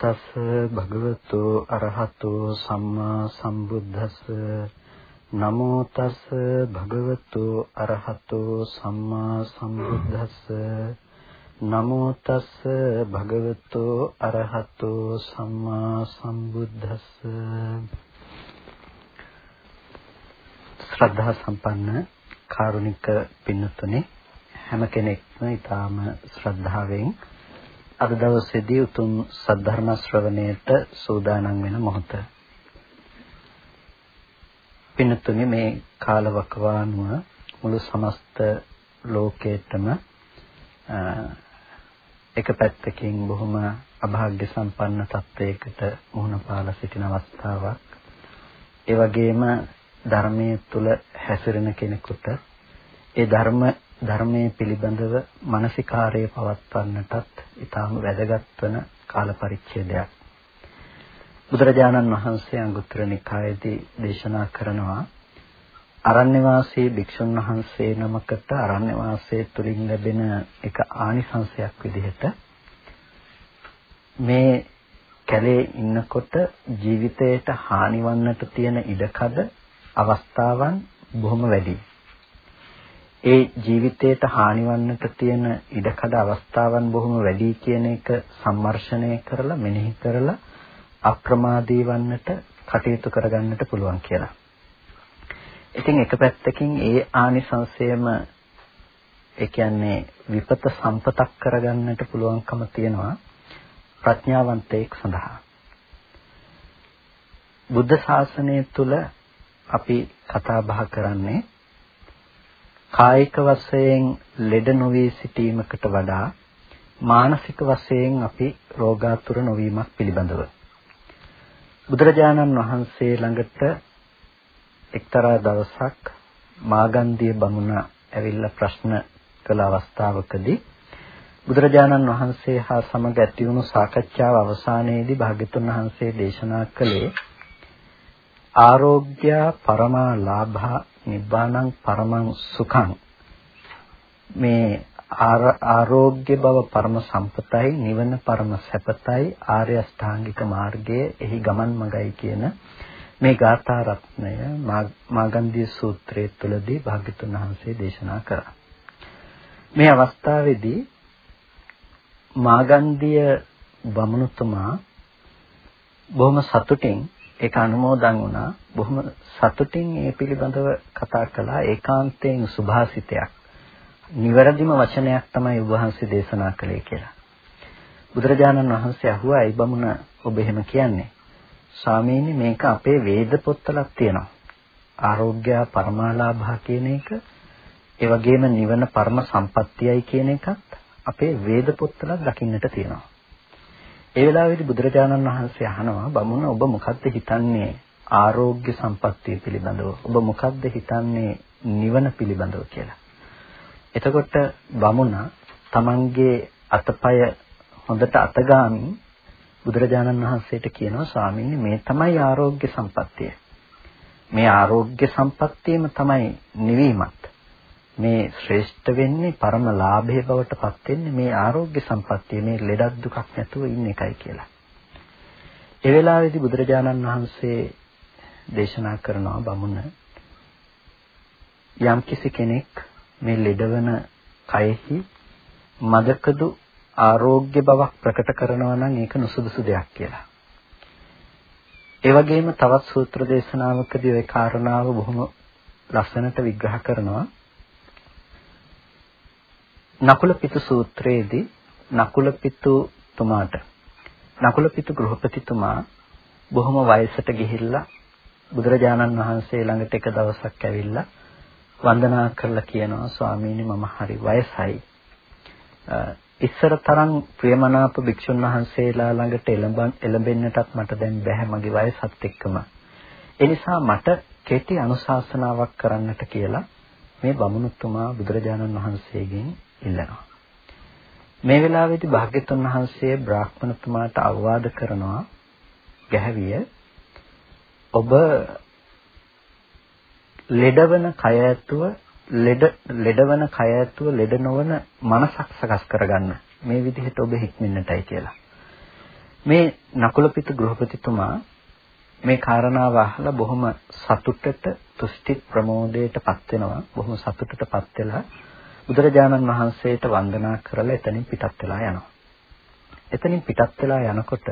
තස් භගවතු අරහතු සම්මා සම්බුද්දස්ස. නමෝ තස් භගවතු අරහතු සම්මා සම්බුද්දස්ස. නමෝ තස් භගවතු අරහතු සම්මා සම්බුද්දස්ස. ශ්‍රද්ධා සම්පන්න කාරුණික පින්නතුනේ හැම කෙනෙක්ම ඊටාම ශ්‍රද්ධාවෙන් අද දවසේදී උතුම් සද්ධර්ම ශ්‍රවණයට සූදානම් වෙන මොහොත. පින්තුනි මේ කාලවකවානුව මුළු සමස්ත ලෝකේටම එක පැත්තකින් බොහොම අභාග්‍ය සම්පන්න තත්වයකට මුහුණ පාලා සිටින අවස්ථාවක්. ඒ වගේම ධර්මයේ තුල හැසිරෙන කෙනෙකුට ඒ ධර්ම ධර්මයේ පිළිබඳව මානසිකාරය පවත්වන්නටත් ඊටාම වැදගත් වන කාල පරිච්ඡේදයක්. බුදුරජාණන් වහන්සේ අංගුත්තර නිකායේදී දේශනා කරනවා අරණ්‍ය වාසී භික්ෂුන් වහන්සේ නමකට අරණ්‍ය වාසයේ තුලින් ලැබෙන එක ආනිසංශයක් විදිහට මේ කැලේ ඉන්නකොට ජීවිතයට හානිවන්නට තියෙන ඉඩකඩ අවස්ථාවන් බොහොම වැඩියි. ඒ ජීවිතයට හානිවන්නට තියෙන ඉඩකඩ අවස්ථාවන් බොහොම වැඩි කියන එක සම්මර්ෂණය කරලා මෙනෙහි කරලා අප්‍රමාදී වන්නට කටයුතු කරගන්නට පුළුවන් කියලා. ඉතින් එක පැත්තකින් ඒ ආනිසංසයම ඒ කියන්නේ විපත සම්පතක් කරගන්නට පුළුවන්කම තියෙනවා ප්‍රඥාවන්තයෙක් සඳහා. බුද්ධ ශාසනය තුල අපි කතා බහ කරන්නේ කායික වශයෙන් ලෙඩ නොවී සිටීමකට වඩා මානසික වශයෙන් අපි රෝගාතුර නොවීමක් පිළිබඳව. බුදුරජාණන් වහන්සේ ළඟට එක්තරා දවසක් මාගන්ධිය බමුණ ඇවිල්ලා ප්‍රශ්න කළ අවස්ථාවකදී බුදුරජාණන් වහන්සේ හා සමග ඇති වුණු සාකච්ඡාව අවසානයේදී භාග්‍යතුන් වහන්සේ දේශනා කළේ ආරෝග්‍ය පරමා ලාභා නිබ්බානං පරමං සුඛං මේ ආරෝග්‍ය බව පරම සම්පතයි නිවන පරම සැපතයි ආර්ය අෂ්ටාංගික මාර්ගයේ එහි ගමන් මගයි කියන මේ ගාථා රත්නය මාගන්ධිය සූත්‍රයේ තුලදී භාග්‍යතුන් වහන්සේ දේශනා කරා. මේ අවස්ථාවේදී මාගන්ධිය බමුණුතුමා බොහොම සතුටින් ඒක අනුමෝදන් වුණා. බොහොම සතුටින් මේ පිළිබඳව කතා කළා ඒකාන්තයෙන් සුභාසිතයක්. නිවැරදිම වචනයක් තමයි ඔබ වහන්සේ දේශනා කළේ කියලා. බුදුරජාණන් වහන්සේ අහුවා "ඒ බමුණ ඔබ එහෙම කියන්නේ?" ස්වාමීනි මේක අපේ වේද පොත්වලක් තියෙනවා. ආරෝග්‍ය පරමාලාභා කියන එක ඒ වගේම නිවන පරම සම්පත්තියයි කියන එකත් අපේ වේද පොත්වල දකින්නට තියෙනවා. ඒ වෙලාවේදී බුදුරජාණන් වහන්සේ අහනවා බමුණ ඔබ මොකද්ද හිතන්නේ ආරෝග්‍ය සම්පත්තිය පිළිබඳව ඔබ මොකද්ද හිතන්නේ නිවන පිළිබඳව කියලා. එතකොට බමුණ තමන්ගේ අතපය හොඳට අතගාමින් බුදුරජාණන් වහන්සේට කියනවා ස්වාමීනි මේ තමයි ආරෝග්‍ය සම්පත්තිය. මේ ආරෝග්‍ය සම්පත්තියම තමයි නිවීමත්. මේ ශ්‍රේෂ්ඨ වෙන්නේ පරම ලාභයේ බවට පත් වෙන්නේ මේ ආරෝග්‍ය සම්පත්තිය මේ ලෙඩක් දුකක් නැතුව ඉන්න එකයි කියලා. ඒ වෙලාවේදී බුදුරජාණන් වහන්සේ දේශනා කරනවා බමුණ යම්කිසි කෙනෙක් මේ ලෙඩවන කයෙහි මදකදු ආරෝග්‍ය බවක් ප්‍රකට කරනවා නම් ඒක නුසුදුසු දෙයක් කියලා. ඒ වගේම තවත් සූත්‍ර දේශනාවකදී ওই කාරණාව බොහොම ලස්සනට විග්‍රහ කරනවා. නකුල පිතු සූත්‍රයේදී නකුල පිතු තුමාට නකුල පිතු ගෘහපතිතුමා බොහොම වයසට ගිහිල්ලා බුදුරජාණන් වහන්සේ ළඟට එක දවසක් ඇවිල්ලා වන්දනා කරලා කියනවා ස්වාමීනි මම හරි වයසයි. ඉස්සර තරම් ප්‍රියමනාප භික්ෂුන් වහන්සේලා ළඟට එළඹ එළඹෙන්නටත් මට දැන් බැහැ මගේ වයසත් එක්කම. ඒ නිසා මට කෙටි අනුශාසනාවක් කරන්නට කියලා මේ බමුණුතුමා බුදුරජාණන් වහන්සේගෙන් ඉල්ලනවා. මේ වෙලාවේදී භාග්‍යතුන් වහන්සේ බ්‍රාහ්මණතුමාට අවවාද කරනවා ගැහැවිය ඔබ ලෙඩවන කය ඇතුව ලෙඩ ලෙඩවන කය ඇතුව ලෙඩ නොවන මනසක් සකස් කරගන්න මේ විදිහට ඔබ හික්මින්නටයි කියලා. මේ නකුලපිත ගෘහපතිතුමා මේ කාරණාව අහලා බොහොම සතුටට තුෂ්ටි ප්‍රමෝදයටපත් වෙනවා. බොහොම සතුටටපත් වෙලා බුදුරජාණන් වහන්සේට වන්දනා කරලා එතනින් පිටත් වෙලා යනවා. එතනින් පිටත් වෙලා යනකොට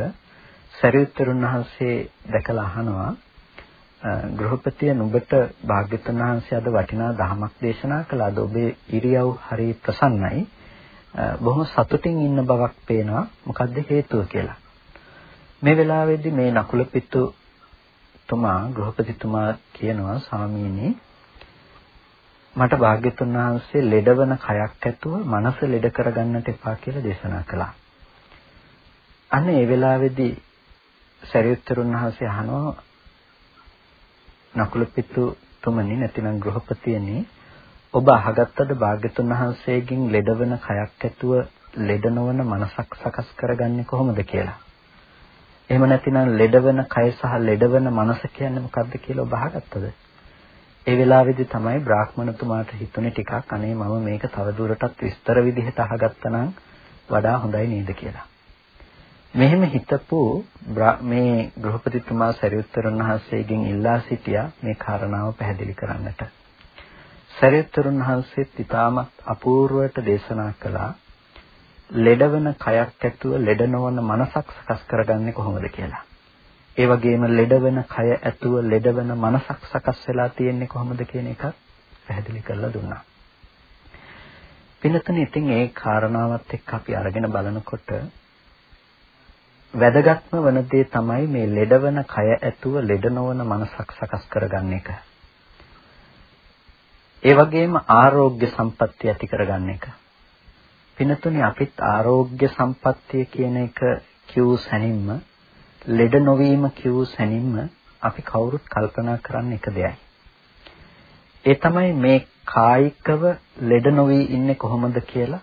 සරියුත්තරුන් වහන්සේ දැකලා අහනවා ගෘහපතිය නුඹට භාග්‍යවතුන් වහන්සේ අද වටිනා ධමයක් දේශනා කළාද? ඔබේ ඉරියව් හරි ප්‍රසන්නයි. බොහොම සතුටින් ඉන්න බවක් පේනවා. මොකද්ද හේතුව කියලා? මේ වෙලාවේදී මේ නකුල පිටු තුමා ගෘහපතිතුමා කියනවා ස්වාමීනි මට භාග්‍යවතුන් වහන්සේ ලෙඩවන කයක් ඇතුව මනස ලෙඩ කරගන්නට එපා කියලා දේශනා කළා. අන්න ඒ වෙලාවේදී සරියුත්තරුන් වහන්සේ අහනවා නකුල පිටු තුමනි නැතිනම් ගෘහපතියනි ඔබ අහගත්තද භාග්‍යතුන් වහන්සේගෙන් ලෙඩවන කයක් ඇතුව ලෙඩ නොවන මනසක් සකස් කරගන්නේ කොහොමද කියලා. එහෙම නැතිනම් ලෙඩවන කය සහ ලෙඩවන මනස කියන්නේ මොකක්ද කියලා ඔබ අහගත්තද? ඒ වෙලාවේදී තමයි බ්‍රාහ්මණතුමාට හිතුනේ ටිකක් අනේ මම මේක තවදුරටත් විස්තර විදිහට අහගත්තා නම් වඩා හොඳයි නේද කියලා. මෙහෙම හිතපු මේ ගෘහපතිතුමා සරියුත්තරුන් වහන්සේගෙන් ඉල්ලා සිටියා මේ කාරණාව පැහැදිලි කරන්නට. සරියුත්තරුන් වහන්සේත් ඊටමත් අපූර්වවට දේශනා කළා ලෙඩවන කයක් ඇතුව ලෙඩ නොවන මනසක් සකස් කරගන්නේ කොහොමද කියලා. ඒ වගේම ලෙඩවන කය ඇතුව ලෙඩවන මනසක් සකස් වෙලා තියෙන්නේ කොහොමද කියන එක පැහැදිලි කරලා දුන්නා. පින්නතන ඉතින් ඒ කාරණාවත් එක්ක අපි අරගෙන බලනකොට වැදගත්ම වන දේ තමයි මේ ලෙඩවන කය ඇතුව ලෙඩ නොවන මනසක් සකස් කරගන්න එක. ඒ වගේම ආරෝග්‍ය සම්පත්තිය ඇති කරගන්න එක. පිනතුනේ අපිත් ආරෝග්‍ය සම්පත්තිය කියන එක කියූ සැනින්ම ලෙඩ නොවීම කියූ සැනින්ම අපි කවුරුත් කල්පනා කරන්න එක දෙයයි. ඒ තමයි මේ කායිකව ලෙඩ නොවී ඉන්නේ කොහොමද කියලා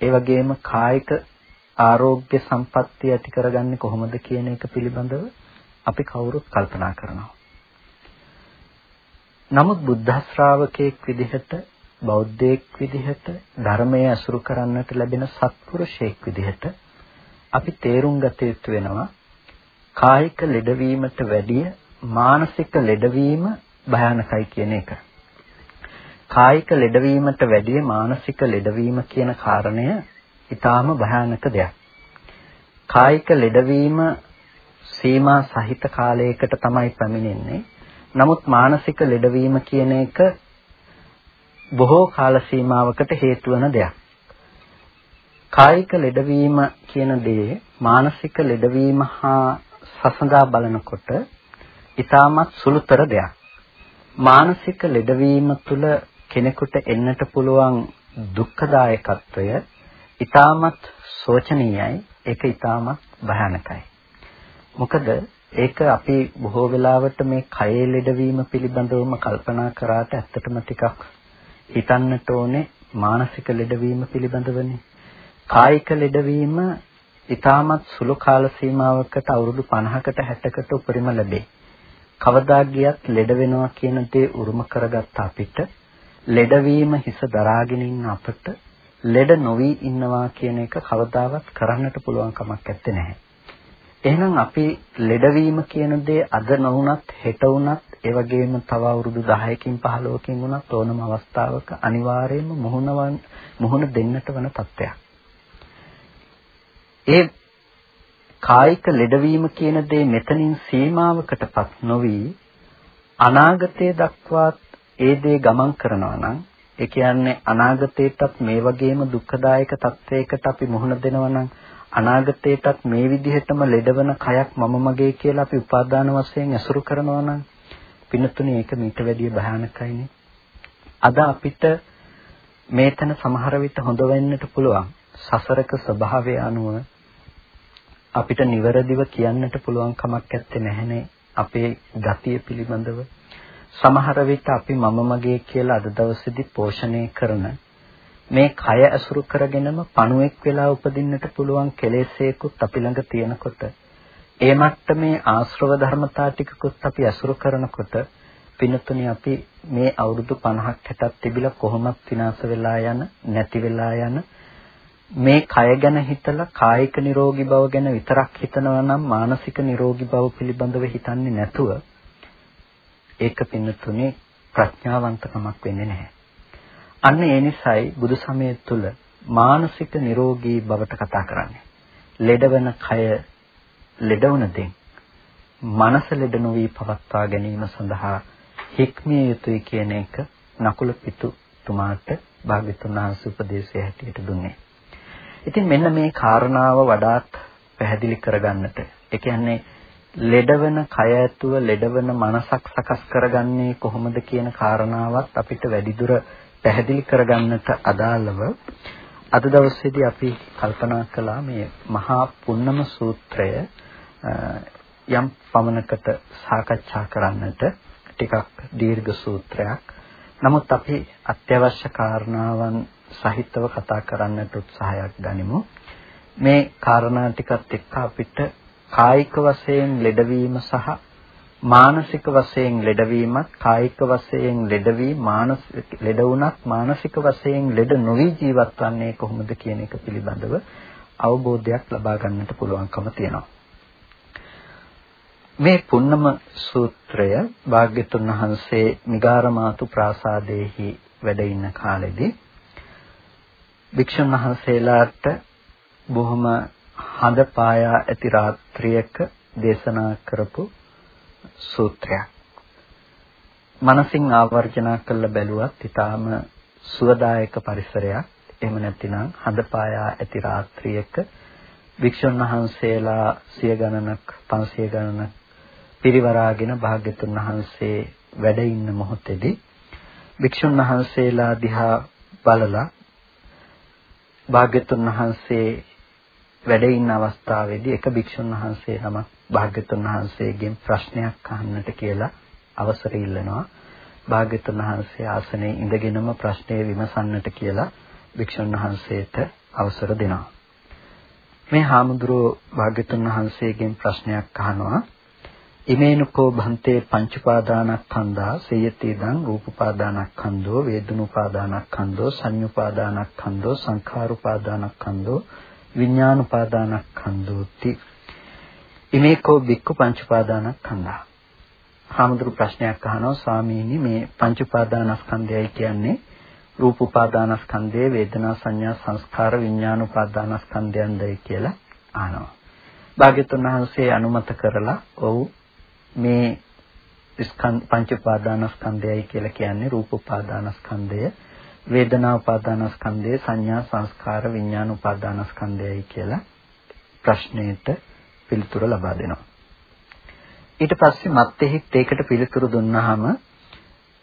ඒ වගේම කායික ආරෝග්‍ය සම්පත්තිය ඇති කරගන්නේ කොහොමද කියන එක පිළිබඳව අපි කවුරුත් කල්පනා කරනවා. නමුත් බුද්ධ ශ්‍රාවකෙක් විදිහට බෞද්ධයෙක් විදිහට ධර්මයේ අසුරු කරන්නට ලැබෙන සත්පුරුෂයෙක් විදිහට අපි තේරුම් ගත යුතු වෙනවා කායික ලෙඩවීමට වැඩිය මානසික ලෙඩවීම භයානකයි කියන එක. කායික ලෙඩවීමට වැඩිය මානසික ලෙඩවීම කියන කාරණය ඊටාම භයානක දෙයක්. කායික ලෙඩවීම සීමා සහිත කාලයකට තමයි පැමිණෙන්නේ. නමුත් මානසික ලෙඩවීම කියන එක බොහෝ කාල සීමාවකට හේතු වන දෙයක්. කායික ලෙඩවීම කියන දේ මානසික ලෙඩවීම හා සසඳා බලනකොට ඊටමත් සුළුතර දෙයක්. මානසික ලෙඩවීම තුළ කෙනෙකුට එන්නට පුළුවන් දුක්ඛදායකත්වය ඊටමත් සෝචනීයයි. ඒක ඊටමත් භයානකයි. මොකද ඒක අපි බොහෝ වෙලාවට මේ කයේ ලෙඩවීම පිළිබඳවම කල්පනා කරාට ඇත්තටම ටිකක් හිතන්නට ඕනේ. මානසික ලෙඩවීම පිළිබඳවනේ. කායික ලෙඩවීම ඊටමත් සුළු කාල සීමාවකට අවුරුදු 50කට 60කට උපරිම ලැබේ කවදා ගියත් ලෙඩ වෙනවා කියන දේ උරුම කරගත්ත අපිට ලෙඩවීම හිස දරාගෙන ඉන්න අපට ලෙඩ නොවි ඉන්නවා කියන එක කවදාවත් කරන්නට පුළුවන් කමක් නැත්තේ නැහැ. එහෙනම් අපි ලෙඩවීම කියන දේ අද නොවුනත් හෙට වුණත් ඒ වගේම තව අවුරුදු 10කින් 15කින් වුණත් ඕනම අවස්ථාවක අනිවාර්යයෙන්ම මුහුණවන් මුහුණ දෙන්නට වන තත්ත්වයක්. ඒ කායික ලෙඩවීම කියන දේ මෙතනින් සීමාවකටපත් නොවි අනාගතයේ දක්වාත් ඒ දේ ගමන් කරනවා නම් ඒ කියන්නේ අනාගතේටත් මේ වගේම දුක්ඛදායක තත්වයකට අපි මුහුණ දෙනවා නම් අනාගතේටත් මේ විදිහටම ලෙඩවන කයක් මම මගේ කියලා අපි උපාදාන වශයෙන් ඇසුරු කරනවා නම් පින්නතුනේ ඒක මීට වැඩිය භයානකයිනේ. අද අපිට මේතන සමහර විට හොඳ වෙන්නට පුළුවන්. සසරක ස්වභාවය අනුව අපිට නිවැරදිව කියන්නට පුළුවන් කමක් නැත්තේ අපේ ගතිය පිළිබඳව. සමහර විට අපි මම මගේ කියලා අද දවසේදී පෝෂණය කරන මේ කය අසුරු කරගෙනම පණුවෙක් වෙලා උපදින්නට පුළුවන් කෙලෙසේකුත් අපි ළඟ තියෙනකොට ඒ මට්ටමේ ආශ්‍රව ධර්මතා ටිකකුත් අපි අසුරු කරනකොට පිනතුනේ අපි මේ අවුරුදු 50ක් 60ක් තිබිලා කොහොමත් විනාශ වෙලා යන නැති වෙලා යන මේ කය ගැන හිතලා කායික නිරෝගී බව ගැන විතරක් හිතනවා නම් මානසික නිරෝගී බව පිළිබඳව හිතන්නේ නැතුව ඒක පින්නතුනේ ප්‍රඥාවන්තකමක් වෙන්නේ නැහැ. අන්න ඒ නිසායි බුදු සමය තුල මානසික නිරෝගී බවට කතා කරන්නේ. ලෙඩවන කය ලෙඩවන දෙන් මනස ලෙඩ නොවි පවත්වා ගැනීම සඳහා හික්මිය යුතුයි කියන එක නකුල පිටුතුමාට භාග්‍යතුන් වහන්සේ උපදේශය හැටියට දුන්නේ. ඉතින් මෙන්න මේ කාරණාව වඩාත් පැහැදිලි කරගන්නට ඒ කියන්නේ ලෙඩවන කය ඇතුව ලෙඩවන මනසක් සකස් කරගන්නේ කොහොමද කියන කාරණාවත් අපිට වැඩිදුර පැහැදිලි කරගන්නට අදාළව අද දවසේදී අපි කල්පනා කළා මේ මහා පුන්නම සූත්‍රය යම් පමණකට සාකච්ඡා කරන්නට ටිකක් දීර්ඝ සූත්‍රයක්. නමුත් අපි අත්‍යවශ්‍ය කාරණාවන් සහිතව කතා කරන්නට උත්සාහයක් ගනිමු. මේ කාරණා ටිකත් එක්ක අපිට කායික වශයෙන් ලෙඩවීම සහ මානසික වශයෙන් ලෙඩවීමත් කායික වශයෙන් ලෙඩවීම මානසික ලෙඩ වුණත් මානසික වශයෙන් ලෙඩ නොවි ජීවත් වන්නේ කොහොමද කියන එක පිළිබඳව අවබෝධයක් ලබා ගන්නට පුළුවන්කම තියෙනවා. මේ පුන්නම සූත්‍රය භාග්‍යතුන් වහන්සේ මිගාරමාතු ප්‍රාසාදයේහි වැඩ ඉන්න කාලෙදී භික්ෂුන් වහන්සේලාට බොහොම හඳ පායා ඇති රාත්‍රියක දේශනා කරපු සූත්‍රයක්. මනසින් ආවර්ජනා කළ බැලුවත් ඊටාම සුවදායක පරිසරයක්. එහෙම නැතිනම් හඳ පායා ඇති රාත්‍රියක වික්ෂුන් වහන්සේලා සිය ගණනක් 500 ගණනක් පිරිවරාගෙන භාග්‍යතුන් වහන්සේ වැඩ ඉන්න මොහොතේදී වික්ෂුන් වහන්සේලා දිහා බලලා භාග්‍යතුන් වහන්සේ වැඩ ඉන්න අවස්ථාවේදී එක භික්ෂුන් වහන්සේ නම භාග්‍යතුන් වහන්සේගෙන් ප්‍රශ්නයක් අහන්නට කියලා අවසර ඉල්ලනවා. භාග්‍යතුන් වහන්සේ ආසනයේ ඉඳගෙනම ප්‍රශ්නය විමසන්නට කියලා භික්ෂුන් වහන්සේට අවසර දෙනවා. මේ හාමුදුරුවෝ භාග්‍යතුන් වහන්සේගෙන් ප්‍රශ්නයක් අහනවා. ඉමේනකෝ භන්තේ පංච උපාදානස්කන්ධා සේයති දං රූප උපාදානස්කන්ධෝ වේදන උපාදානස්කන්ධෝ සංඤ්ඤ උපාදානස්කන්ධෝ සංඛාර උපාදානස්කන්ධෝ විඥාන උපාදානස්කන්ධෝති ඉමේකෝ බික්කු පංච උපාදානස්කන්ධා හාමුදුරු ප්‍රශ්නයක් අහනවා ස්වාමීනි මේ පංච උපාදානස්කන්ධයයි කියන්නේ රූප උපාදානස්කන්ධය වේදනා සංඥා සංස්කාර විඥාන උපාදානස්කන්ධයන්දයි කියලා අහනවා. භාග්‍යතුන් වහන්සේ අනුමත කරලා ඔව් මේ ස්කන්ධ පංච උපාදානස්කන්ධයයි කියලා කියන්නේ රූප උපාදානස්කන්ධය වේදනා උපාදානස්කන්ධය සංඥා සංස්කාර විඥාන උපාදානස්කන්ධයයි කියලා ප්‍රශ්නෙට පිළිතුර ලබා දෙනවා. ඊට පස්සේ මත්ෙහිත් ඒකට පිළිතුරු දුන්නාම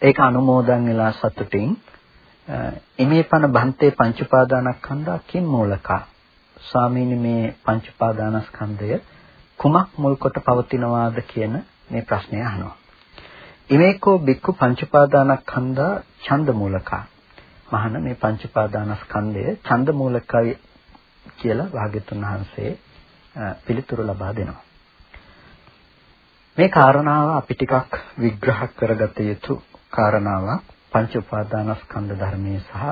ඒක අනුමෝදන් වෙලා සතුටින් ඉමේපන බන්තේ පංච උපාදානස්කන්ධා කිම් මූලකා ස්වාමීනි මේ පංච උපාදානස්කන්ධය කුමක් මුල් කොට පවතිනවාද කියන මේ ප්‍රශ්නය අහනවා. ඉමේකෝ බික්කු පංච උපාදානස්කන්ධා ඡන්ද මූලකා මහන මේ පංච පාදානස්කන්ධය ඡන්ද මූලකයි කියලා භාග්‍යතුන් වහන්සේ පිළිතුරු ලබා දෙනවා. මේ කාරණාව අපි ටිකක් විග්‍රහ කරගත යුතු කාරණාවක් පංච උපාදානස්කන්ධ ධර්මයේ සහ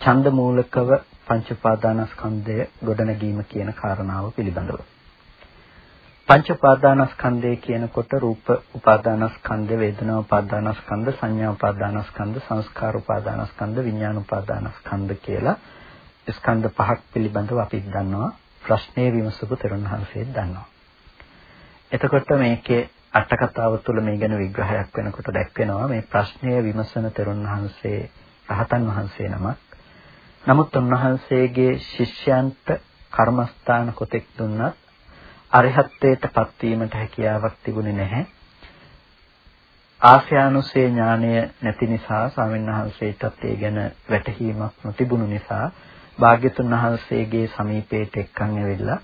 ඡන්ද මූලකව පංච උපාදානස්කන්ධය ගොඩනැගීම කියන කාරණාව පිළිබඳව. පංච උපාදානස්කන්ධය කියනකොට රූප උපාදානස්කන්ධ, වේදනා උපාදානස්කන්ධ, සංඥා උපාදානස්කන්ධ, සංස්කාර උපාදානස්කන්ධ, විඥාන උපාදානස්කන්ධ කියලා ස්කන්ධ පහක් පිළිබඳව අපි දන්නවා. ප්‍රශ්නේ විමසපු තරුණහන්සේ දන්නවා. එතකොට මේකේ අට කතාව තුළ මේ ගැන විග්‍රහයක් වෙනකොට දැක්වෙනවා මේ ප්‍රශ්නය විමසන තරුණහන්සේ රහතන් වහන්සේ නමක්. නමුත් උන්වහන්සේගේ ශිෂ්‍යයන්ට කර්මස්ථාන කොතෙක් දුන්නත් අරිහත්ත්වයට පත්වීමට හැකියාවක් තිබුණේ නැහැ. ආශ්‍යානුසේ ඥානය නැති නිසා ස්වාමීන් වහන්සේටත් ඒ ගැන වැටහීමක් නොතිබුණු නිසා භාග්‍යතුන් වහන්සේගේ සමීපයට එක්කන් ඇවිල්ලා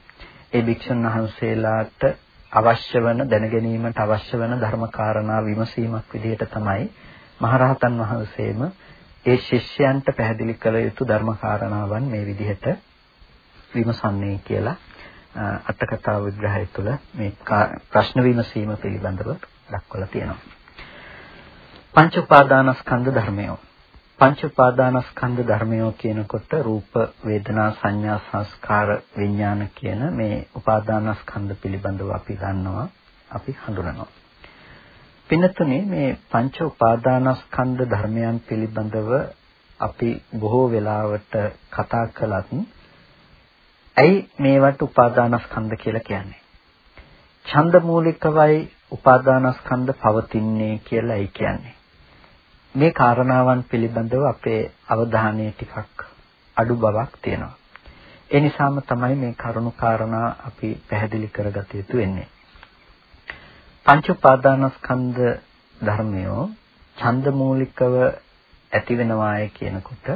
ඒ භික්ෂුන් වහන්සේලාට අවශ්‍ය වන දැනගැනීමට අවශ්‍ය වන ධර්මකාරණා විමසීමක් විදිහට තමයි මහරහතන් වහන්සේම ඒ ශිෂ්‍යයන්ට පැහැදිලි කළ යුතු ධර්මකාරණාවන් මේ විදිහට විමසන්නේ කියලා අටකථා විග්‍රහය තුළ මේ ප්‍රශ්න විමසීම පිළිබඳව දක්වලා තියෙනවා. පංච උපාදානස්කන්ධ ධර්මය. පංච උපාදානස්කන්ධ ධර්මය කියනකොට රූප, වේදනා, සංඥා, සංස්කාර, විඥාන කියන මේ උපාදානස්කන්ධ පිළිබඳව අපි දන්නවා, අපි හඳුනනවා. පින්නතුනේ මේ පංච උපාදානස්කන්ධ ධර්මයන් පිළිබඳව අපි බොහෝ වෙලාවට කතා කළත් ඇයි මේවට උපාදානස්කන්ධ කියලා කියන්නේ? ඡන්ද මූලිකවයි උපාදානස්කන්ධ පවතින්නේ කියලා ඒ කියන්නේ. මේ කාරණාවන් පිළිබඳව අපේ අවධානය ටිකක් අඩු බවක් තියෙනවා. ඒ නිසාම තමයි මේ කරුණු කාරණා අපි පැහැදිලි කරගත යුතු වෙන්නේ. පංච උපාදානස්කන්ධ ධර්මයෝ ඡන්ද මූලිකව ඇති වෙනවාය කියනකොට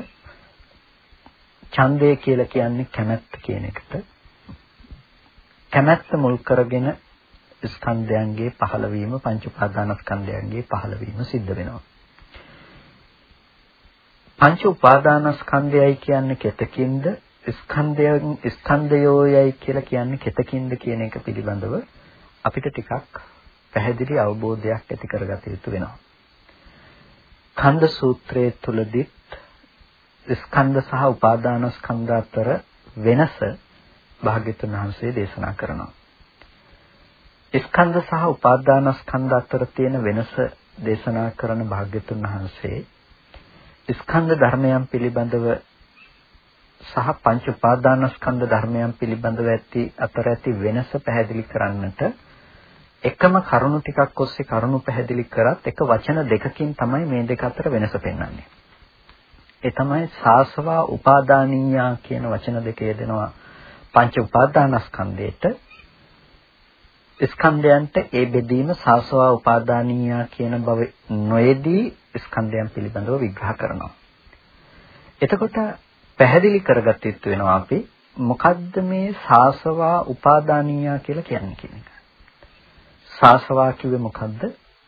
ඡන්දය කියලා කියන්නේ කැමැත්ත කියන එකට කැමැත්ත මුල් කරගෙන ස්කන්ධයන්ගේ පහළවීම පංච උපාදානස්කන්ධයන්ගේ පහළවීම සිද්ධ වෙනවා. පංච උපාදානස්කන්ධයයි කියන්නේ කෙතකින්ද ස්කන්ධයන් ස්කන්ධයෝයයි කියලා කියන්නේ කෙතකින්ද කියන එක පිළිබඳව අපිට ටිකක් පැහැදිලි අවබෝධයක් ඇති කරගත යුතු වෙනවා. ස්කන්ධ සූත්‍රයේ තුලදීත් ස්කන්ධ සහ උපාදාන ස්කන්ධ අතර වෙනස භාග්‍යතුන් වහන්සේ දේශනා කරනවා. ස්කන්ධ සහ උපාදාන ස්කන්ධ අතර තියෙන වෙනස දේශනා කරන භාග්‍යතුන් වහන්සේ ස්කන්ධ ධර්මයන් පිළිබඳව සහ පංච උපාදාන ස්කන්ධ ධර්මයන් පිළිබඳව ඇති අතර ඇති වෙනස පැහැදිලි කරන්නට එකම කරුණු ටිකක් ඔස්සේ කරුණු පැහැදිලි කරත් එක වචන දෙකකින් තමයි මේ දෙක අතර වෙනස පෙන්වන්නේ. ඒ තමයි සාසවා උපාදානීයා කියන වචන දෙක යෙදෙනවා පංච උපාදානස්කන්ධයට ස්කන්ධයන්ට ඒ බෙදීම සාසවා උපාදානීයා කියන බව නොයේදී ස්කන්ධයන් පිළිබඳව විග්‍රහ කරනවා. එතකොට පැහැදිලි කරගත යුතු වෙනවා අපි මොකද්ද මේ සාසවා උපාදානීයා කියලා කියන්නේ කියන එක. සාසවා කිව්වේ මොකද්ද?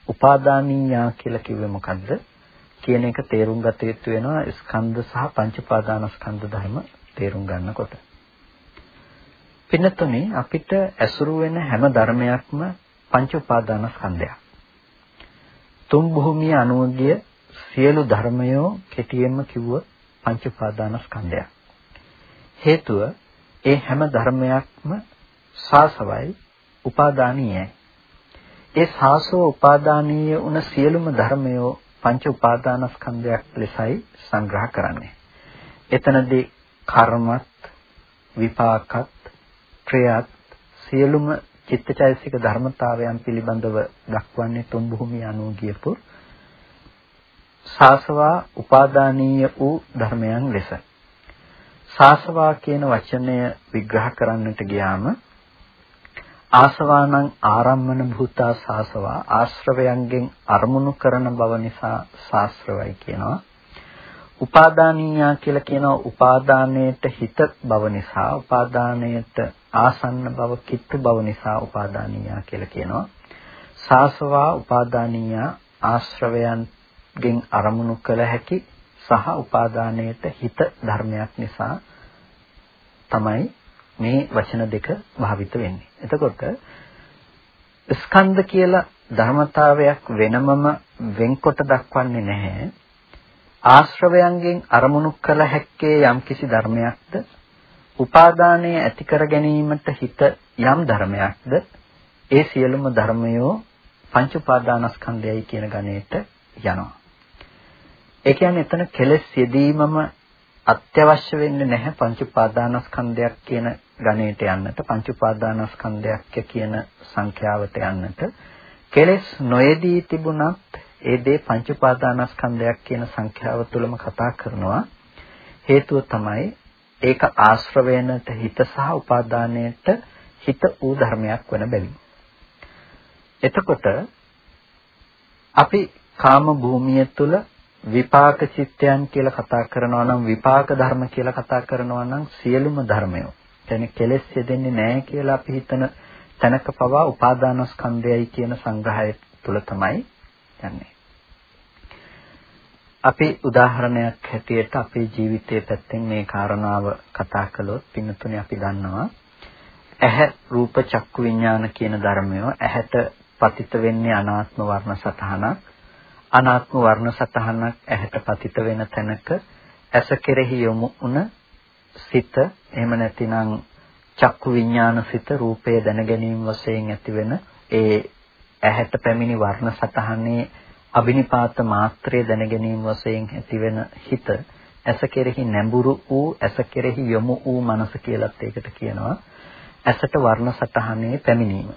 උපාදානීයා කියලා කිව්වේ මොකද්ද? කියන එක තේරුම් ගත යුතු වෙනවා ස්කන්ධ සහ පංච පාදානස්කන්ධ ධර්ම තේරුම් ගන්නකොට. පින්නතුනේ අපිට ඇසුරු වෙන හැම ධර්මයක්ම පංච උපාදානස්කන්ධයක්. තුන් භූමිය අනුගිය සියලු ධර්මයෝ කෙටියෙන්ම කිව්ව පංච උපාදානස්කන්ධයක්. හේතුව ඒ හැම ධර්මයක්ම සාසවයි උපාදානීයයි. ඒ සාසව උපාදානීය වුණ සියලුම ධර්මයෝ පංච උපාදානස්කන්ධයක් ලෙසයි සංග්‍රහ කරන්නේ. එතනදී කර්මත් විපාකත් ක්‍රියාත් සියලුම චිත්තචෛසික ධර්මතාවයන් පිළිබඳව දක්වන්නේ තුන් භූමිය අනුව ගියපු සාසවා උපාදානීය වූ ධර්මයන් ලෙස. සාසවා කියන වචනය විග්‍රහ කරන්නට ගියාම ආසවානං ආරම්මන භූතා සාසවා ආශ්‍රවයන්ගෙන් අරමුණු කරන බව නිසා සාස්ත්‍රවයි කියනවා. උපාදානීයා කියලා කියනවා උපාදානයේට හිත බව නිසා උපාදානයේට ආසන්න බව කිත්තු බව නිසා උපාදානීයා කියලා කියනවා. සාසවා උපාදානීයා ආශ්‍රවයන්ගෙන් අරමුණු කළ හැකි සහ උපාදානයේට හිත ධර්මයක් නිසා තමයි මේ වචන දෙක භාවිත වෙන්නේ. එතකොට ස්කන්ධ කියලා ධර්මතාවයක් වෙනමම වෙන්කොට දක්වන්නේ නැහැ. ආශ්‍රවයන්ගෙන් අරමුණු කළ හැක්කේ යම්කිසි ධර්මයක්ද උපාදානය ඇති කර ගැනීමට හිත යම් ධර්මයක්ද ඒ සියලුම ධර්මයෝ පංච උපාදානස්කන්ධයයි කියන ගණයට යනවා. ඒ කියන්නේ එතන කෙලෙස් යෙදීමම අත්‍යවශ්‍ය වෙන්නේ නැහැ පංච උපාදානස්කන්ධයක් කියන ගණයට යන්නට පංච උපාදානස්කන්ධයක් කියන සංඛ්‍යාවට යන්නට. කෙලෙස් නොයේදී තිබුණත් ඒ දේ පංච උපාදානස්කන්ධයක් කියන සංඛ්‍යාව තුළම කතා කරනවා. හේතුව තමයි ඒක ආශ්‍රවයනට හිත සහ උපාදානයට හිත ඌ ධර්මයක් වෙන බැවින්. එතකොට අපි කාම භූමිය තුළ විපාක චිත්තයන් කියලා කතා කරනවා නම් විපාක ධර්ම කියලා කතා කරනවා නම් සියලුම ධර්මයෝ කියන්නේ කෙලෙස් යෙදෙන්නේ නැහැ කියලා අපි හිතන තැනක පවා උපාදානස්කන්ධයයි කියන සංග්‍රහය තුල තමයි යන්නේ. අපි උදාහරණයක් හැටියට අපේ ජීවිතයේ පැත්තෙන් මේ කාරණාව කතා කළොත් පින්නතුනේ අපි දන්නවා ඇහැ රූප චක්කු විඥාන කියන ධර්මය ඇහැට පතිත වෙන්නේ අනාත්ම වර්ණ සතහනක් අනාත්ම වර්ණ සතහනක් ඇහැට පතිත වෙන තැනක ඇස කෙරෙහි යොමු වුණ සිත එහෙම නැතිනම් චක්කු විඥාන සිත රූපය දැන ගැනීම වශයෙන් ඇතිවෙන ඒ ඇහැට පැමිණි වර්ණ සතහනේ අබිනිපාත මාත්‍රය දැන ගැනීම වශයෙන් ඇතිවෙන හිත ඇස කෙරෙහි නැඹුරු වූ ඇස කෙරෙහි යොමු වූ මනස කියලත් ඒකට කියනවා ඇසට වර්ණ සතහනේ පැමිණීම.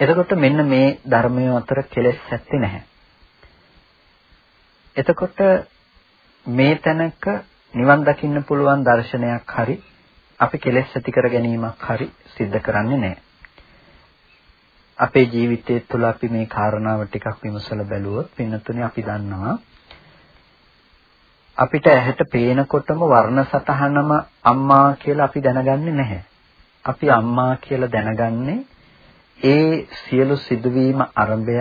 එතකොට මෙන්න මේ ධර්මය අතර කෙලෙස් ඇත්තේ නැහැ. එතකොට මේ තැනක නිවන් දකින්න පුළුවන් දර්ශනයක් හරි අපි කෙලෙස් ඇති කර ගැනීමක් හරි සිද්ධ කරන්නේ නැහැ. අපේ ජීවිතය තුළ අපි මේ කාරණාව ටිකක් විමසලා බැලුවොත් පින්නතුනේ අපි දන්නවා අපිට ඇහැට පේනකොටම වර්ණ සතහනම අම්මා කියලා අපි දැනගන්නේ නැහැ. අපි අම්මා කියලා දැනගන්නේ ඒ සියලු සිදුවීම අරඹය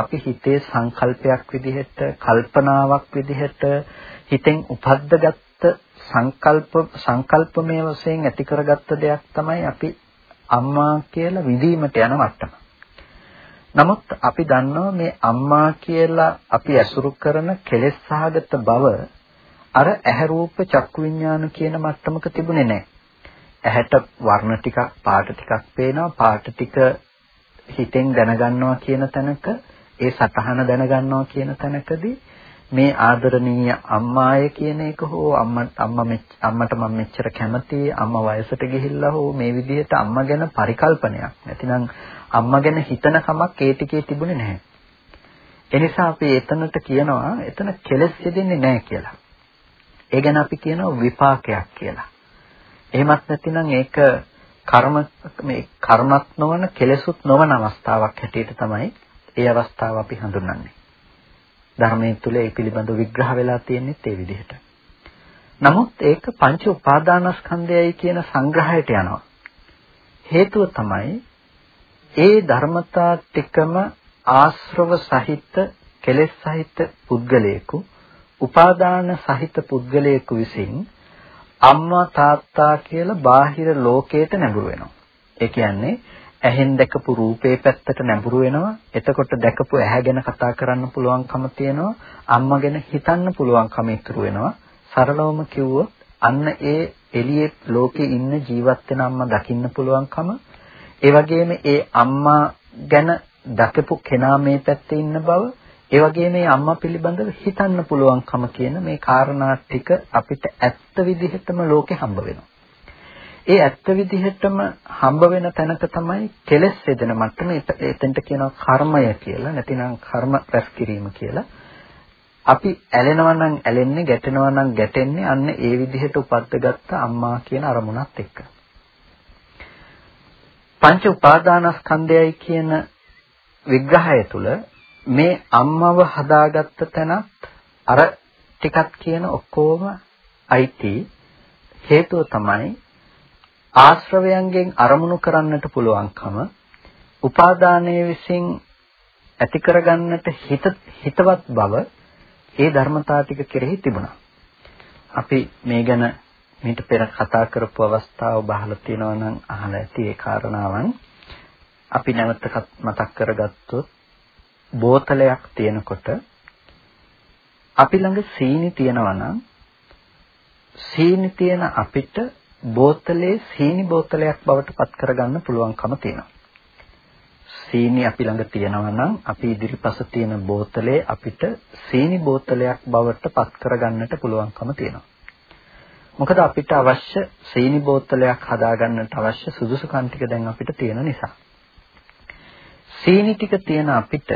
අපි හිතේ සංකල්පයක් විදිහට කල්පනාවක් විදිහට හිතෙන් උපද්දගත්ත සංකල්ප සංකල්පමය වශයෙන් ඇති කරගත්ත දෙයක් තමයි අපි අම්මා කියලා විඳීමට යන මට්ටම. නමුත් අපි දන්නවා මේ අම්මා කියලා අපි ඇසුරු කරන කෙලෙස් සහගත බව අර ඇහැ රූප චක්කු විඥාන කියන මට්ටමක තිබුණේ නැහැ. ඇහැට වර්ණ ටිකක් පාට ටිකක් පේනවා පාට ටික හිතෙන් දැනගන්නවා කියන තැනක ඒ සතහන දැනගන්නවා කියන තැනකදී මේ ආදරණීය අම්මාය කියන එක හෝ අම්මා අම්මා අම්මට මම මෙච්චර කැමතියි අම්මා වයසට ගිහිල්ලා හෝ මේ විදිහට අම්මා ගැන පරිකල්පනයක් නැතිනම් අම්මා ගැන හිතන කමක් ඒ ටිකේ තිබුණේ නැහැ. එනිසා අපි එතනට කියනවා එතන කෙලස් යෙදෙන්නේ නැහැ කියලා. ඒ ගැන අපි කියනවා විපාකයක් කියලා. එහෙමත් නැතිනම් ඒක කර්ම මේ කර්මත් නොවන කෙලෙසුත් නොවන අවස්ථාවක් හැටියට තමයි ඒ අවස්ථාව අපි හඳුන්වන්නේ. ධර්මයේ තුල ඒ පිළිබඳව විග්‍රහ වෙලා තියෙන්නේ ඒ විදිහට. නමුත් ඒක පංච උපාදානස්කන්ධයයි කියන සංග්‍රහයට යනවා. හේතුව තමයි ඒ ධර්මතා ටිකම ආශ්‍රව සහිත කෙලෙස් සහිත පුද්ගලයෙකු උපාදාන සහිත පුද්ගලයෙකු විසින් අම්මා තාත්තා කියලා බාහිර ලෝකයට නැඹුරු වෙනවා. ඒ කියන්නේ ඇහෙන් දැකපු රූපේ පැත්තට නැඹුරු වෙනවා. එතකොට දැකපු ඇහැ ගැන කතා කරන්න පුළුවන්කම තියෙනවා. අම්මා ගැන හිතන්න පුළුවන්කම ඉතුරු වෙනවා. සරලවම කිව්වොත් අන්න ඒ එළියේ ලෝකේ ඉන්න ජීවත් වෙන අම්මා දකින්න පුළුවන්කම ඒ වගේම ඒ අම්මා ගැන දැකපු කෙනා මේ පැත්තේ ඉන්න බව ඒ වගේම මේ අම්මා පිළිබඳව හිතන්න පුළුවන්කම කියන මේ කාරණා ටික අපිට ඇත්ත විදිහටම ලෝකේ හම්බ වෙනවා. ඒ ඇත්ත විදිහටම හම්බ වෙන තැනක තමයි කෙලෙස් යෙදෙන මට්ටම එතෙන්ට කියනවා කර්මය කියලා නැතිනම් කර්ම රැස් කිරීම කියලා. අපි ඇලෙනවා නම් ඇලෙන්නේ ගැටෙනවා නම් ගැටෙන්නේ අන්න ඒ විදිහට උපද්දගත්ත අම්මා කියන අරමුණත් එක්ක. පංච උපාදානස්කන්ධයයි කියන විග්‍රහය තුල මේ අම්මව හදාගත්ත තැනත් අර ටිකක් කියන ඔක්කොම අයිති හේතුව තමයි ආශ්‍රවයන්ගෙන් අරමුණු කරන්නට පුළුවන්කම උපාදානයේ විසින් ඇති කරගන්නට හිත හිතවත් බව ඒ ධර්මතා ටික කෙරෙහි තිබුණා. අපි මේ ගැන මීට පෙර කතා කරපු අවස්ථාව බහලා තියෙනවා නම් අහලා ඇති ඒ කාරණාවන් අපි නැවත මතක් කරගත්තොත් බෝතලයක් තියෙනකොට අපි ළඟ සීනි තියෙනවා නම් සීනි තියෙන අපිට බෝතලේ සීනි බෝතලයක් බවට පත් කරගන්න පුළුවන්කම තියෙනවා. සීනි අපි ළඟ තියෙනවා නම් අපි ඉදිරිපස තියෙන බෝතලේ අපිට සීනි බෝතලයක් බවට පත් කරගන්නට පුළුවන්කම තියෙනවා. මොකද අපිට අවශ්‍ය සීනි බෝතලයක් හදාගන්නට අවශ්‍ය සුදුසුකම් ටික දැන් අපිට තියෙන නිසා. සීනි ටික තියෙන අපිට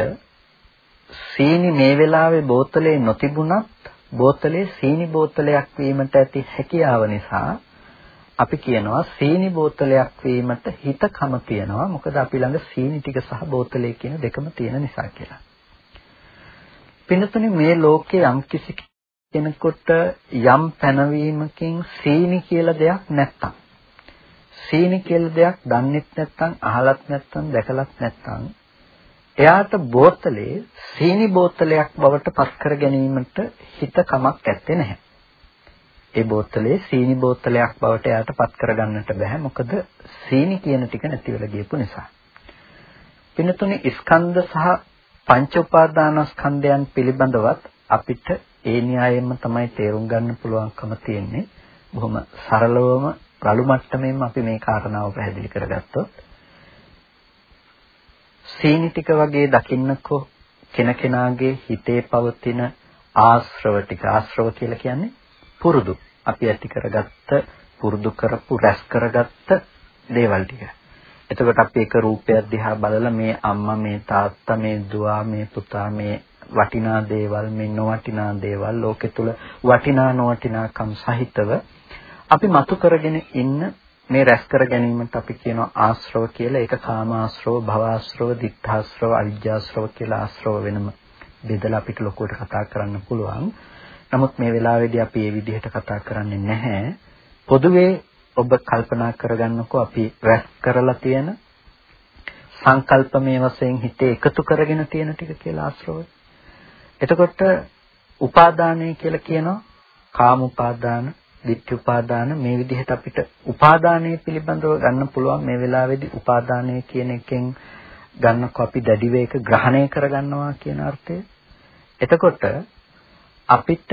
සීනි මේ වෙලාවේ බෝතලේ නොතිබුණත් බෝතලේ සීනි බෝතලයක් වීමට ඇති හැකියාව නිසා අපි කියනවා සීනි බෝතලයක් වීමට හිතකම තියනවා මොකද අපි ළඟ සීනි ටික සහ බෝතලේ කියන දෙකම තියෙන නිසා කියලා. පින්නතුනේ මේ ලෝකේ යම් කිසි කෙනෙකුට යම් පැනවීමකින් සීනි කියලා දෙයක් නැත්තම් සීනි කියලා දෙයක් දන්නෙත් නැත්තම් අහලත් නැත්තම් දැකලත් නැත්තම් එයාට බෝතලේ සීනි බෝතලයක් බවට පත් කර ගැනීමට හිත කමක් ඇත්තේ නැහැ. ඒ බෝතලේ සීනි බෝතලයක් බවට එයාට පත් කරගන්නට බෑ මොකද සීනි කියන ටික නැති වෙලා ගියපු නිසා. පින්නතුනේ ස්කන්ධ සහ පංච උපාදානස්කන්ධයන් පිළිබඳවත් අපිට ඒ න්‍යායෙන්ම තමයි තේරුම් ගන්න පුළුවන්කම තියෙන්නේ. බොහොම සරලවම රළු මට්ටමින්ම අපි මේ කාරණාව පැහැදිලි කරගත්තොත් සීනි ටික වගේ දකින්නකෝ කෙනකෙනාගේ හිතේ පවතින ආශ්‍රව ටික ආශ්‍රව කියලා කියන්නේ පුරුදු අපි ඇති කරගත්ත පුරුදු කරපු රැස් කරගත්ත දේවල් ටික. එතකොට අපි එක රූපයක් දිහා බලලා මේ අම්මා මේ තාත්තා මේ දුව මේ පුතා මේ වටිනා දේවල් මේ නොවටිනා දේවල් ලෝකෙ තුල වටිනා නොවටිනාකම් සහිතව අපි මතු කරගෙන ඉන්න මේ රැස් කර ගැනීමට අපි කියනවා ආශ්‍රව කියලා. ඒක කාමාශ්‍රව, භවආශ්‍රව, ditthාශ්‍රව, අවිජ්ජාශ්‍රව කියලා ආශ්‍රව වෙනම බෙදලා අපිට ලොකුවට කතා කරන්න පුළුවන්. නමුත් මේ වෙලාවේදී අපි මේ විදිහට කතා කරන්නේ නැහැ. පොදුවේ ඔබ කල්පනා කරගන්නකෝ අපි රැස් කරලා තියෙන සංකල්පමය වශයෙන් හිතේ එකතු කරගෙන තියෙන ටික කියලා ආශ්‍රවය. එතකොට උපාදානය කියලා කියනවා කාම උපාදාන, ditthi උපාදාන මේ විදිහට අපිට උපාදානය පිළිබඳව ගන්න පුළුවන් මේ වෙලාවේදී උපාදානය කියන එකෙන් ගන්නකො අපි දැඩි වේක ග්‍රහණය කරගන්නවා කියන අර්ථය. එතකොට අපිට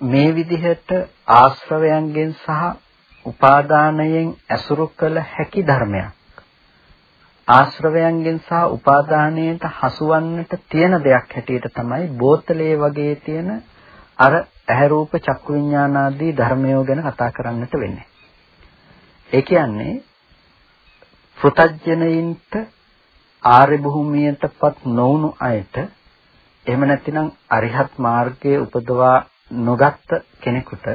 මේ විදිහට ආශ්‍රවයන්ගෙන් සහ උපාදානයෙන් ඇසුරු කළ හැකි ධර්මයක් ආශ්‍රවයන්ගෙන් සහ උපාදානයට හසුවන්නට තියෙන දෙයක් හැටියට තමයි බෝතලයේ වගේ තියෙන අර ඇහැ රූප චක්කු විඥානාදී ධර්මයෝ ගැන කතා කරන්නට වෙන්නේ. ඒ කියන්නේ පෘතජ්ජනයින්ට ආර්ය භූමියටපත් නොවුණු අයට එහෙම නැතිනම් අරිහත් මාර්ගයේ උපදවා නොගත් කෙනෙකුට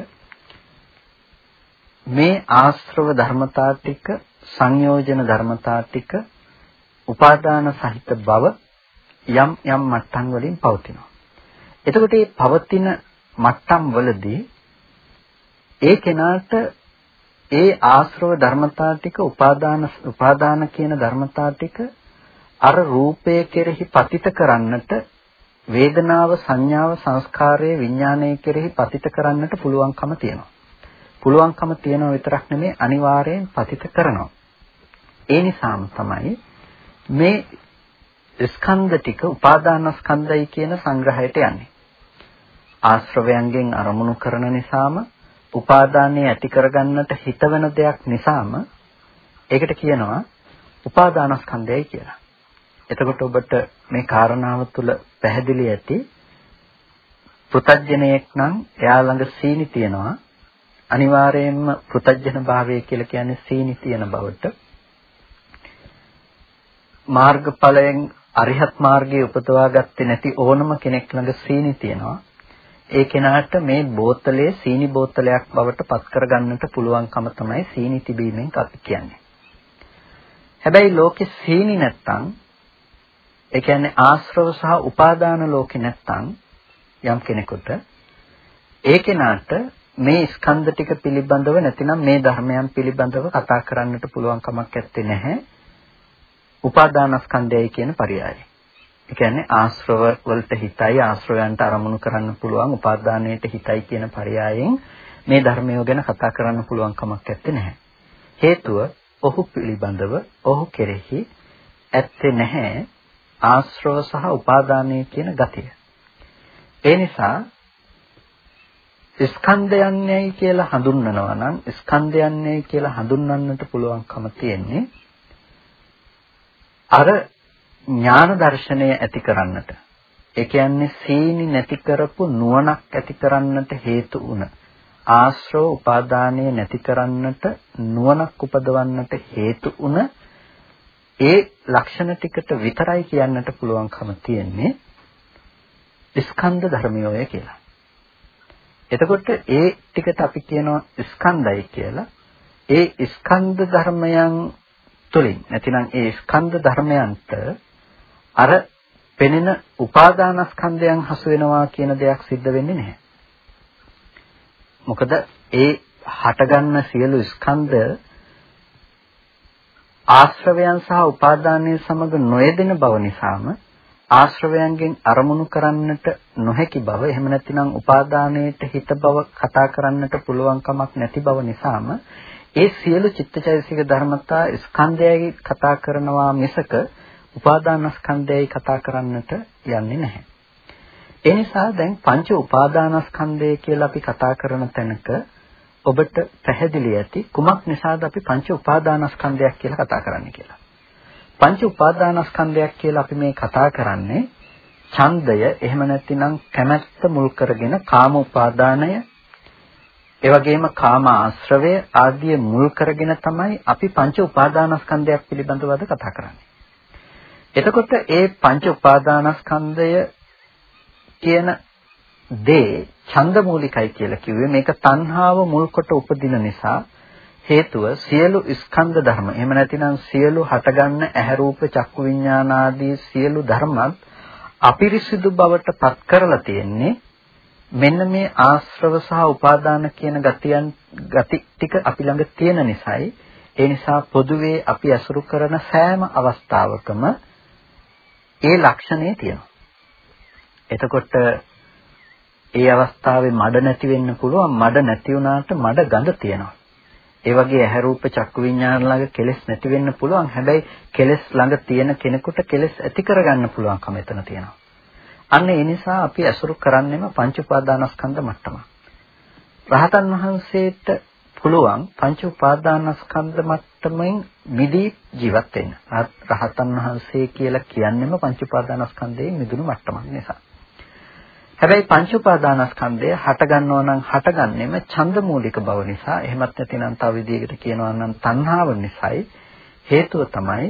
මේ ආශ්‍රව ධර්මතා ටික සංයෝජන ධර්මතා ටික උපාදාන සහිත බව යම් යම් මට්ටම් වලින් පවතිනවා. එතකොට මේ පවතින මට්ටම් වලදී ඒ කෙනාට ඒ ආශ්‍රව ධර්මතා ටික උපාදාන උපාදාන කියන ධර්මතා ටික අර රූපය කෙරෙහි පතිත කරන්නට වේදනාව සංඥාව සංස්කාරයේ විඥානයේ කෙරෙහි පතිත කරන්නට පුළුවන්කම තියෙනවා. පුළුවන්කම තියෙනව විතරක් නෙමෙයි අනිවාර්යෙන් පතිත කරනවා. ඒ නිසාම තමයි මේ ස්කන්ධ ටික උපාදානස්කන්ධයි කියන සංග්‍රහයට යන්නේ. ආශ්‍රවයන්ගෙන් අරමුණු කරන නිසාම උපාදානය ඇති කරගන්නට හිතවන දෙයක් නිසාම ඒකට කියනවා උපාදානස්කන්ධයයි කියලා. එතකොට ඔබට මේ කාරණාව තුළ පැහැදිලි ඇති පෘතජ්ජනයෙක් නම් එයා ළඟ සීනි තියනවා. අනිවාර්යයෙන්ම පෘතජ්ජන භාවය කියලා කියන්නේ සීනි තියෙන බවට. මාර්ගඵලයෙන් අරිහත් මාර්ගයේ උපදවා ගත්තේ නැති ඕනම කෙනෙක් ළඟ සීනි තියෙනවා. ඒ කෙනාට මේ බෝතලයේ සීනි බෝතලයක් බවට පත් කරගන්නට පුළුවන්කම තමයි සීනි තිබීමෙන් කියන්නේ. හැබැයි ලෝකේ සීනි නැත්තම් ඒ කියන්නේ ආශ්‍රව සහ උපාදාන ලෝකේ නැත්තම් යම් කෙනෙකුට ඒ කෙනාට මේ ස්කන්ධ ටික පිළිබඳව නැතිනම් මේ ධර්මයන් පිළිබඳව කතා කරන්නට පුළුවන් කමක් නැත්තේ නැහැ. උපාදානස්කන්ධයයි කියන පරයය. ඒ කියන්නේ ආශ්‍රව වලට හිතයි ආශ්‍රවයන්ට අරමුණු කරන්න පුළුවන් උපාදානයට හිතයි කියන පරයයෙන් මේ ධර්මය ගැන කතා කරන්න පුළුවන් කමක් නැත්තේ නැහැ. හේතුව ඔහු පිළිබඳව ඔහු කෙරෙහි ඇත්තේ නැහැ ආශ්‍රව සහ උපාදානය කියන ගතිය. ඒ නිසා ස්කන්ධයන්යයි කියලා හඳුන්වනවා නම් ස්කන්ධයන්යයි කියලා හඳුන්වන්නට පුළුවන්කම තියෙන්නේ අර ඥාන දර්ශනය ඇති කරන්නට. ඒ කියන්නේ සීනි නැති කරපු නුවණක් ඇති කරන්නට හේතු වුණ ආශ්‍රව උපාදානය නැති කරන්නට නුවණක් උපදවන්නට හේතු වුණ ඒ ලක්ෂණ ටිකට විතරයි කියන්නට පුළුවන්කම තියෙන්නේ ස්කන්ධ ධර්මියෝය කියලා. එතකොට ඒ ටිකට අපි කියනවා ස්කන්ධයි කියලා. ඒ ස්කන්ධ ධර්මයන් තුලින් නැතිනම් ඒ ස්කන්ධ ධර්මයන්ට අර පෙනෙන උපාදානස්කන්ධයන් හසු වෙනවා කියන දෙයක් සිද්ධ වෙන්නේ නැහැ. මොකද ඒ හටගන්න සියලු ස්කන්ධ ආශ්‍රවයන් සහ උපාදානයේ සමග නොයෙදෙන බව නිසාම ආශ්‍රවයන්ගෙන් අරමුණු කරන්නට නොහැකි බව එහෙම නැතිනම් උපාදානයේට හිත බව කතා කරන්නට පුළුවන් කමක් නැති බව නිසාම ඒ සියලු චිත්තචෛතසික ධර්මතා ස්කන්ධයයි කතා කරනවා මිසක උපාදානස්කන්ධයයි කතා කරන්නට යන්නේ නැහැ. ඒ නිසා දැන් පංච උපාදානස්කන්ධය කියලා අපි කතා කරන තැනක ඔබට පැහැදිලි ඇති කුමක් නිසාද අපි පංච උපාදානස්කන්ධයක් කියලා කතා කරන්නේ කියලා. පංච උපාදානස්කන්ධයක් කියලා අපි මේ කතා කරන්නේ ඡන්දය එහෙම නැතිනම් කැමැත්ත මුල් කරගෙන කාම උපාදානය ඒ වගේම කාම ආශ්‍රවය ආදී මුල් කරගෙන තමයි අපි පංච උපාදානස්කන්ධයක් පිළිබඳව අද කතා කරන්නේ. එතකොට ඒ පංච උපාදානස්කන්ධය කියන දේ ඡන්දමූලිකයි කියලා කිව්වේ මේක තණ්හාව මුල් කොට උපදින නිසා හේතුව සියලු ස්කන්ධ ධර්ම එහෙම නැතිනම් සියලු හටගන්න ඇහැ රූප චක්කු විඥාන ආදී සියලු ධර්මත් අපිරිසිදු බවට පත් කරලා තියෙන්නේ මෙන්න මේ ආශ්‍රව සහ උපාදාන කියන ගතියන් ගති ටික අපි ළඟ තියෙන නිසායි ඒ නිසා පොදුවේ අපි අසුරු කරන සෑම අවස්ථාවකම ඒ ලක්ෂණේ තියෙනවා. එතකොට ඒ අවස්ථාවේ මඩ නැති වෙන්න පුළුවන් මඩ නැති වුණාට මඩ ගඳ තියෙනවා. ඒ වගේ ඇහැ රූප චක්කු විඥාන ළඟ කෙලෙස් නැති වෙන්න පුළුවන්. හැබැයි කෙලෙස් ළඟ තියෙන කෙනෙකුට කෙලෙස් ඇති කරගන්න පුළුවන්කම එතන තියෙනවා. අන්න ඒ නිසා අපි අසුරු කරන්නේම පංච උපාදානස්කන්ධ මට්ටම. රහතන් වහන්සේට පුළුවන් පංච උපාදානස්කන්ධ මට්ටමින් මිදී ජීවත් වෙන්න. රහතන් වහන්සේ කියලා කියන්නේම පංච උපාදානස්කන්ධයෙන් මිදුණු මට්ටමක් නිසා. හැබැයි පංච උපාදානස්කන්ධය හට ගන්නවා නම් හටගන්නේම ඡන්ද මූලික බව නිසා එහෙමත් නැතිනම් තව විදිහකට කියනවා නම් තණ්හාව නිසායි හේතුව තමයි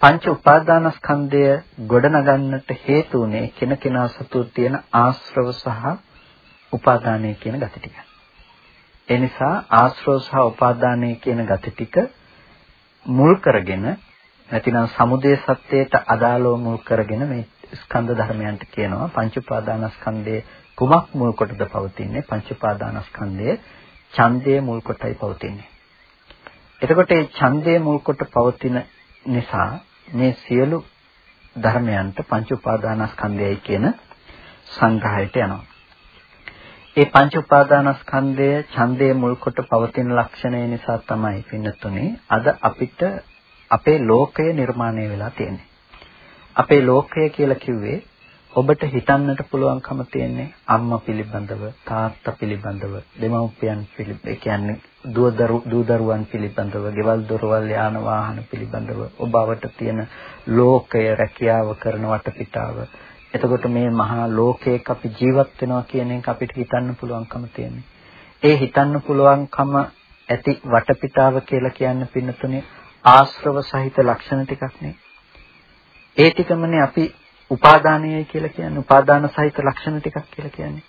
පංච උපාදානස්කන්ධය ගොඩනගන්නට හේතු උනේ කෙනකෙනා සතු තියෙන ආශ්‍රව සහ උපාදානය කියන gati ටික. ඒ නිසා ආශ්‍රව සහ උපාදානය කියන gati ටික මුල් කරගෙන නැතිනම් සමුදය සත්‍යයට අදාළව මුල් කරගෙන මේ ස්කන්ධ ධර්මයන්ට කියනවා පංච උපාදානස්කන්ධයේ කුමක් මුල් කොටද පවතින්නේ පංච උපාදානස්කන්ධය ඡන්දයේ මුල් කොටයි පවතින්නේ. එතකොට මේ ඡන්දයේ මුල් කොට පවතින නිසා මේ සියලු ධර්මයන්ට පංච උපාදානස්කන්ධයයි කියන සංග්‍රහයට යනවා. ඒ පංච උපාදානස්කන්ධය ඡන්දයේ මුල් කොට පවතින ලක්ෂණය නිසා තමයි පින්නතුනේ අද අපිට අපේ ලෝකය නිර්මාණය වෙලා තියෙන්නේ. අපේ ලෝකය කියලා කිව්වේ ඔබට හිතන්නට පුළුවන්කම තියෙන්නේ අම්මා පිළිබඳව තාත්තා පිළිබඳව දෙමව්පියන් පිළිබඳව කියන්නේ දූ දරුවන් පිළිබඳව ගෙවල් දොරවල් යාන වාහන පිළිබඳව ඔබවට තියෙන ලෝකය රැකියාව කරන වටපිටාව. එතකොට මේ මහා ලෝකයක අපි ජීවත් වෙනවා කියන එක අපිට හිතන්න පුළුවන්කම තියෙන්නේ. ඒ හිතන්න පුළුවන්කම ඇති වටපිටාව කියලා කියන්නේ පින්නතුනේ ආශ්‍රව සහිත ලක්ෂණ ටිකක් නේ. ඒ ටිකමනේ අපි උපාදානයයි කියලා කියන්නේ උපාදාන සහිත ලක්ෂණ ටිකක් කියලා කියන්නේ.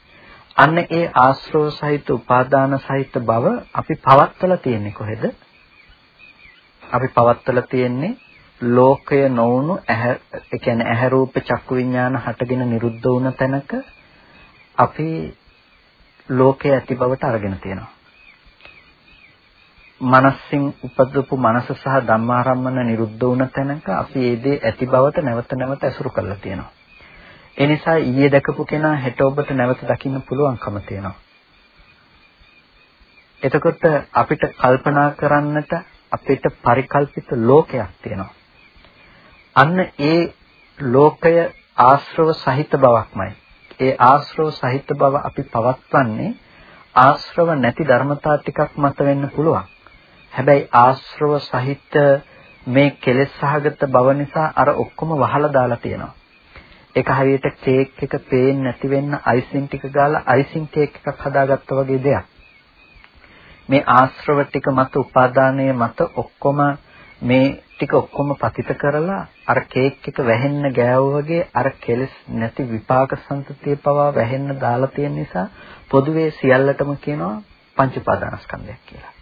අන්න ඒ ආශ්‍රව සහිත උපාදාන සහිත බව අපි පවත්වලා තියෙන්නේ කොහෙද? අපි පවත්වලා තියෙන්නේ ලෝකය නොවුණු ඇහැ ඒ කියන්නේ ඇහැ රූප චක්කු විඥාන හටගෙන නිරුද්ධ වුණ තැනක අපි ලෝකය ඇති බවට අරගෙන තියෙනවා. මනසින් උපදවපු මනස සහ ධම්මාරම්මන නිරුද්ධ වුණ තැනක අපි ඒ දේ ඇති බවට නැවත නැවත ඇසුරු කරලා තියෙනවා. ඒ නිසා ඊයේ දැකපු කෙනා හෙට ඔබට නැවත දකින්න පුළුවන්කම තියෙනවා. එතකොට අපිට කල්පනා කරන්නට අපිට පරිකල්පිත ලෝකයක් තියෙනවා. අන්න ඒ ලෝකය ආශ්‍රව සහිත බවක්මයි. ඒ ආශ්‍රව සහිත බව අපි පවත්වන්නේ ආශ්‍රව නැති ධර්මතා ටිකක් මත වෙන්න පුළුවන්. හැබැයි ආශ්‍රව සහිත මේ කෙලෙස් සහගත බව නිසා අර ඔක්කොම වහලා දාලා තියෙනවා. ඒක හරියට කේක් එක පේන්නේ නැති වෙන්න අයිසින් ටික ගාලා අයිසින් කේක් එකක් හදාගත්තා වගේ දෙයක්. මේ ආශ්‍රව ටික මත උපාදානයේ මත ඔක්කොම මේ ටික ඔක්කොම පතිත කරලා අර කේක් එක වැහෙන්න ගෑවෝ වගේ අර කෙලස් නැති විපාක සංතතිය පවා වැහෙන්න දාලා තියෙන නිසා පොදුවේ සියල්ලටම කියනවා පංච උපාදානස්කන්ධයක් කියලා.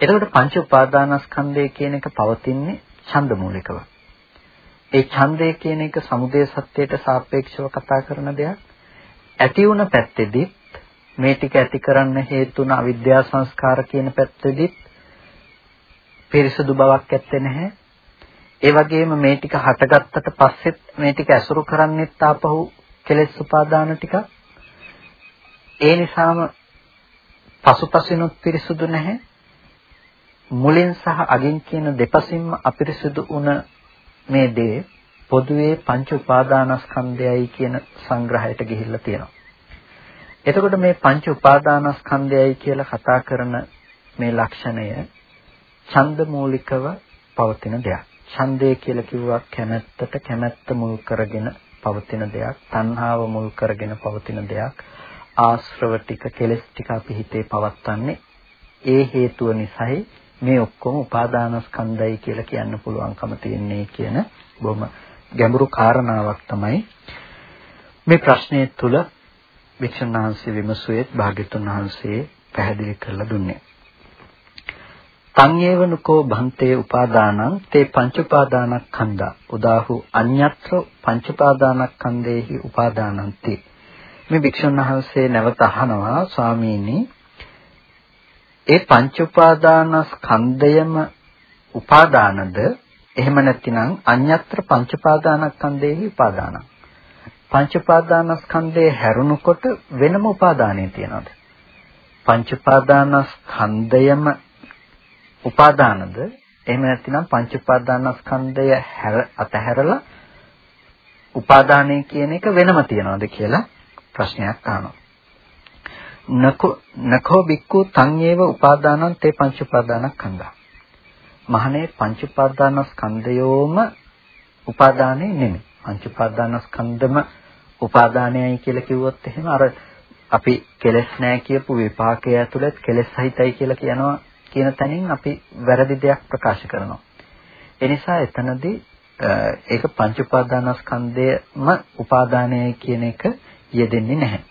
එතකොට පංච උපාදානස්කන්ධය කියන එක පවතින්නේ ඡන්ද මූලිකව. ඒ ඡන්දය කියන එක සමුදය සත්‍යයට සාපේක්ෂව කතා කරන දෙයක්. ඇති වුණ පැත්තේදීත් මේ ටික ඇති කරන්න හේතුන අවිද්‍යා සංස්කාර කියන පැත්තේදීත් පිරිසුදු බවක් ඇත්තේ නැහැ. ඒ වගේම මේ ටික හටගත්තට පස්සෙත් මේ ටික ඇසුරු කරන්නේත් ආපහු කෙලෙස් උපාදාන ටික. ඒ නිසාම පසුපසිනුත් පිරිසුදු නැහැ. මුලින් සහ අගින් කියන දෙපසින්ම අපිරිසුදු වුණ මේ දේ පොදුවේ පංච උපාදානස්කන්ධයයි කියන සංග්‍රහයට ගිහිල්ලා තියෙනවා. එතකොට මේ පංච උපාදානස්කන්ධයයි කියලා කතා කරන මේ ලක්ෂණය ඡන්ද මූලිකව පවතින දෙයක්. ඡන්දය කියලා කිව්වා කැමැත්තට කැමැත්ත මුල් කරගෙන පවතින දෙයක්. තණ්හාව මුල් කරගෙන පවතින දෙයක්. ආශ්‍රව ටික කෙලස් ටික අපි හිතේ පවත්න්නේ ඒ හේතුව නිසායි මේ ඔක්කොම උපාදානස්කන්ධයි කියලා කියන්න පුළුවන්කම තියෙන්නේ කියන බොහොම ගැඹුරු කාරණාවක් තමයි මේ ප්‍රශ්නයේ තුල වික්ෂුන් වහන්සේ විමසුවේත් භාග්‍යතුන් වහන්සේ පැහැදිලි කරලා දුන්නේ. සංයේවනුකෝ භන්තේ උපාදානං තේ පංච උපාදානස්කන්ධා උදාහු අඤ්ඤත්‍ර පංච උපාදානස්කන්ධේහි උපාදානಂತಿ මේ වික්ෂුන් වහන්සේ නැවත අහනවා ස්වාමීනි ඒ පංච උපාදානස්කන්ධයම උපාදානද? එහෙම නැතිනම් අඤ්ඤත්‍ර පංච උපාදානස්කන්ධේහි උපාදානං. පංච උපාදානස්කන්ධේ හැරුණකොට වෙනම උපාදානය තියනවාද? පංච උපාදානස්කන්ධයම උපාදානද? එහෙම නැතිනම් පංච උපාදානස්කන්ධය හැර අතහැරලා උපාදානය කියන එක වෙනම තියනවාද කියලා ප්‍රශ්නයක් අහනවා. නකෝ නකෝ බික්කු තං ඒව උපාදානං තේ පංච උපාදානස්කන්ධා. මහණේ පංච උපාදානස්කන්ධයෝම උපාදානේ නෙමෙයි. පංච උපාදානස්කන්ධම උපාදානයයි කියලා කිව්වොත් එහෙම අර අපි කෙලස් නැහැ කියපු විපාකය ඇතුළත් කෙලස් සහිතයි කියලා කියනවා කියන තැනින් අපි වැරදි දෙයක් ප්‍රකාශ කරනවා. ඒ නිසා එතනදී ඒක පංච උපාදානස්කන්ධයම උපාදානයයි කියන එක යෙදෙන්නේ නැහැ.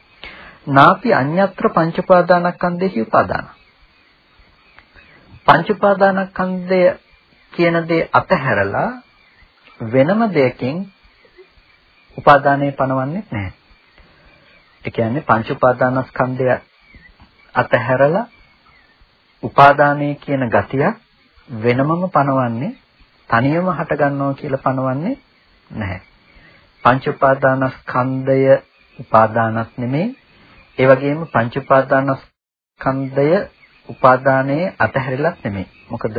නාපි අඤ්ඤත්‍ර පංච උපාදානස්කන්ධෙහි උපාදාන. පංච උපාදානස්කන්ධය කියන දේ අතහැරලා වෙනම දෙයකින් උපාදානය පනවන්නේ නැහැ. ඒ කියන්නේ පංච උපාදානස්කන්ධය අතහැරලා උපාදානය කියන ගතිය වෙනමම පනවන්නේ තනියම හට ගන්නවා කියලා පනවන්නේ නැහැ. පංච උපාදානස්කන්ධය උපාදානක් නෙමෙයි. ඒ වගේම පංච උපාදානස්කන්ධය උපාදානයේ අතහැරලත් නෙමෙයි. මොකද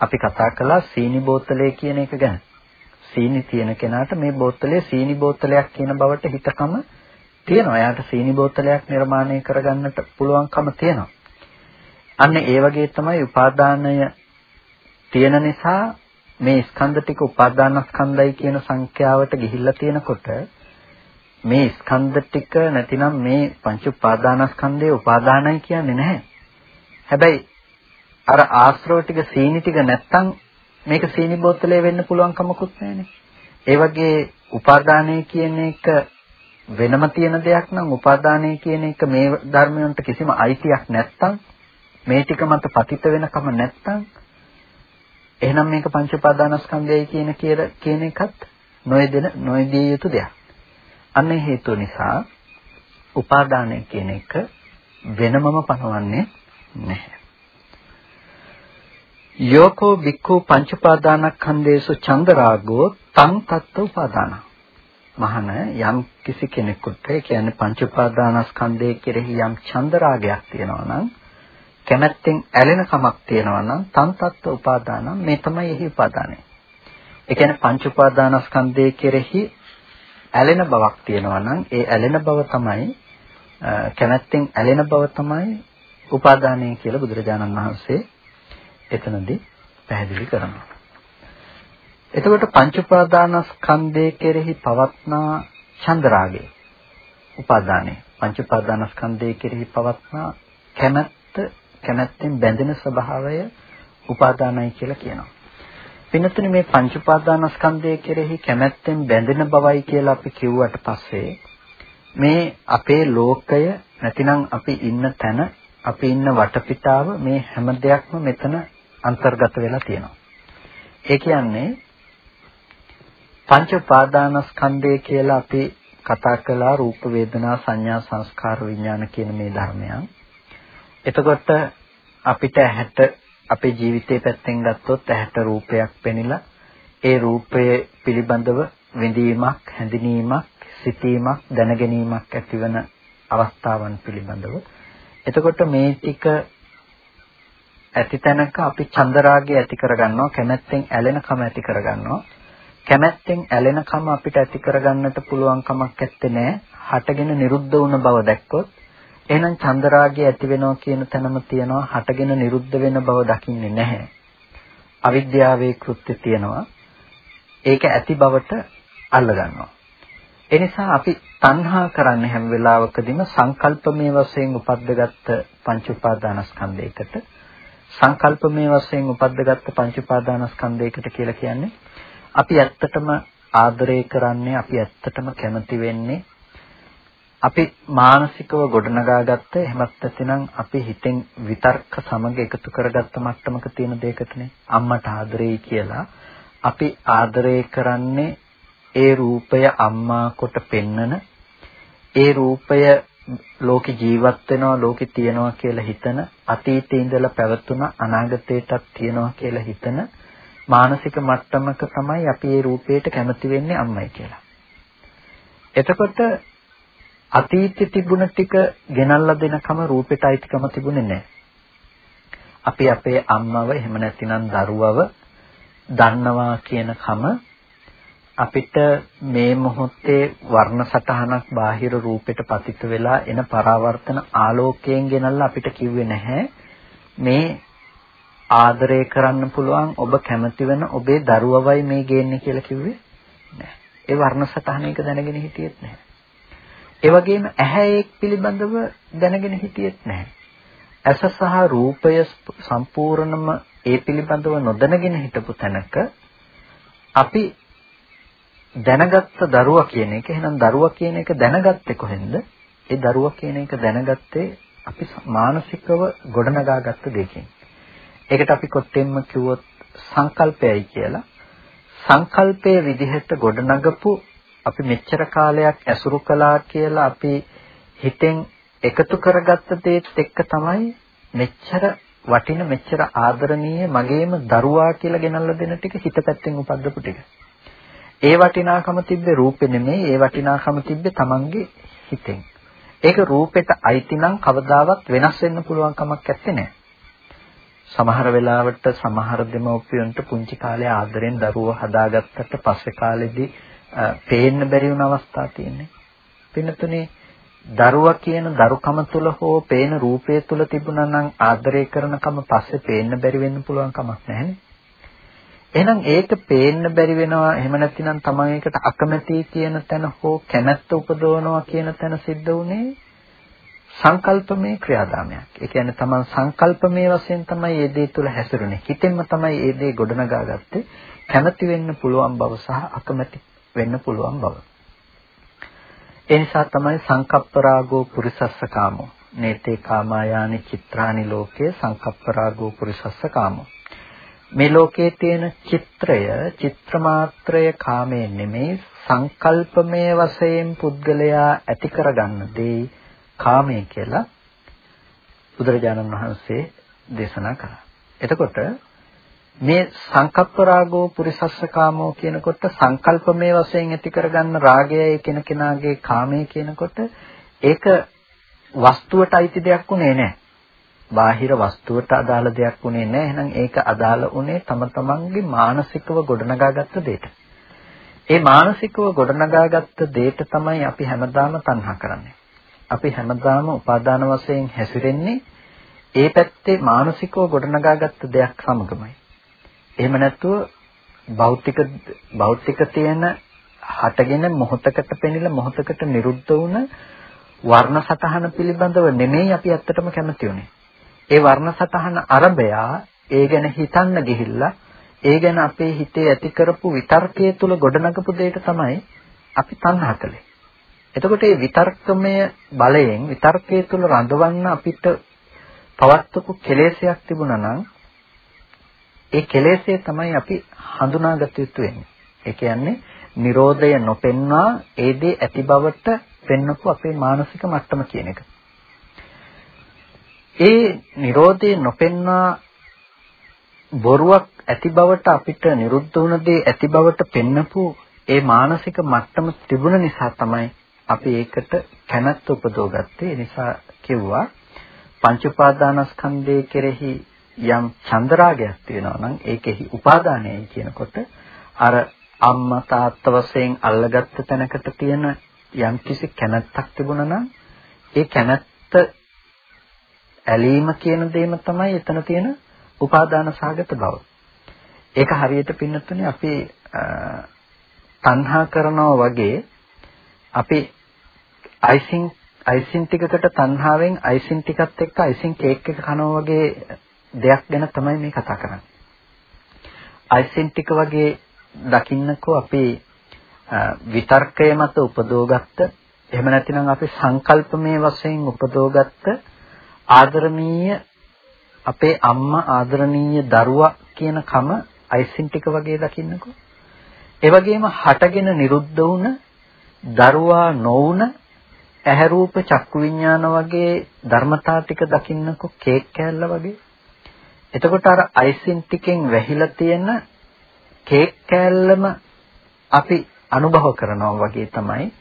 අපි කතා කළා සීනි බෝතලය කියන එක ගැන. සීනි තියෙන කෙනාට මේ බෝතලය සීනි බෝතලයක් කියන බවට හිතකම තියෙනවා. එයාට සීනි බෝතලයක් නිර්මාණය කරගන්නට පුළුවන්කම තියෙනවා. අන්න ඒ වගේ තමයි උපාදානය තියෙන නිසා මේ ස්කන්ධ ටික උපාදානස්කන්ධයි කියන සංඛ්‍යාවට ගිහිල්ලා තියෙනකොට මේ ස්කන්ධ ටික නැතිනම් මේ පංච උපාදානස්කන්ධයේ උපාදානයි කියන්නේ නැහැ. හැබැයි අර ආශ්‍රව ටික සීනි ටික නැත්තම් මේක සීනි බෝතලේ වෙන්න පුළුවන් කමකුත් නැහැනේ. ඒ වගේ උපාදානය කියන එක වෙනම තියෙන දෙයක් නම් උපාදානය කියන එක මේ ධර්මයන්ට කිසිම අයිතියක් නැත්තම් මේ ටික මත පතිත වෙනකම නැත්තම් එහෙනම් මේක පංච උපාදානස්කන්ධයයි කියන කියන එකත් නොයදෙන නොයදිය යුතු දෙයක්. අන්න හේතුව නිසා උපාදානය කියන එක වෙනමම පනවන්නේ නැහැ. යෝකෝ වික්ඛු පංච උපාදානස්කන්ධේසු චන්දරාගෝ තං තත්ත්ව උපාදාන. මහන යම් කිසි කෙනෙකුට ඒ කියන්නේ පංච උපාදානස්කන්ධයේ කෙරෙහි යම් චන්දරාගයක් තියෙනවා නම් කැමැත්තෙන් ඇලෙන කමක් තියෙනවා නම් තන් තත්ත්ව උපාදාන මේ තමයි එහි උපාදානය. ඒ කියන්නේ පංච උපාදානස්කන්ධයේ කෙරෙහි ඇලෙන බවක් තියෙනවා නම් ඒ ඇලෙන බව තමයි කැමැත්තෙන් ඇලෙන බව තමයි උපාදානය කියලා බුදුරජාණන් වහන්සේ එතනදී පැහැදිලි කරනවා. එතකොට පංච උපාදානස්කන්ධයේ කෙරෙහි පවත්නා චන්දරාගය උපාදානය පංච උපාදානස්කන්ධයේ කෙරෙහි පවත්නා කැමැත්ත කැමැත්තෙන් බැඳෙන ස්වභාවය උපාදානයි කියලා කියනවා. පින්නතුනි මේ පංච උපාදානස්කන්ධය කෙරෙහි කැමැත්තෙන් බැඳෙන බවයි කියලා අපි කිව්වට පස්සේ මේ අපේ ලෝකය නැතිනම් අපි ඉන්න තැන අපි ඉන්න වටපිටාව මේ හැම දෙයක්ම මෙතන අන්තර්ගත වෙලා තියෙනවා. ඒ කියන්නේ පංච උපාදානස්කන්ධය කියලා අපි කතා කළා රූප වේදනා සංඥා සංස්කාර විඥාන කියන මේ ධර්මයන්. එතකොට අපිට ඇහැට අපේ ජීවිතයේ පැත්තෙන් ගත්තොත් ඇහැට රූපයක් පෙනිලා ඒ රූපය පිළිබඳව විඳීමක්, හැඳිනීමක්, සිතීමක්, දැනගැනීමක් ඇතිවන අවස්ථාවන් පිළිබඳව. එතකොට මේ ටික ඇති තැනක අපි චන්දරාගය ඇති කරගන්නවා, කැමැත්තෙන් ඇලෙනකම ඇති කරගන්නවා. කැමැත්තෙන් ඇලෙනකම අපිට ඇති කරගන්නට පුළුවන් කමක් නැත්තේ නෑ. හටගෙන නිරුද්ධ වුණ බව දැක්කොත් එහෙනම් චන්දරාගය ඇති වෙනවා කියන තැනම තියෙනවා හටගෙන නිරුද්ධ වෙන බව දකින්නේ නැහැ. අවිද්‍යාවේ කෘත්‍ය තියෙනවා. ඒක ඇති බවට අල්ලගන්නවා. ඒ නිසා අපි තණ්හා කරන්නේ හැම වෙලාවකදීම සංකල්පමය වශයෙන් උපද්දගත්ත පංච උපාදානස්කන්ධයකට සංකල්පමය වශයෙන් උපද්දගත්ත පංච උපාදානස්කන්ධයකට කියලා කියන්නේ අපි ඇත්තටම ආදරය කරන්නේ අපි ඇත්තටම කැමති වෙන්නේ අපි මානසිකව ගොඩනගාගත්ත එහෙමත් නැතිනම් අපි හිතෙන් විතර්ක සමග එකතු කරගත්ත මට්ටමක තියෙන දෙයකටනේ. අම්මට ආදරෙයි කියලා. අපි ආදරය කරන්නේ ඒ රූපය අම්මා කොට පෙන්නන. ඒ රූපය ලෝකේ ජීවත් වෙනවා ලෝකේ තියනවා කියලා හිතන. අතීතේ ඉඳලා පැවතුන අනාගතේටත් තියනවා කියලා හිතන මානසික මට්ටමක තමයි අපි මේ රූපයට කැමති වෙන්නේ අම්මයි කියලා. එතකොට අතීතේ තිබුණ ටික ගෙනල්ලා දෙනකම රූපෙට අයිතිකම තිබුණේ නැහැ. අපි අපේ අම්මව එහෙම නැතිනම් දරුවව දන්නවා කියන කම අපිට මේ මොහොතේ වර්ණ සටහනක් බාහිර රූපෙට පතිත වෙලා එන පරාවර්තන ආලෝකයෙන් ගෙනල්ලා අපිට කිව්වේ නැහැ මේ ආදරය කරන්න පුළුවන් ඔබ කැමති වෙන ඔබේ දරුවවයි මේ ගේන්නේ කියලා කිව්වේ නැහැ. ඒ වර්ණ සටහන එක දැනගෙන හිටියෙත් නැහැ. ඒ වගේම ඇහැ එක් පිළිබඳව දැනගෙන හිටියෙත් නැහැ. ඇස සහ රූපය සම්පූර්ණම ඒ පිළිබඳව නොදැනගෙන හිටපු තැනක අපි දැනගත්ත දරුවා කියන එක එහෙනම් දරුවා කියන එක දැනගත්තේ කොහෙන්ද? ඒ දරුවා කියන එක දැනගත්තේ අපි මානසිකව ගොඩනගාගත්ත දෙයකින්. ඒකට අපි කොටෙන්ම කිව්වොත් සංකල්පයයි කියලා. සංකල්පයේ විදිහට ගොඩනගපු අපි මෙච්චර කාලයක් ඇසුරු කළා කියලා අපි හිතෙන් එකතු කරගත්ත දේත් එක්ක තමයි මෙච්චර වටින මෙච්චර ආදරණීය මගේම දරුවා කියලා ගෙනල්ලා දෙන ටික හිත පැත්තෙන් උපද්දපු ටික. ඒ වටිනාකම තිබ්බේ රූපේ නෙමෙයි ඒ වටිනාකම තිබ්බේ Tamange හිතෙන්. ඒක රූපෙට අයිති නම් කවදාවත් වෙනස් වෙන්න පුළුවන් කමක් නැත්තේ නෑ. සමහර වෙලාවට සමහර දෙමව්පියන්ට පුංචි කාලේ ආදරෙන් දරුවෝ හදාගත්තට පස්සේ කාලෙදී පේන්න බැරි වුණ අවස්ථා තියෙන්නේ. පින්නතුනේ දරුවා කියන දරුකම තුල හෝ පේන රූපය තුල තිබුණා නම් ආදරය කරනකම පස්සේ පේන්න බැරි වෙන්න පුළුවන් කමක් නැහැනේ. එහෙනම් ඒක පේන්න බැරි වෙනවා එහෙම නැතිනම් තමන් ඒකට අකමැති කියන තැන හෝ කැමැත්ත උපදවනවා කියන තැන සිද්ධ වුණේ සංකල්පමේ ක්‍රියාදාමයක්. ඒ කියන්නේ තමන් සංකල්පමේ වශයෙන් තමයි මේ දේ තුල හැසිරුනේ. හිතෙන්ම තමයි මේ දේ ගොඩනගාගත්තේ. කැමති වෙන්න පුළුවන් බව සහ අකමැති වෙන්න පුළුවන් බව. ඒ නිසා තමයි සංකප්පරාගෝ පුරිසස්ස කාමෝ. නේතේ කාමායානි චිත්‍රානි ලෝකේ සංකප්පරාගෝ පුරිසස්ස කාමෝ. මේ ලෝකයේ තියෙන චිත්‍රය චිත්‍ර මාත්‍රය කාමයේ නෙමෙයි සංකල්පමය වශයෙන් පුද්ගලයා ඇති කරගන්න දේ කාමය කියලා බුදුරජාණන් වහන්සේ දේශනා කළා. එතකොට මේ සංකප්ප රාගෝ පුරිසස්ස කාමෝ කියනකොට සංකල්පමය වශයෙන් ඇති කරගන්න රාගයයි කියන කෙනාගේ කාමය කියනකොට ඒක වස්තුවට අයිති දෙයක් උනේ නැහැ. බාහිර වස්තුවට අදාළ දෙයක් උනේ නැහැ. එහෙනම් ඒක අදාළ උනේ තම තමන්ගේ මානසිකව ගොඩනගාගත්ත දෙයට. ඒ මානසිකව ගොඩනගාගත්ත දෙයට තමයි අපි හැමදාම තණ්හා කරන්නේ. අපි හැමදාම උපාදාන වශයෙන් හැසිරෙන්නේ ඒ පැත්තේ මානසිකව ගොඩනගාගත්ත දෙයක් සමගමයි. එහෙම නැතුව භෞතික භෞතික තියෙන හටගෙන මොහතකට පෙනිලා මොහතකට නිරුද්ධ වුණ වර්ණ සතහන පිළිබඳව නෙමෙයි අපි ඇත්තටම කැමති උනේ. ඒ වර්ණ සතහන අරබයා ඒ ගැන හිතන්න ගිහිල්ලා ඒ ගැන අපේ හිතේ ඇති කරපු විතර්කයේ තුල ගොඩනගපු දෙයට තමයි අපි තණ්හා කළේ. එතකොට මේ විතර්කමය බලයෙන් විතර්කයේ තුල රඳවන්න අපිට පවත්වපු කෙලෙසයක් තිබුණා නම් ඒ කෙලෙසේ තමයි අපි හඳුනාගත යුතු වෙන්නේ. ඒ කියන්නේ Nirodhaය නොපෙන්වා ඒ දේ ඇති බවට පෙන්වපු අපේ මානසික මට්ටම කියන එක. ඒ Nirodhaය නොපෙන්වා බොරුවක් ඇති බවට අපිට නිරුද්ධ වුණ දේ ඇති බවට පෙන්වපු ඒ මානසික මට්ටම තිබුණ නිසා තමයි අපි ඒකට කැමැත්ත උපදවගත්තේ. ඒ නිසා කිව්වා පංච උපාදානස්කන්ධයේ කෙරෙහි යම් චන්දරාගයක් තියෙනවා නම් ඒකෙහි උපාදානයයි කියනකොට අර අම්මා තාත්තා වශයෙන් අල්ලගත්ත තැනකට තියෙන යම්කිසි කැමැත්තක් තිබුණා නම් ඒ කැමැත්ත ඇලීම කියන දෙයම තමයි එතන තියෙන උපාදාන සාගත බව. ඒක හරියට පින්නතුනේ අපි තණ්හා කරනවා වගේ අපි අයිසින් අයිසින් ටිකකට තණ්හාවෙන් අයිසින් ටිකත් එක්ක අයිසින් කේක් එක කනවා වගේ දෙයක් ගැන තමයි මේ කතා කරන්නේ. අයිසින් ටික වගේ දකින්නකෝ අපි විතර්කය මත උපදෝගත්ත එහෙම නැතිනම් අපි සංකල්පමය වශයෙන් උපදෝගත්ත ආදරණීය අපේ අම්මා ආදරණීය දරුවා කියන කම අයිසින් ටික වගේ දකින්නකෝ ඒ වගේම හටගෙන නිරුද්ධ වුණ දරුවා නොවුන ඇහැ රූප චක්කු විඥාන වගේ ධර්මතා ටික දකින්නකො කේක් කෑල්ල වගේ එතකොට අර අයිසින් ටිකෙන් වැහිලා තියෙන කේක් කෑල්ලම අපි අනුභව කරනවා වගේ තමයි.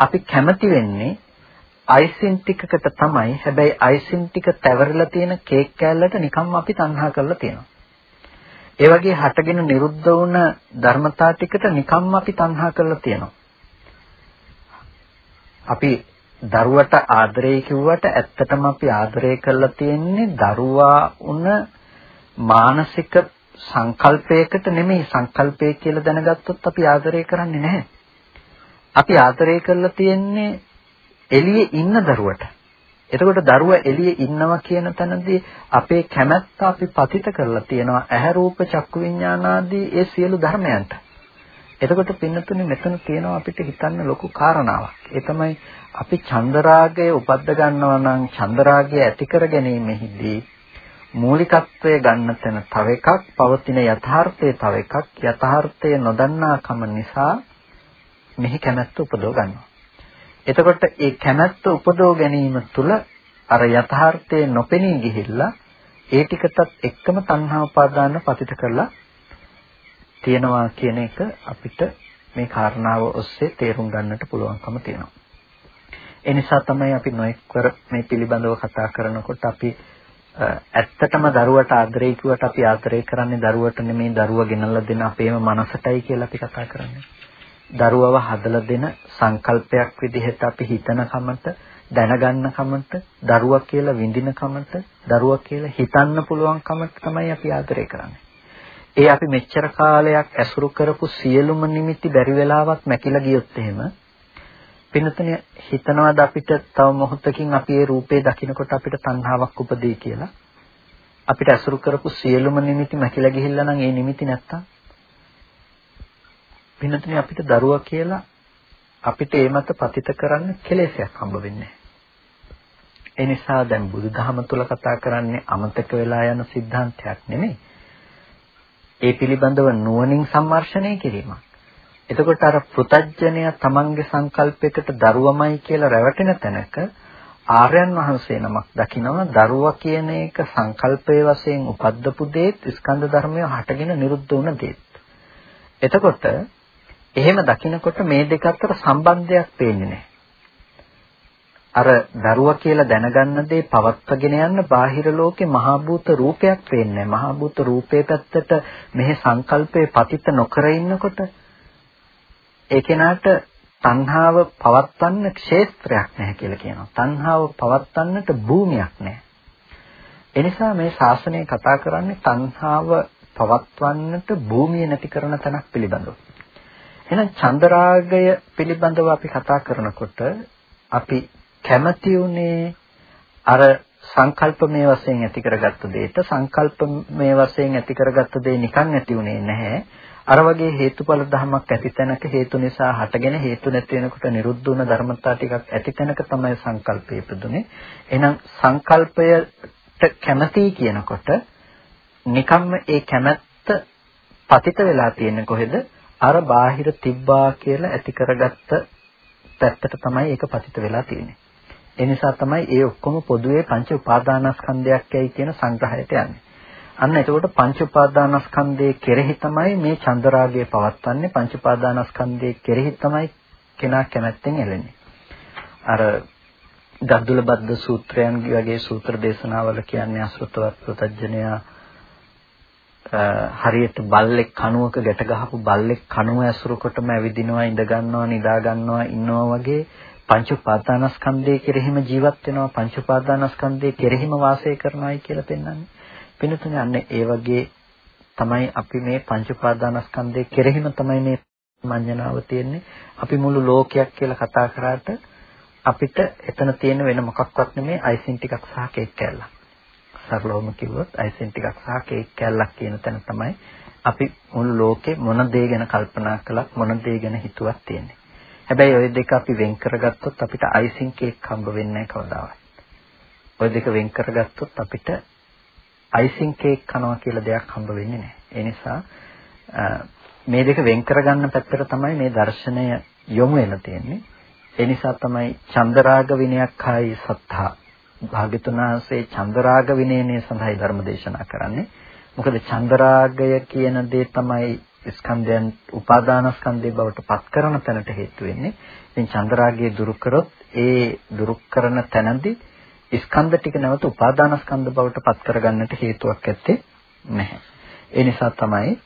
අපි කැමති වෙන්නේ අයිසින් ටිකකට තමයි. හැබැයි අයිසින් ටික තැවරලා තියෙන කේක් කෑල්ලට නිකම්ම අපි තණ්හා කරලා තියෙනවා. ඒ වගේ හටගෙන නිරුද්ධ වුණ ධර්මතා ටිකට නිකම්ම අපි තණ්හා කරලා තියෙනවා. අපි දරුවට ආදරය කිව්වට ඇත්තටම අපි ආදරය කරලා තියෙන්නේ දරුවා උන මානසික සංකල්පයකට නෙමෙයි සංකල්පය කියලා දැනගත්තොත් අපි ආදරය කරන්නේ නැහැ. අපි ආදරය කරලා තියෙන්නේ එළියේ ඉන්න දරුවට. එතකොට දරුවා එළියේ ඉන්නවා කියන තැනදී අපේ කැමැත්ත අපි පතිත කරලා තියෙනවා ඇහැ රූප චක්කු විඥානාදී ඒ සියලු ධර්මයන්ට. එතකොට පින්නතුනේ මෙතන තියෙනවා අපිට හිතන්න ලොකු කාරණාවක්. ඒ තමයි අපි චන්දරාගය උපද්ද ගන්නවා නම් චන්දරාගය ඇති කර ගැනීමෙහිදී මූලිකත්වය ගන්න තැන තව එකක් පවතින යථාර්ථය තව එකක් යථාර්ථය නොදන්නාකම නිසා මෙහි කැමැත්ත උපදව ගන්නවා. එතකොට ඒ කැමැත්ත උපදව ගැනීම තුළ අර යථාර්ථයේ නොපෙනී ගිහිල්ලා ඒ ටිකටත් එක්කම තණ්හා උපාදාන පතිත කරලා තියෙනවා කියන එක අපිට මේ කාරණාව ඔස්සේ තේරුම් ගන්නට පුළුවන්කම තියෙනවා. ඒ නිසා තමයි අපි නොඑක්වර මේ පිළිබඳව කතා කරනකොට අපි ඇත්තටම දරුවට ආදරේ කිව්වට අපි ආදරේ කරන්නේ දරුවට නෙමෙයි දරුවා ගෙනල්ලා දෙන අපේම මනසටයි කියලා අපි කතා කරන්නේ. දරුවව හදලා දෙන සංකල්පයක් විදිහට අපි හිතන කමට දැනගන්න කමට දරුවා කියලා විඳින කමට දරුවා කියලා හිතන්න පුළුවන් කමට තමයි අපි ආදරය කරන්නේ. ඒ අපි මෙච්චර කාලයක් ඇසුරු කරපු සියලුම නිමිති බැරි වෙලාවක් මැකිලා ගියොත් එහෙම පින්නතනේ හිතනවාද අපිට තව මොහොතකින් අපි ඒ රූපේ දකිනකොට අපිට තණ්හාවක් උපදී කියලා? අපිට අසුරු කරපු සියලුම නිමිති මැකිලා ගිහිල්ලා නම් ඒ නිමිති නැත්තම් පින්නතනේ අපිට දරුවා කියලා අපිට ඒ මත පතිත කරන්න කෙලෙසයක් හම්බ වෙන්නේ ඒ නිසා දැන් බුදුදහම තුල කතා කරන්නේ අමතක වෙලා යන સિદ્ધාන්තයක් නෙමෙයි. ඒ පිළිබඳව නුවණින් සම්මර්ෂණය කිරීමක්. එතකොට අර පෘතජ්ජනය තමන්ගේ සංකල්පයකට දරුවමයි කියලා රැවටෙන තැනක ආර්යයන් වහන්සේ නමක් දකිනවා දරුවා කියන එක සංකල්පයේ වශයෙන් උපද්දපු දේත් ස්කන්ධ ධර්මය හටගෙන නිරුද්ධ වුණ දේත්. එතකොට එහෙම දකිනකොට මේ දෙක අතර සම්බන්ධයක් පේන්නේ නැහැ. අර දරුවා කියලා දැනගන්න දේ පවත්වාගෙන යන්න බාහිර ලෝකේ මහා භූත රූපයක් පේන්නේ මහා භූත රූපේ පැත්තට මෙහි සංකල්පේ පතිත නොකර ඉන්නකොට ඒ කෙනාට තණ්හාව පවත්වන්න ක්ෂේත්‍රයක් නැහැ කියලා කියනවා. තණ්හාව පවත්වන්නට භූමියක් නැහැ. එනිසා මේ ශාසනය කතා කරන්නේ තණ්හාව පවත්වන්නට භූමිය නැති කරන තැනක් පිළිබඳව. එහෙනම් චන්දරාගය පිළිබඳව අපි කතා කරනකොට අපි කැමති උනේ අර සංකල්පමය වශයෙන් ඇති කරගත්ත දෙයට සංකල්පමය වශයෙන් ඇති කරගත්ත දේ නිකන් ඇති උනේ නැහැ. අර වගේ හේතුඵල ධමයක් ඇති තැනක හේතු නිසා හටගෙන හේතු නැති වෙනකොට නිරුද්ධ වුණ ධර්මතා ටිකක් ඇති තැනක තමයි සංකල්පය ඉපදුනේ. එහෙනම් සංකල්පයට කැමති කියනකොට නිකම්ම ඒ කැමැත්ත පතිත වෙලා තියෙන්නේ කොහෙද? අර බාහිර තිබ්බා කියලා ඇති කරගත්ත පැත්තට තමයි ඒක පතිත වෙලා තියෙන්නේ. ඒ නිසා තමයි ඒ ඔක්කොම පොදුවේ පංච උපාදානස්කන්ධයක්යි කියන සංග්‍රහයට යන්නේ. අන්න එතකොට පංච උපාදානස්කන්ධයේ කෙරෙහි තමයි මේ චන්දරාගය පවත්වන්නේ පංච උපාදානස්කන්ධයේ කෙරෙහි තමයි කෙනා කැමැත්තෙන් එළෙන්නේ. අර ගද්දුල බද්ද සූත්‍රයන් වගේ සූත්‍ර දේශනාවල කියන්නේ අසෘතවත් ප්‍රත්‍යඥයා හරියට බල්ලෙක් කණුවක ගැට ගහපු බල්ලෙක් කණුව ඇසුරු කොටම ඇවිදිනවා ඉඳ ගන්නවා නිදා ගන්නවා ඉන්නවා වගේ පංච උපාදානස්කන්ධය කෙරෙහිම ජීවත් වෙනවා පංච උපාදානස්කන්ධය කෙරෙහිම වාසය කරනවායි කියලා පෙන්වන්නේ. පින්තුනේ අන්න ඒ වගේ තමයි අපි මේ පංච උපාදානස්කන්ධය කෙරෙහිම තමයි මේ මඤ්ඤණාව තියෙන්නේ. අපි මුළු ලෝකයක් කියලා කතා කරාට අපිට එතන තියෙන වෙන මොකක්වත් නෙමෙයි අයිසින් ටිකක් සහ කේක් කෑල්ලක්. සරලවම කිව්වොත් අයිසින් ටිකක් සහ කේක් කෑල්ලක් කියන තැන තමයි අපි මුළු ලෝකේ මොන දේ ගැන කල්පනා කළත් මොන දේ ගැන හිතුවක් තියෙන්නේ. හැබැයි ওই දෙක අපි වෙන් කරගත්තොත් අපිට අයිසින් කේක් හම්බ වෙන්නේ නැහැ කවදාවත්. ওই දෙක වෙන් කරගත්තොත් අපිට අයිසින් කේක් කනවා කියලා දෙයක් හම්බ වෙන්නේ නැහැ. ඒ නිසා මේ දෙක වෙන් කරගන්න පැත්තට තමයි මේ දර්ශනය යොමු වෙලා තියෙන්නේ. ඒ නිසා තමයි චන්දරාග විනයක් හායි සත්තා භාග්‍යතුන් වහන්සේ චන්දරාග විනයනේ සඳහායි ධර්ම දේශනා කරන්නේ. මොකද චන්දරාගය කියන දේ තමයි ස්කන්ධයන් උපාදානස්කන්ධය බවට පත් කරන තැනට හේතු වෙන්නේ. ඉතින් චන්දරාගය දුරු කරොත් ඒ දුරු කරන තැනදී ස්කන්ධ ටික නැවත උපාදානස්කන්ධ බවට පත් කරගන්නට හේතුවක් ඇත්තේ නැහැ. ඒ නිසා තමයි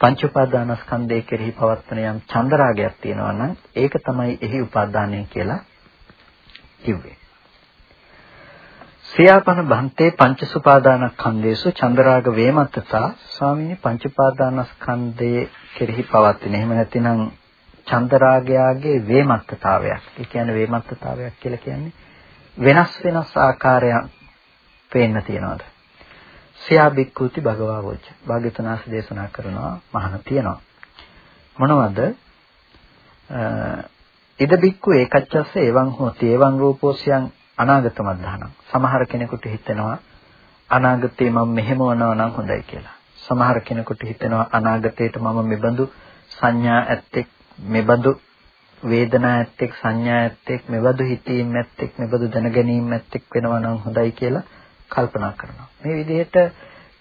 පංච උපාදානස්කන්ධය කෙරෙහි පවත්වන යම් චන්දරාගයක් තියෙනවා නම් ඒක තමයි එහි උපාදානය කියලා කිව්වේ. සියාපන බන්තේ පංච සුපාදානස්කන්ධේසු චන්දරාග වේමත්තතා ස්වාමීනි පංච උපාදානස්කන්ධයේ කෙරෙහි පවත්වන. එහෙම නැතිනම් චන්දරාගයාගේ වේමත්තතාවයක්. ඒ කියන්නේ වේමත්තතාවයක් කියලා කියන්නේ වෙනස් වෙනස් ආකාරයන් පේන්න තියනවාද? සියා බික්කුති භගවා වෝච. භාග්‍යතුනාස දේශනා කරනවා මහාන තියනවා. මොනවද? ඉද බික්කු ඒකච්චස්ස එවං හෝති එවං රූපෝසියං අනාගත මද්ධානම්. සමහර කෙනෙකුට හිතෙනවා අනාගතේ මම මෙහෙම වනවා නම් හොඳයි කියලා. සමහර කෙනෙකුට හිතෙනවා අනාගතේට මම මෙබඳු සංඥා ඇත්තෙක් මෙබඳු වේදනා ඇත්තෙක් සංඥා ඇත්තෙක් මෙබඳු හිතීම් ඇත්තෙක් මෙබඳු දැනගැනීම් ඇත්තෙක් වෙනවා නම් හොඳයි කියලා කල්පනා කරනවා. මේ විදිහට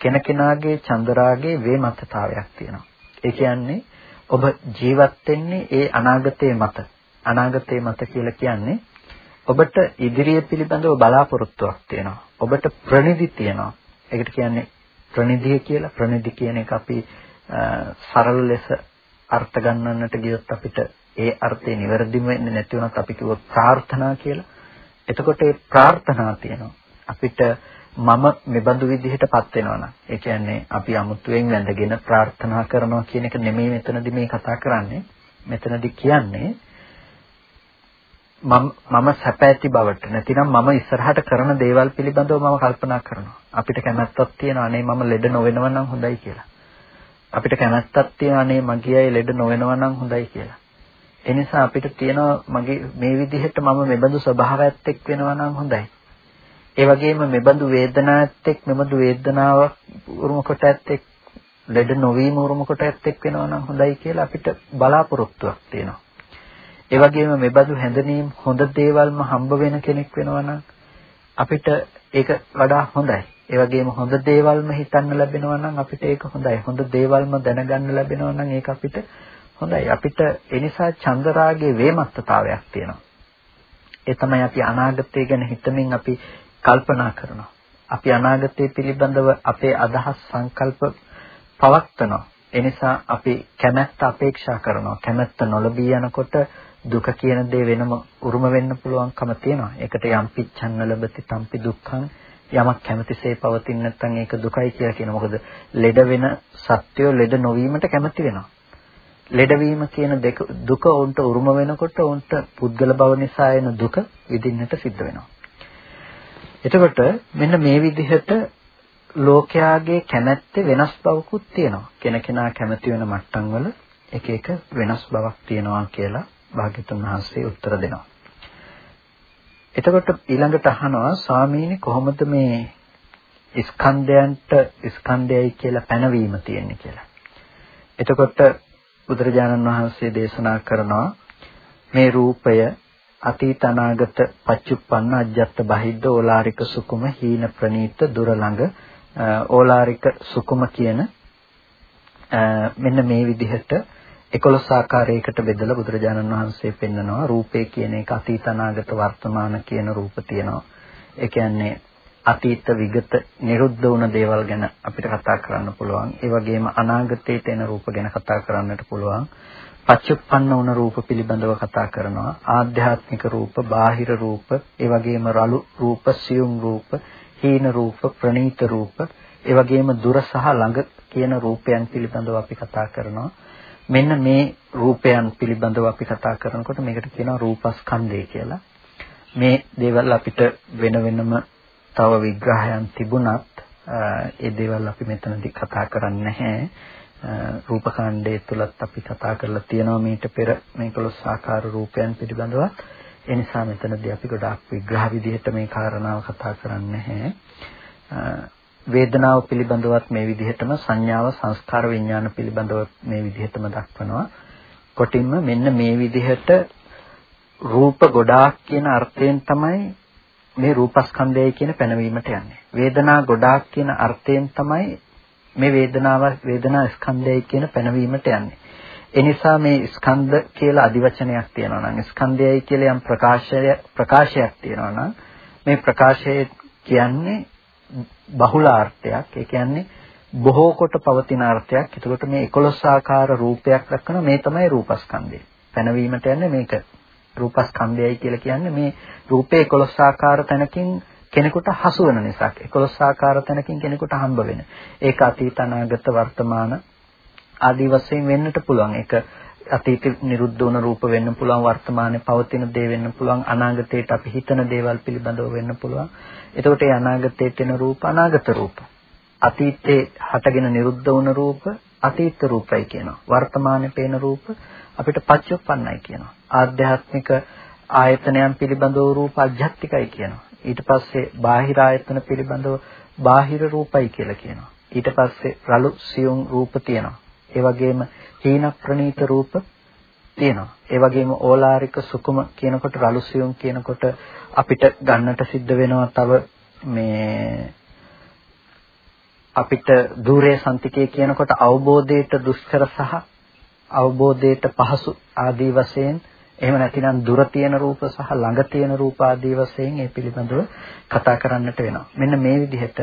කෙනකෙනාගේ චන්දරාගේ වේමත්තතාවයක් තියෙනවා. ඒ කියන්නේ ඔබ ජීවත් වෙන්නේ ඒ අනාගතයේ මත. අනාගතයේ මත කියලා කියන්නේ ඔබට ඉදිරිය පිළිබඳව බලාපොරොත්තුවක් තියෙනවා. ඔබට ප්‍රනිධි තියෙනවා. ඒකට කියන්නේ ප්‍රනිධිය කියලා. ප්‍රනිධි කියන එක අපි සරල ලෙස අර්ථ ගන්නන්නට ගියොත් අපිට ඒ අර්ථය නිවැරදිම වෙන්නේ නැති වුණත් අපි කිව්වොත් ප්‍රාර්ථනා කියලා. එතකොට ඒ ප්‍රාර්ථනා තියෙනවා. අපිට මම මෙබඳු විදිහටපත් වෙනවා නම් ඒ කියන්නේ අපි අමුතුවෙන් වැඳගෙන ප්‍රාර්ථනා කරනවා කියන එක නෙමෙයි මෙතනදි මේ කතා කරන්නේ මෙතනදි කියන්නේ මම මම සැප ඇති බවට නැතිනම් මම ඉස්සරහට කරන දේවල් පිළිබඳව මම කල්පනා කරනවා අපිට කැමැත්තක් තියෙනවා අනේ මම ලෙඩ නොවෙනව නම් හොඳයි කියලා අපිට කැමැත්තක් තියෙනවා අනේ මගේ අය ලෙඩ නොවෙනව නම් හොඳයි කියලා ඒ නිසා අපිට තියෙනවා මගේ මේ විදිහට මම මෙබඳු ස්වභාවයත් එක්ක වෙනවා නම් හොඳයි ඒ වගේම මෙබඳු වේදනාවත් එක් මෙබඳු වේදනාවක් උරුම කොට ඇත්තෙක් ලෙඩ නොවීම උරුම කොට ඇත්තෙක් වෙනවා නම් හොඳයි කියලා අපිට බලාපොරොත්තුවක් තියෙනවා. ඒ වගේම මෙබඳු හැඳිනීම් හොඳ දේවල්ම හම්බ වෙන කෙනෙක් වෙනවා නම් අපිට ඒක වඩා හොඳයි. ඒ වගේම හොඳ දේවල්ම හිතන්න ලැබෙනවා නම් අපිට ඒක හොඳයි. හොඳ දේවල්ම දැනගන්න ලැබෙනවා නම් ඒක අපිට හොඳයි. අපිට ඒ නිසා චන්දරාගයේ වේමත්තතාවයක් තියෙනවා. ඒ තමයි අපි අනාගතය ගැන හිතමින් අපි කල්පනා කරනවා. අපි අනාගතය පිළිබඳව අපේ අදහස් සංකල්ප පවත්නවා. ඒ නිසා අපි කැමැත්ත අපේක්ෂා කරනවා. කැමැත්ත නොලබී යනකොට දුක කියන දේ වෙනම උරුම වෙන්න පුළුවන්කම තියෙනවා. ඒකට යම් පිච්ඡන්න ලැබති තම්පි දුක්ඛං යමක් කැමැතිසේ පවතින නැත්නම් ඒක දුකයි කියලා කියන මොකද ලෙඩ වෙන සත්‍යය ලෙඩ නොවීමට කැමැති වෙනවා. ලෙඩවීම කියන දෙක දුක උන්ට උරුම වෙනකොට උන්ට පුද්ගල බව නිසා එන දුක විඳින්නට සිද්ධ වෙනවා. එතකොට මෙන්න මේ විදිහට ලෝකයාගේ කැමැත්තේ වෙනස් බවකුත් තියෙනවා. කෙනකෙනා කැමති වෙන මට්ටම් වල එක එක වෙනස් බවක් තියෙනවා කියලා භාග්‍යතුන් වහන්සේ උත්තර දෙනවා. එතකොට ඊළඟට අහනවා ස්වාමීනි කොහොමද මේ ස්කන්ධයන්ට ස්කන්ධයයි කියලා පැනවීම තියෙන්නේ කියලා. එතකොට බුදුරජාණන් වහන්සේ දේශනා කරනවා මේ රූපය අතීත අනාගත පච්චුප්පන්න අජ්ජත් බහිද්ද ඕලාරික සුකුම හීන ප්‍රනීත දුර ළඟ ඕලාරික සුකුම කියන මෙන්න මේ විදිහට 11 ආකාරයකට බෙදලා බුදුරජාණන් වහන්සේ පෙන්නනවා රූපේ කියන එක අතීත අනාගත වර්තමාන කියන රූප තියෙනවා. ඒ කියන්නේ අතීත විගත නිරුද්ධ වුණ දේවල් ගැන අපිට කතා කරන්න පුළුවන්. ඒ වගේම අනාගතයට එන රූප ගැන කතා කරන්නට පුළුවන්. පච්චුප්පන්න වුණ රූප පිළිබඳව කතා කරනවා. ආධ්‍යාත්මික රූප, බාහිර රූප, ඒ වගේම රළු රූප, සියුම් රූප, හීන රූප, ප්‍රනීත රූප, ඒ වගේම දුර සහ ළඟ කියන රූපයන් පිළිබඳව අපි කතා කරනවා. මෙන්න මේ රූපයන් පිළිබඳව අපි කතා කරනකොට මේකට කියනවා රූපස්කන්ධය කියලා. මේ දේවල් අපිට වෙන වෙනම තව විග්‍රහයන් තිබුණත් ඒ දේවල් අපි මෙතනදී කතා කරන්නේ නැහැ. රූපකාණ්ඩයේ තුලත් අපි කතා කරලා තියෙනවා මීට පෙර මේ 11 ආකාර රූපයන් පිළිබඳව. ඒ නිසා මෙතනදී අපි ගොඩාක් විග්‍රහ විදිහට මේ කාරණාව කතා කරන්නේ නැහැ. වේදනාව පිළිබඳවත් මේ විදිහටම සංඥාව සංස්කාර විඥාන පිළිබඳව මේ විදිහටම දක්වනවා. කොටින්ම මෙන්න මේ විදිහට රූප ගොඩාක් කියන අර්ථයෙන් තමයි මේ රූපස්කන්ධය කියන පැනවීමට යන්නේ. වේදනා ගොඩාක් කියන අර්ථයෙන් තමයි මේ වේදනාව වේදනා ස්කන්ධය කියන පැනවීමට යන්නේ. ඒ නිසා මේ ස්කන්ධ කියලා අදිවචනයක් තියෙනවා නම් ස්කන්ධයයි කියලා යම් ප්‍රකාශය ප්‍රකාශයක් තියෙනවා නම් මේ ප්‍රකාශය කියන්නේ බහුලාර්ථයක්. ඒ කියන්නේ බොහෝ කොට පවතින අර්ථයක්. එතකොට මේ 11 ආකාර රූපයක් දක්වන මේ තමයි රූපස්කන්ධය. පැනවීමට යන්නේ මේක. රූපස්කන්ධයයි කියලා කියන්නේ මේ රූපේ 11 ආකාර තැනකින් කෙනෙකුට හසු වෙන නිසා 11 ආකාර තැනකින් කෙනෙකුට හම්බ වෙන. ඒක අතීත අනාගත වර්තමාන ආදී වශයෙන් වෙන්නට පුළුවන්. ඒක අතීත නිරුද්ධ වුණ රූප වෙන්න පුළුවන් වර්තමානයේ පවතින දේ වෙන්න පුළුවන් අනාගතයට අපි හිතන දේවල් පිළිබඳව වෙන්න පුළුවන්. එතකොට ඒ අනාගතයට එන රූප අනාගත රූප. අතීතේ හටගෙන නිරුද්ධ වුණ රූප අතීත රූපයි කියනවා. වර්තමානයේ පේන රූප අපිට පච්චුප්පන්නයි කියනවා. ආධ්‍යාත්මික ආයතනයන් පිළිබඳව රූප අධ්‍යාත්මිකයි කියනවා. ඊට පස්සේ බාහිර ආයතන පිළිබඳව බාහිර රූපයි කියලා කියනවා. ඊට පස්සේ රළු සියුම් රූප තියෙනවා. ඒ වගේම හීන ප්‍රනීත රූප තියෙනවා. ඒ වගේම ඕලාරික සුකුම කියනකොට රළුසියුම් කියනකොට අපිට ගන්නට සිද්ධ වෙනවා තව මේ අපිට ධූරේ සම්තිකේ කියනකොට අවබෝධයට දුෂ්කර සහ අවබෝධයට පහසු ආදී වශයෙන් එහෙම නැතිනම් දුර තියෙන රූප සහ ළඟ තියෙන රූප ආදී වශයෙන් ඒ පිළිබඳව කතා කරන්නට වෙනවා. මෙන්න මේ විදිහට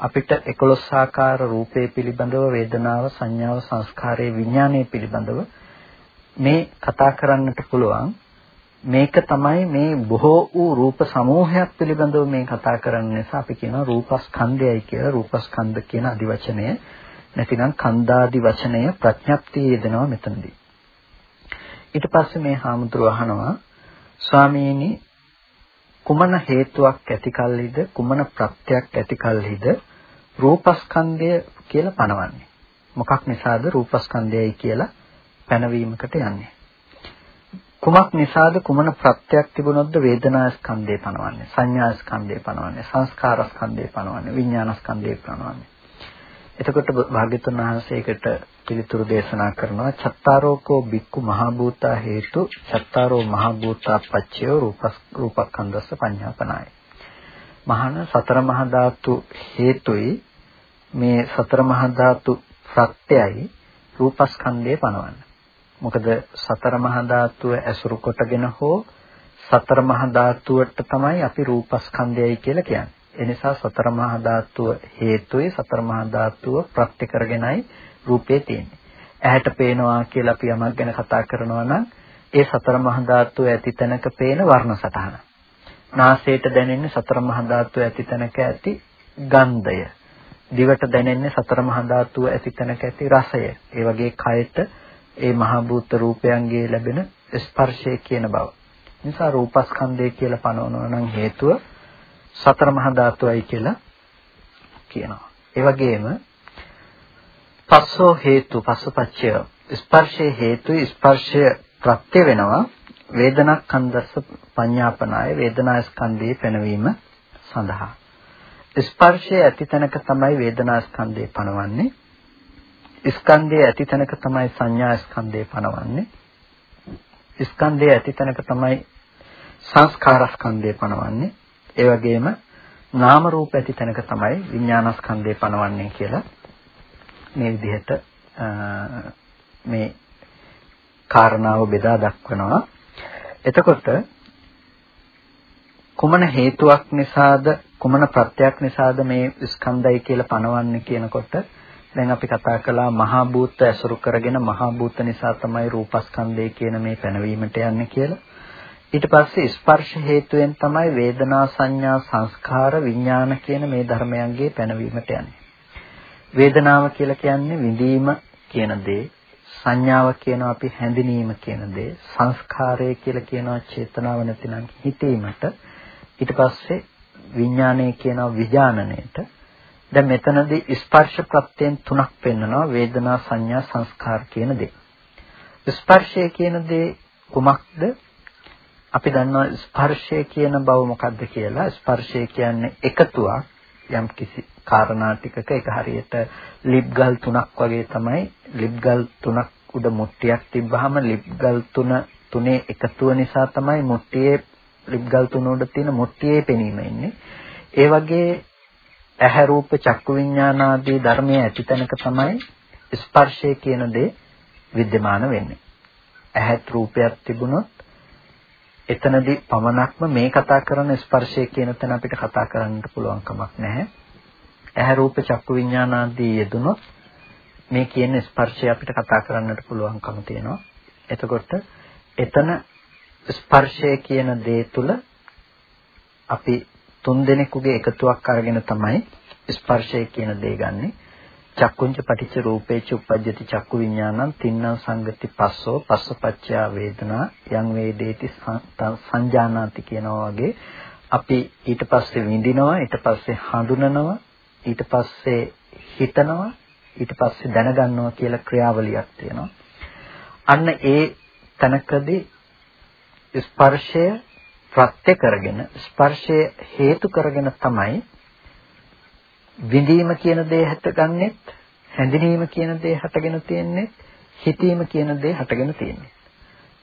අපිට 11 ආකාර රූපේ පිළිබඳව වේදනාව සංඥාව සංස්කාරයේ විඥානයේ පිළිබඳව මේ කතා කරන්නට පුළුවන්. මේක තමයි මේ බොහෝ වූ රූප සමූහයක් පිළිබඳව මේ කතා කරන්න නිසා අපි කියනවා රූපස්කන්ධයයි කියලා. රූපස්කන්ධ කියන අදිවචනය නැතිනම් කන්දාදි වචනය ප්‍රඥප්තිය යෙදෙනවා මෙතනදී. ඊට පස්සේ මේ හාමුදුරුව අහනවා ස්වාමීනි කුමන හේතුවක් ඇති කල්හිද? කුමන ප්‍රත්‍යක් ඇති කල්හිද? රූපස්කන්ධය කියලා පනවන්නේ. මොකක් නිසාද රූපස්කන්ධයයි කියලා පැනවීමකට යන්නේ. කුමක් නිසාද කුමන ප්‍රත්‍යක් තිබුණොත්ද වේදනා ස්කන්ධය පනවන්නේ? සංඥා ස්කන්ධය පනවන්නේ? සංස්කාර ස්කන්ධය පනවන්නේ? විඥාන ස්කන්ධය පනවන්නේ? එතකොට භාග්‍යතුන් වහන්සේකට පිළිතුරු දේශනා කරනවා චත්තාරෝකෝ බික්කු මහා භූතා හේතු චත්තාරෝ මහා භූතා පච්චයෝ රූපස් රූපස්කන්ධස්ස පඤ්ඤාපනාය මහාන සතර මහා ධාතු හේතුයි මේ සතර මහා ධාතු ප්‍රත්‍යයයි රූපස්කන්ධය පනවන්න. මොකද සතර මහා ධාතුව ඇසුරු කොටගෙන හෝ සතර මහා ධාතුවට තමයි අපි රූපස්කන්ධයයි කියලා කියන්නේ. ඒ නිසා සතර මහා ධාතුව හේතුයි සතර මහා ධාතුව ප්‍රත්‍ය කරගෙනයි රූපේ තියෙන්නේ. ඇහැට පේනවා කියලා අපි යමක් ගැන කතා කරනවා නම් ඒ සතර මහා ධාතුව ඇති තැනක පේන වර්ණ සටහන. නාසයට දැනෙන්නේ සතර මහා ධාතුව ඇති තැනක ඇති ගන්ධය. දිවට දැනෙන්නේ සතර මහා ධාතුව ඇති තැනක ඇති රසය. ඒ වගේ කයට ඒ මහා භූත රූපයන්ගේ ලැබෙන ස්පර්ශය කියන බව. නිසා රූපස්කන්ධය කියලා පනවනවා නම් හේතුව සතර මහා ධාතුවයි කියලා කියනවා. ඒ වගේම පස්සෝ හේතු පස්සපච්චය. ස්පර්ශයේ හේතු ස්පර්ශය ප්‍රත්‍ය වෙනවා. වේදනාස්කන්ධස්ස පඤ්ඤාපනාය වේදනා ස්කන්ධයේ පැනවීම සඳහා. ස්පර්ශයේ ඇති තැනක තමයි වේදනා ස්කන්ධය පනවන්නේ. ස්කන්ධයේ ඇති තැනක තමයි සංඥා ස්කන්ධය පනවන්නේ. ස්කන්ධයේ ඇති තැනක තමයි සංස්කාර ස්කන්ධය පනවන්නේ. ඒ වගේම නාම රූප ඇති තැනක තමයි විඥාන ස්කන්ධය පනවන්නේ කියලා මේ විදිහට මේ කාරණාව බෙදා දක්වනවා එතකොට කුමන හේතුවක් නිසාද කුමන ප්‍රත්‍යක් නිසාද මේ ස්කන්ධය කියලා පනවන්නේ කියනකොට දැන් අපි කතා කළා මහා භූත ඇසුරු කරගෙන මහා භූත නිසා තමයි රූපස්කන්ධය කියන මේ පැනවීමට යන්නේ කියලා. ඊට පස්සේ ස්පර්ශ හේතුවෙන් තමයි වේදනා සංඥා සංස්කාර විඥාන කියන මේ ධර්මයන්ගේ පැනවීමට යන්නේ. වේදනාව කියලා කියන්නේ විඳීම කියන දේ, සංඥාව කියනවා අපි හැඳිනීම කියන දේ, සංස්කාරය කියලා කියනවා චේතනාව නැතිනම් හිතීමට. ඊට පස්සේ විඥානය කියනවා විඥානණයට. දැන් මෙතනදී ස්පර්ශ ප්‍රත්‍යයෙන් තුනක් පෙන්වනවා වේදනා සංඥා සංස්කාර කියන දේ. ස්පර්ශය කියන දේ කුමක්ද? අපි දන්නවා ස්පර්ශය කියන බව මොකක්ද කියලා. ස්පර්ශය කියන්නේ එකතුවක් යම් කිසි කාරණා ටිකක ඒක හරියට ලිප් ගල් තුනක් වගේ තමයි ලිප් ගල් තුනක් උඩ මුට්ටියක් තිබ්බහම ලිප් ගල් තුන තුනේ එකතුව නිසා තමයි මුට්ටියේ ලිප් ගල් තුන උඩ තියෙන මුට්ටියේ පෙනීම එන්නේ. ඒ වගේ ඇහැ රූප චක්කු විඥාන ආදී ධර්මයේ ඇතිතැනක තමයි ස්පර්ශය කියන දේ विद्यमान වෙන්නේ. ඇහත් රූපයක් තිබුණොත් එතනදී පමණක්ම මේ කතා කරන ස්පර්ශය කියන තැන අපිට කතා කරන්නට පුළුවන් කමක් නැහැ. ඇහැ රූප චක්කු විඥාන ආදී යෙදුනොත් මේ කියන ස්පර්ශය අපිට කතා කරන්නට පුළුවන්කම තියෙනවා. එතකොට එතන ස්පර්ශය කියන දේ තුල අපි තුන් දෙනෙකුගේ එකතුවක් අරගෙන තමයි ස්පර්ශය කියන දේ ගන්නෙ. චක්කුංච පටිච්ච රූපේච උප්පජ්ජති චක්කු විඥානං තින්නම් සංගති පස්සෝ පස්සපච්චයා වේදනා යං වේදේති සංජානාති කියනවා වගේ. අපි ඊට පස්සේ විඳිනවා ඊට පස්සේ හඳුනනවා ඊට පස්සේ හිතනවා ඊට පස්සේ දැනගන්නවා කියලා ක්‍රියාවලියක් තියෙනවා. අන්න ඒ තනකදී ස්පර්ශය ප්‍රත්‍ය කරගෙන ස්පර්ශය හේතු කරගෙන තමයි විඳීම කියන දේ හටගන්නෙත් හැඳිනීම කියන දේ හටගෙන තියෙන්නේ හිතීම කියන දේ හටගෙන තියෙන්නේ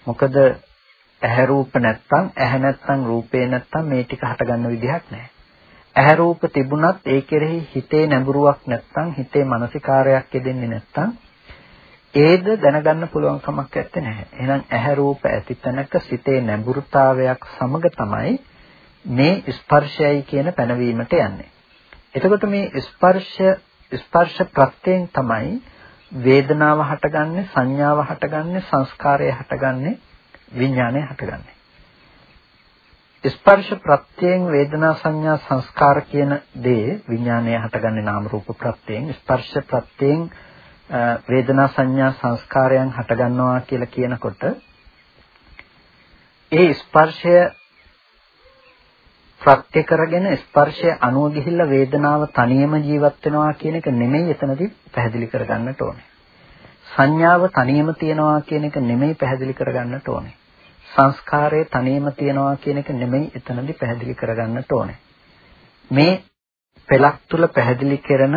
මොකද ඇහැ රූප නැත්තම් ඇහැ නැත්තම් රූපේ නැත්තම් මේ ටික හටගන්න විදිහක් නැහැ ඇහැ රූප තිබුණත් ඒ කෙරෙහි හිතේ නැඹුරුවක් නැත්තම් හිතේ මානසිකාරයක් යෙදෙන්නේ නැත්තම් ඒද දැනගන්න පුළුවන් කමක් නැත්තේ නැහැ. එහෙනම් ඇහැ රූප ඇති තැනක සිතේ නැඹුරුතාවයක් සමග තමයි මේ ස්පර්ශයයි කියන පැනවීමට යන්නේ. එතකොට මේ ස්පර්ශ ස්පර්ශ ප්‍රත්‍යයෙන් තමයි වේදනාව හටගන්නේ, සංඥාව හටගන්නේ, සංස්කාරය හටගන්නේ, විඥානය හටගන්නේ. ස්පර්ශ ප්‍රත්‍යයෙන් වේදනා සංඥා සංස්කාර කියන දේ විඥානය හටගන්නේ නාම රූප ප්‍රත්‍යයෙන් ස්පර්ශ ප්‍රත්‍යයෙන් වේදනා සංඥා සංස්කාරයන් හටගන්නවා කියලා කියනකොට ඒ ස්පර්ශය ප්‍රත්‍ය කරගෙන ස්පර්ශය අනුව ගිහිල්ලා වේදනාව තනියම ජීවත් වෙනවා කියන එක නෙමෙයි එතනදී පැහැදිලි කරගන්නට ඕනේ. සංඥාව තනියම තියනවා කියන එක නෙමෙයි පැහැදිලි කරගන්නට ඕනේ. සංස්කාරය තනියම තියනවා කියන එක නෙමෙයි එතනදී පැහැදිලි කරගන්නට ඕනේ. මේ පෙළක් තුල පැහැදිලි කරන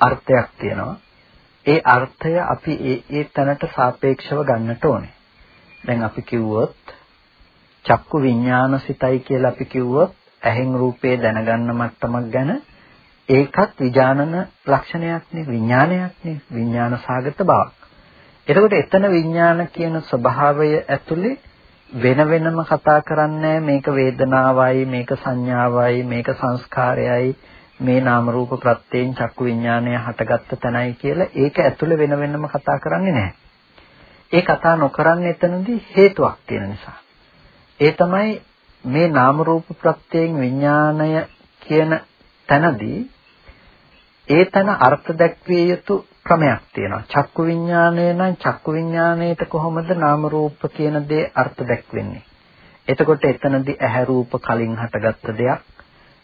අර්ථයක් තියෙනවා. ඒ අර්ථය අපි ඒ ඒ තැනට සාපේක්ෂව ගන්නට ඕනේ. දැන් අපි කිව්වොත් චක්කු විඥානසිතයි කියලා අපි කිව්වොත් ඇහෙන් රූපේ දැනගන්න මට්ටමක් ගැන ඒකත් විඥානන ලක්ෂණයක් නේ විඥානයක් නේ විඥාන සාගත බවක්. එතකොට එතන විඥාන කියන ස්වභාවය ඇතුලේ වෙන වෙනම කතා කරන්නේ මේක වේදනාවයි මේක සංඥාවයි මේක සංස්කාරයයි මේ නාම රූප ප්‍රත්‍යයෙන් චක්කු විඥානය හටගත්ත තැනයි කියලා ඒක ඇතුළේ වෙන වෙනම කතා කරන්නේ නැහැ. ඒ කතා නොකරන්නේ එතනදී හේතුවක් තියෙන නිසා. ඒ තමයි මේ නාම රූප ප්‍රත්‍යයෙන් විඥානය කියන තැනදී ඒ තැන අර්ථ දැක්විය යුතු ක්‍රමයක් තියෙනවා. චක්කු විඥානය නම් චක්කු විඥාණයට කොහොමද නාම රූප කියන දේ අර්ථ දැක්වෙන්නේ? එතකොට එතනදී ඇහැ රූප කලින් හටගත්ත දෙයක්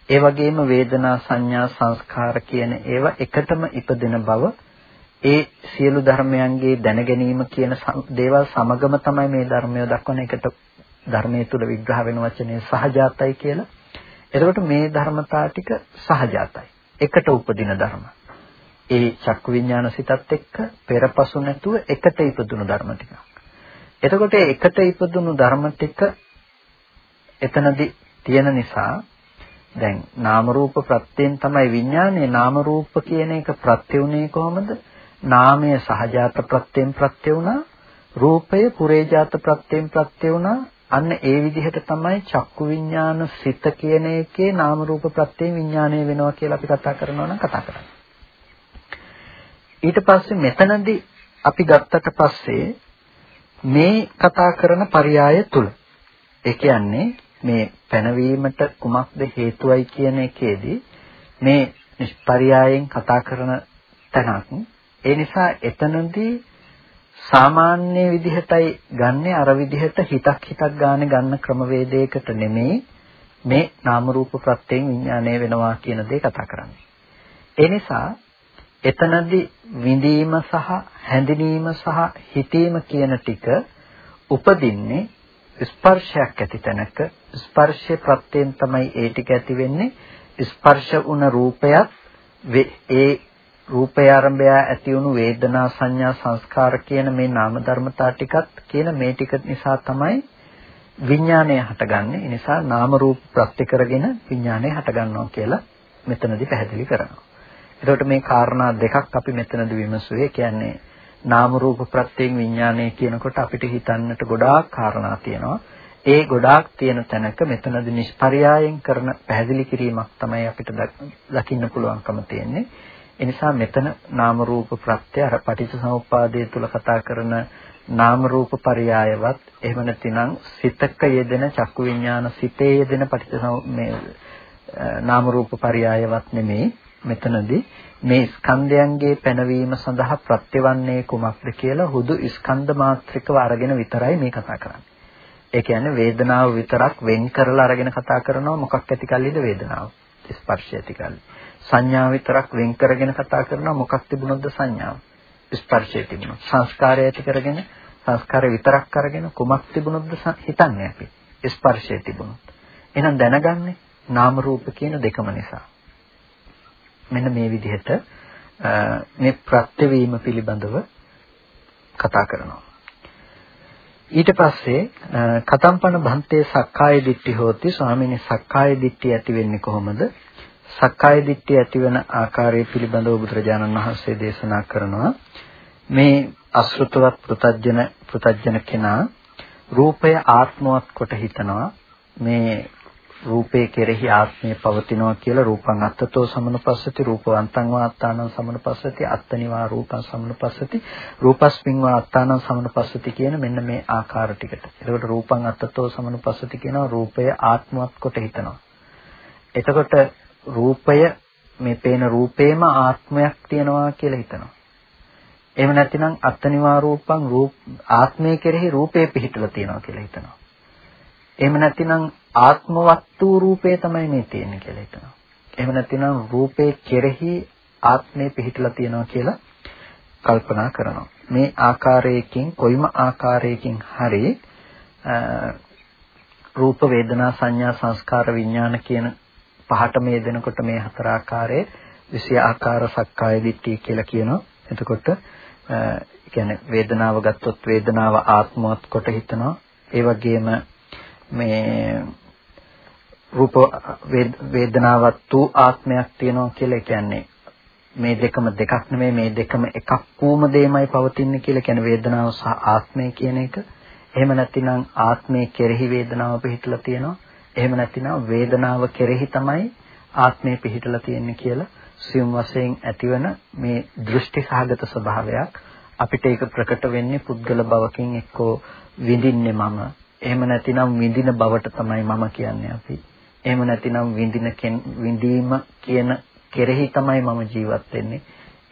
ඒ වගේම වේදනා සංඥා සංස්කාර කියන ඒවා එකටම ඉපදෙන බව ඒ සියලු ධර්මයන්ගේ දැනගැනීම කියන දේවල් සමගම තමයි මේ ධර්මය දක්වන එකට ධර්මයේ තුල විග්‍රහ වෙන වචනේ සහජාතයි කියලා. එතකොට මේ ධර්මතා ටික සහජාතයි. එකට උපදින ධර්ම. ඒ චක්කු විඥාන සිතත් එක්ක පෙරපසු නැතුව එකට ඉපදුණු ධර්ම ටික. එතකොට එකට ඉපදුණු ධර්ම ටික එතනදී තියෙන නිසා දැන් නාම රූප ප්‍රත්‍යයෙන් තමයි විඥානයේ නාම රූප කියන එක ප්‍රත්‍ය උනේ කොහොමද? නාමය සහජාත ප්‍රත්‍යයෙන් ප්‍රත්‍ය වුණා. රූපය පුරේජාත ප්‍රත්‍යයෙන් ප්‍රත්‍ය වුණා. අන්න ඒ විදිහට තමයි චක්කු විඥාන සිත කියන එකේ නාම රූප ප්‍රත්‍යයෙන් විඥානය වෙනවා කියලා අපි කතා කරනවා නම් කතා කරන්නේ. ඊට පස්සේ මෙතනදී අපි ගත්තට පස්සේ මේ කතා කරන පරයය තුල ඒ කියන්නේ මේ පැනවීමට කුමක්ද හේතුවයි කියන එකේදී මේ නිෂ්පරයයෙන් කතා කරන තැනක් ඒ නිසා එතනදී සාමාන්‍ය විදිහටයි ගන්නෙ අර විදිහට හිතක් හිතක් ගානේ ගන්න ක්‍රමවේදයකට නෙමෙයි මේ නාම රූප ප්‍රත්‍යයෙන් විඥානය වෙනවා කියන දේ කතා කරන්නේ. ඒ නිසා එතනදී විඳීම සහ හැඳිනීම සහ හිතීම කියන ටික උපදින්නේ ස්පර්ශයක් ඇති තැනක ස්පර්ශයේ ප්‍රත්‍යයෙන් තමයි ඒ ටික ඇති වෙන්නේ ස්පර්ශ වුණ රූපයත් ඒ රූපය ආරම්භය ඇති වුණු වේදනා සංඥා සංස්කාර කියන මේ නාම ධර්මතා ටිකත් කියන මේ ටික නිසා තමයි විඥානය හටගන්නේ. ඒ නිසා නාම රූප ප්‍රත්‍ය කරගෙන විඥානය හටගන්නවා කියලා මෙතනදී පැහැදිලි කරනවා. එතකොට මේ කාරණා දෙකක් අපි මෙතනදී විමසුවේ. කියන්නේ නාම රූප ප්‍රත්‍යයෙන් විඥානය කියනකොට අපිට හිතන්නට ගොඩාක් කාරණා තියෙනවා. ඒ ගොඩාක් තියෙන තැනක මෙතනදී නිෂ්පර්යායෙන් කරන පැහැදිලි කිරීමක් තමයි අපිට දකින්න පුළුවන්කම තියෙන්නේ. ඒ නිසා මෙතන නාම රූප ප්‍රත්‍ය අර පටිච්චසමුප්පාදයේ තුල කතා කරන නාම රූප පරයයවත් එහෙම නැතිනම් සිතක යෙදෙන චක්කු විඥාන සිතේ යෙදෙන පටිච්චසමු මේ නාම රූප පරයයවත් නෙමෙයි මෙතනදී මේ ස්කන්ධයන්ගේ පැනවීම සඳහා ප්‍රත්‍යවන්නේ කුමක්ද කියලා හුදු ස්කන්ධ මාත්‍රිකව අරගෙන විතරයි මේ කතා කරන්නේ. ඒ කියන්නේ වේදනාව විතරක් වෙන් කරලා අරගෙන කතා කරනවා මොකක් ඇති කල්ලිද වේදනාව. ස්පර්ශය ඇති කල්ලි. සංඥාව විතරක් වෙන් කරගෙන කතා කරනවා මොකක් තිබුණොත්ද සංඥාව. ස්පර්ශය තිබුණා. සංස්කාරය ඇති කරගෙන සංස්කාරය විතරක් අරගෙන කුමක් තිබුණොත්ද හිතන්නේ අපි. ස්පර්ශය තිබුණොත්. එහෙනම් දැනගන්නේ නාම රූප කියන දෙකම නිසා. මෙන්න මේ විදිහට මේ ප්‍රත්‍යවීම පිළිබඳව කතා කරනවා. ඊට පස්සේ කතම්පන භන්තේ සක්කාය දිට්ඨි හෝති ස්වාමීනි සක්කාය දිට්ඨිය ඇති වෙන්නේ කොහොමද? සක්කාය දිට්ඨිය ඇතිවන ආකාරය පිළිබඳව බුදුරජාණන් වහන්සේ දේශනා කරනවා. මේ අසෘතවත් පෘතජන පෘතජන කෙනා රූපය ආත්මවත් කොට හිතනවා. මේ රූපේ කෙරෙහි ආත්මය පවතිනවා කියලා රූපං අත්තතෝ සමනුපස්සති රූපවන්තං වා අත්තානං සමනුපස්සති අත්තනිවා රූපං සමනුපස්සති රූපස්මින් වා අත්තානං සමනුපස්සති කියන මෙන්න මේ ආකාර ටිකට. එතකොට රූපං අත්තතෝ සමනුපස්සති කියනවා රූපය ආත්මවත් කොට හිතනවා. එතකොට රූපය මේ පේන රූපේම ආත්මයක් තියනවා කියලා හිතනවා. එහෙම නැතිනම් අත්තනිවා රූපං රූප ආත්මය කෙරෙහි රූපේ පිහිටලා තියනවා කියලා හිතනවා. එහෙම නැතිනම් ආත්මවත් වූ රූපේ තමයි මේ තියෙන්නේ කියලා හිතනවා. එහෙම නැතිනම් රූපේ කෙරෙහි ආත්මය පිහිටලා තියනවා කියලා කල්පනා කරනවා. මේ ආකාරයකින් කොයිම ආකාරයකින් හරි රූප වේදනා සංඥා සංස්කාර විඥාන කියන පහට මේ දෙනකොට මේ හතර ආකාරයේ විෂය ආකාර සක්කාය දිට්ඨිය කියලා කියනවා. එතකොට කියන්නේ වේදනාව ගත්තොත් වේදනාව ආත්මවත් කොට හිතනවා. ඒ වගේම මේ රූප වේදනාවත් වූ ආත්මයක් තියෙනවා කියලා කියන්නේ මේ දෙකම දෙකක් නෙමෙයි මේ දෙකම එකක් වූම දෙයමයි පවතින්නේ කියලා කියන්නේ වේදනාව සහ ආත්මය කියන එක. එහෙම නැතිනම් ආත්මයේ කෙරෙහි වේදනාව පිහිටලා තියෙනවා. එහෙම නැතිනම් වේදනාව කෙරෙහි තමයි ආත්මය පිහිටලා තියෙන්නේ කියලා සියුම් වශයෙන් ඇතිවන මේ දෘෂ්ටි සහගත ස්වභාවයක් අපිට ඒක ප්‍රකට වෙන්නේ පුද්ගල භවකින් එක්කෝ විඳින්නේ මම. එහෙම නැතිනම් විඳින බවට තමයි මම කියන්නේ අපි. එහෙම නැතිනම් විඳින විඳීම කියන කෙරෙහි තමයි මම ජීවත් වෙන්නේ.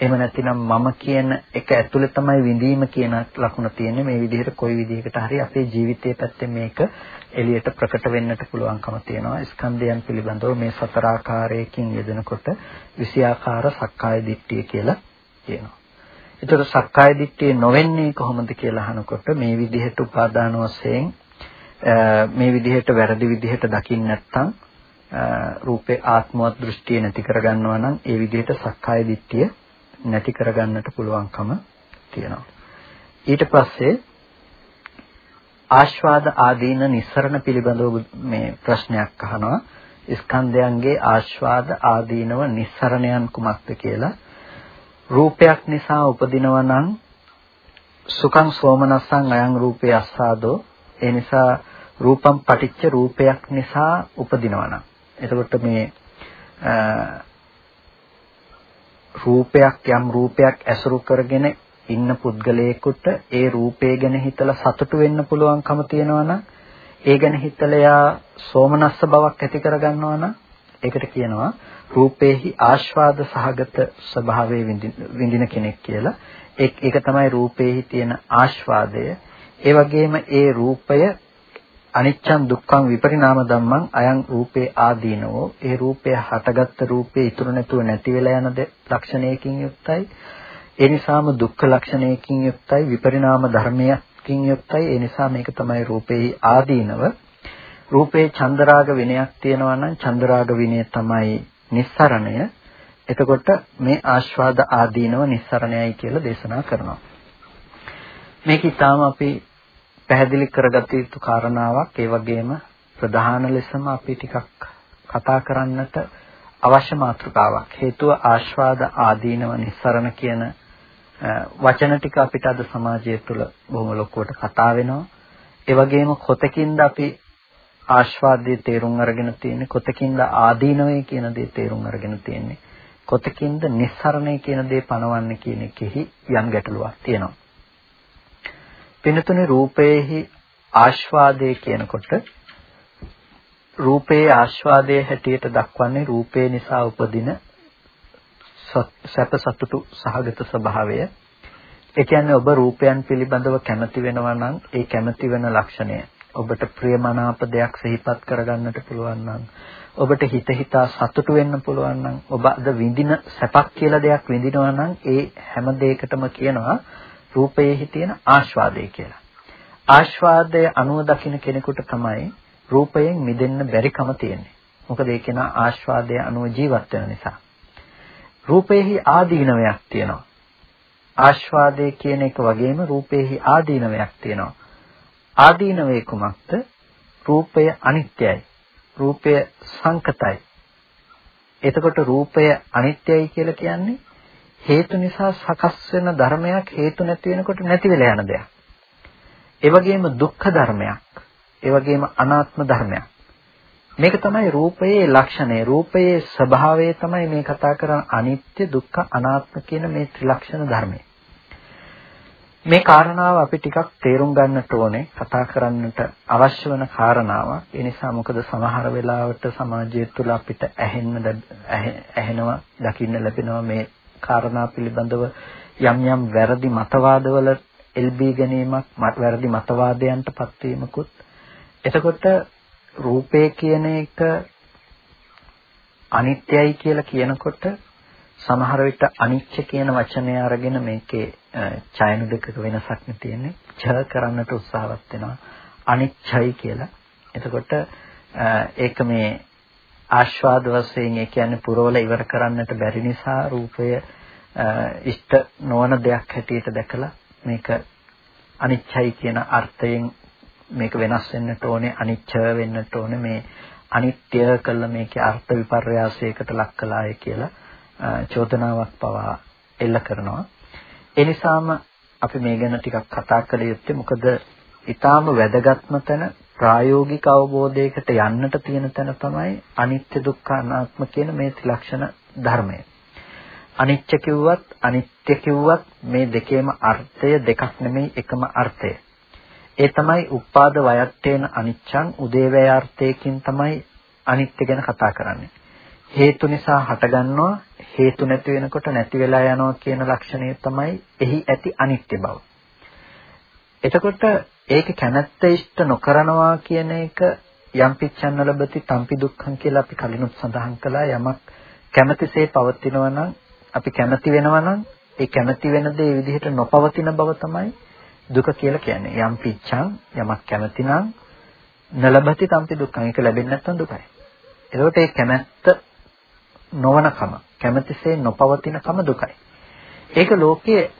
එහෙම නැතිනම් මම කියන එක ඇතුලේ තමයි විඳීම කියන ලකුණ තියෙන්නේ මේ විදිහට කොයි විදිහකට හරි අපේ ජීවිතයේ පැත්තෙන් මේක එළියට ප්‍රකට වෙන්නට පුළුවන්කම තියෙනවා ස්කන්ධයන් පිළිබඳව මේ සතර ආකාරයකින් යෙදෙනකොට විෂයාකාර සක්කාය දිට්ඨිය කියලා කියනවා. ඒතර සක්කාය දිට්ඨිය නොවෙන්නේ කොහොමද කියලා අහනකොට මේ විදිහට උපාදාන වශයෙන් මේ විදිහට වැරදි විදිහට දකින්න නැත්නම් රූපේ ආත්මවත් දෘෂ්ටිය නැති කරගන්නවා නම් ඒ විදිහට සක්කාය දිට්ඨිය නැති කරගන්නට පුළුවන්කම තියෙනවා. ඊට පස්සේ ආස්වාද ආදීන නිස්සරණ පිළිබඳව මේ ප්‍රශ්නයක් අහනවා. ස්කන්ධයන්ගේ ආස්වාද ආදීනව නිස්සරණයන් කුමක්ද කියලා. රූපයක් නිසා උපදිනවා නම් සුඛං සෝමනස්සං අයං රූපේ අස්සාදෝ ඒ නිසා රූපම් පටිච්ච රූපයක් නිසා උපදිනවා නම් එතකොට මේ රූපයක් යම් රූපයක් ඇසුරු කරගෙන ඉන්න පුද්ගලයෙකුට ඒ රූපය ගැන හිතලා සතුටු වෙන්න පුළුවන්කම තියෙනවා නම් ඒ ගැන හිතලා සෝමනස්ස බවක් ඇති කරගන්නවා නම් ඒකට කියනවා රූපේහි ආස්වාද සහගත ස්වභාවයේ විඳින කෙනෙක් කියලා. ඒක තමයි රූපේහි තියෙන ආස්වාදය. ඒ වගේම ඒ රූපය අනිච්චං දුක්ඛං විපරිණාම ධම්මං අයං රූපේ ආදීනෝ. ඒ රූපය හටගත්ත රූපේ ඉතුරු නැතුව නැති වෙලා යන ලක්ෂණයකින් යුක්තයි. ඒ නිසාම දුක්ඛ ලක්ෂණයකින් යුක්තයි විපරිණාම ධර්මයකින් යුක්තයි. ඒ නිසා මේක තමයි රූපේ ආදීනව. රූපේ චන්දරාග විනයක් තියෙනවා නම් චන්දරාග විනය තමයි නිස්සරණය. එතකොට මේ ආස්වාද ආදීනව නිස්සරණයයි කියලා දේශනා කරනවා. මේක ඊටාම අපි පැහැදිලි කරගත යුතු කාරණාවක්. ඒ වගේම ප්‍රධාන ලෙසම අපි ටිකක් කතා කරන්නට අවශ්‍ය මාතෘකාවක්. හේතුව ආස්වාද ආදීනව නිස්සරණ කියන වචන ටික අපිට අද සමාජය තුළ බොහොම ලොකුවට කතා වෙනවා. ඒ වගේම කොතකින්ද අපි ආස්වාදයේ තේරුම් අරගෙන තියෙන්නේ? කොතකින්ද ආදීනවේ කියන දේ තේරුම් අරගෙන තියෙන්නේ? කොතකින්ද නිස්සරණය කියන දේ පනවන්නේ කියන එකෙහි යම් ගැටලුවක් තියෙනවා. පිනතුනේ රූපයේහි ආස්වාදයේ කියනකොට රූපයේ ආස්වාදයේ හැටියට දක්වන්නේ රූපේ නිසා උපදින සැප සතුටු සහගත ස්වභාවය. ඒ කියන්නේ ඔබ රූපයන් පිළිබඳව කැමති වෙනවා නම් ඒ කැමති වෙන ලක්ෂණය ඔබට ප්‍රියමනාප දෙයක් සිහිපත් කරගන්නට පුළුවන් නම් ඔබට හිත හිතා සතුටු වෙන්න පුළුවන් නම් ඔබ අද විඳින සැපක් කියලා දෙයක් විඳිනවා නම් ඒ හැම දෙයකටම කියනවා රූපයේහි තියෙන ආස්වාදය කියලා. ආස්වාදය අනුව දකින්න කෙනෙකුට තමයි රූපයෙන් මිදෙන්න බැරිකම තියෙන්නේ. මොකද ඒ කෙනා ආස්වාදය අනුව ජීවත් වෙන නිසා. රූපයේහි ආදීනවයක් තියෙනවා. ආස්වාදය කියන එක වගේම රූපයේහි ආදීනවයක් තියෙනවා. ආදීනවේ කුමක්ද? රූපය අනිත්‍යයි. රූපය සංකතයි. එතකොට රූපය අනිත්‍යයි කියලා කියන්නේ හේතු නිසා සකස් වෙන ධර්මයක් හේතු නැති වෙනකොට නැති වෙලා යන දෙයක්. ඒ වගේම දුක්ඛ ධර්මයක්. ඒ වගේම අනාත්ම ධර්මයක්. මේක තමයි රූපයේ ලක්ෂණය. රූපයේ ස්වභාවය තමයි මේ කතා කරන අනිත්‍ය, දුක්ඛ, අනාත්ම කියන මේ ත්‍රිලක්ෂණ ධර්මය. මේ කාරණාව අපි ටිකක් තේරුම් ගන්නට ඕනේ කතා කරන්නට අවශ්‍ය වෙන කාරණාවක්. ඒ නිසා මොකද සමහර වෙලාවට සමාජය තුළ අපිට ඇහෙන්න ඇහෙනවා, දකින්න ලැබෙනවා මේ කාරණා පිළිබඳව යම් යම් වැරදි මතවාදවල එල්බී ගැනීමක් වැරදි මතවාදයන්ට පත්වීමකුත් එතකොට රූපය කියන එක අනිත්‍යයි කියලා කියනකොට සමහර විට අනිච්ච කියන වචනය අරගෙන මේකේ ඡයන දෙකක වෙනසක් නේ තියෙන්නේ. ඡ කරන්නට උත්සාහවත් වෙනවා. අනිච්චයි කියලා. එතකොට ඒක මේ ආස්වාද වශයෙන් ඒ කියන්නේ පුරවල ඉවර කරන්නට බැරි නිසා රූපය ඉෂ්ට නොවන දෙයක් හැටියට දැකලා මේක අනිච්චයි කියන අර්ථයෙන් මේක වෙනස් වෙන්නට ඕනේ අනිච්ච වෙන්නට ඕනේ. මේ අනිත්‍ය කළ මේකේ අර්ථ විපර්යාසයකට ලක් කළාය කියලා චෝදනාවක් පවා එල්ල කරනවා. ඒ නිසාම අපි මේ ගැන ටිකක් කතා කළ යුත්තේ මොකද ඊටාම වැදගත්ම තැන ප්‍රායෝගික අවබෝධයකට යන්නට තියෙන තැන තමයි අනිත්‍ය දුක්ඛ අනාත්ම කියන මේ ත්‍රිලක්ෂණ ධර්මය. අනිත්‍ය කිව්වත් අනිත්‍ය කිව්වත් මේ දෙකේම අර්ථය දෙකක් නෙමෙයි එකම අර්ථය. ඒ තමයි උපාද වයත්තේන අනිච්ඡං උදේවැයාර්ථයකින් තමයි අනිත්‍ය ගැන කතා කරන්නේ. හේතු නිසා හටගන්නවා හේතු නැති වෙනකොට නැති වෙලා යනවා කියන ලක්ෂණය තමයි එහි ඇති අනිත්‍ය බව. එතකොට ඒක කැමැත්ත ඉෂ්ට නොකරනවා කියන එක යම් පිච්ඡන්න ලැබති තම්පි දුක්ඛං කියලා අපි කලිනුත් සඳහන් කළා. යමක් කැමැතිසේ පවතිනවා නම් අපි කැමැති වෙනවා නම් ඒ කැමැති වෙන දේ විදිහට නොපවතින බව තමයි දුක කියලා කියන්නේ. යම් පිච්ඡං යමක් කැමැති නම් නලබති තම්පි දුක්ඛං. ඒක ලැබෙන්නේ නැත්නම් දුකයි. එතකොට ඒ කැමැත්ත නොවනකම කැමැතිසේ නොපවතිනකම දුකයි. ඒක ලෝකයේ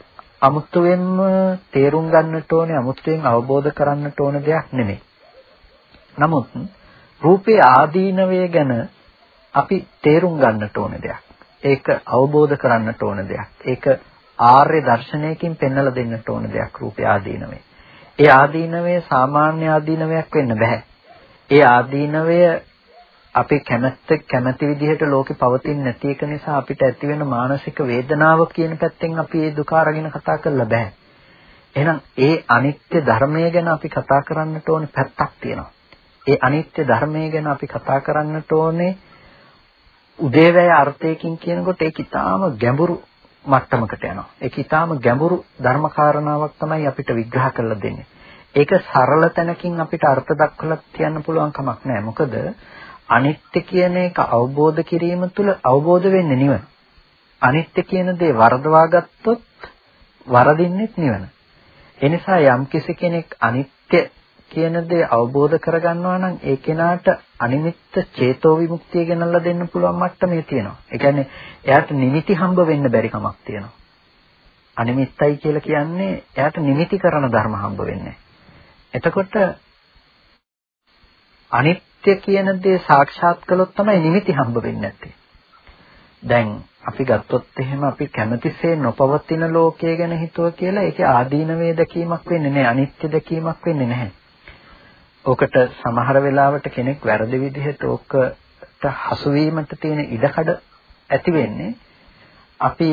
අමුතුවෙන්ම තේරුම් ගන්නට ඕනේ අමුතුවෙන් අවබෝධ කරන්නට ඕන දෙයක් නෙමෙයි. නමුත් රූපේ ආදීනවය ගැන අපි තේරුම් ගන්නට ඕන දෙයක්. ඒක අවබෝධ කරන්නට ඕන දෙයක්. ඒක ආර්ය දර්ශනයකින් පෙන්වලා දෙන්නට ඕන දෙයක් රූපේ ආදීනවේ. ඒ ආදීනවේ සාමාන්‍ය ආදීනවයක් වෙන්න බෑ. ඒ ආදීනවය අපි කැමැත්ත කැමැති විදිහට ලෝකේ පවතින්නේ නැති එක නිසා අපිට ඇති වෙන මානසික වේදනාව කියන පැත්තෙන් අපි ඒ දුක අරගෙන කතා කරලා බෑ. එහෙනම් ඒ අනිත්‍ය ධර්මය ගැන අපි කතා කරන්නට ඕනේ පැත්තක් තියෙනවා. ඒ අනිත්‍ය ධර්මය ගැන අපි කතා කරන්නට ඕනේ උදේවැය අර්ථයකින් කියනකොට ඒක ඊටාම ගැඹුරු මට්ටමකට යනවා. ඒක ඊටාම ගැඹුරු ධර්මකාරණාවක් තමයි අපිට විග්‍රහ කරලා දෙන්නේ. ඒක සරල තැනකින් අපිට අර්ථ දක්වලා කියන්න පුළුවන් කමක් නැහැ. මොකද අනිත්‍ය කියන එක අවබෝධ කිරීම තුළ අවබෝධ වෙන්නේ නිවන. අනිත්‍ය කියන දේ වරදවා ගත්තොත් වරදින්නෙත් නිවන. ඒ නිසා යම් කෙනෙක් අනිත්‍ය කියන දේ අවබෝධ කරගන්නවා නම් ඒ කෙනාට අනිමිත්ත චේතෝ විමුක්තිය ගෙනල්ලා දෙන්න පුළුවන් මට්ටමේ තියෙනවා. ඒ කියන්නේ එයාට නිමිති හම්බ වෙන්න බැරි කමක් තියෙනවා. අනිමිත්තයි කියලා කියන්නේ එයාට නිමිති කරන ධර්ම හම්බ වෙන්නේ. එතකොට අනිත්‍ය කියන දේ සාක්ෂාත් කළොත් තමයි නිමිති හම්බ වෙන්නේ නැත්තේ. දැන් අපි ගත්තොත් එහෙම අපි කැමැතිසේ නොපවතින ලෝකය ගැන හිතුව කියලා ඒකේ ආදීන වේදකීමක් වෙන්නේ නැහැ අනිත්‍ය දැකීමක් වෙන්නේ නැහැ. ඕකට සමහර වෙලාවට කෙනෙක් වැරදි විදිහට ඕකට හසු වීමට තියෙන ඉඩකඩ ඇති වෙන්නේ අපි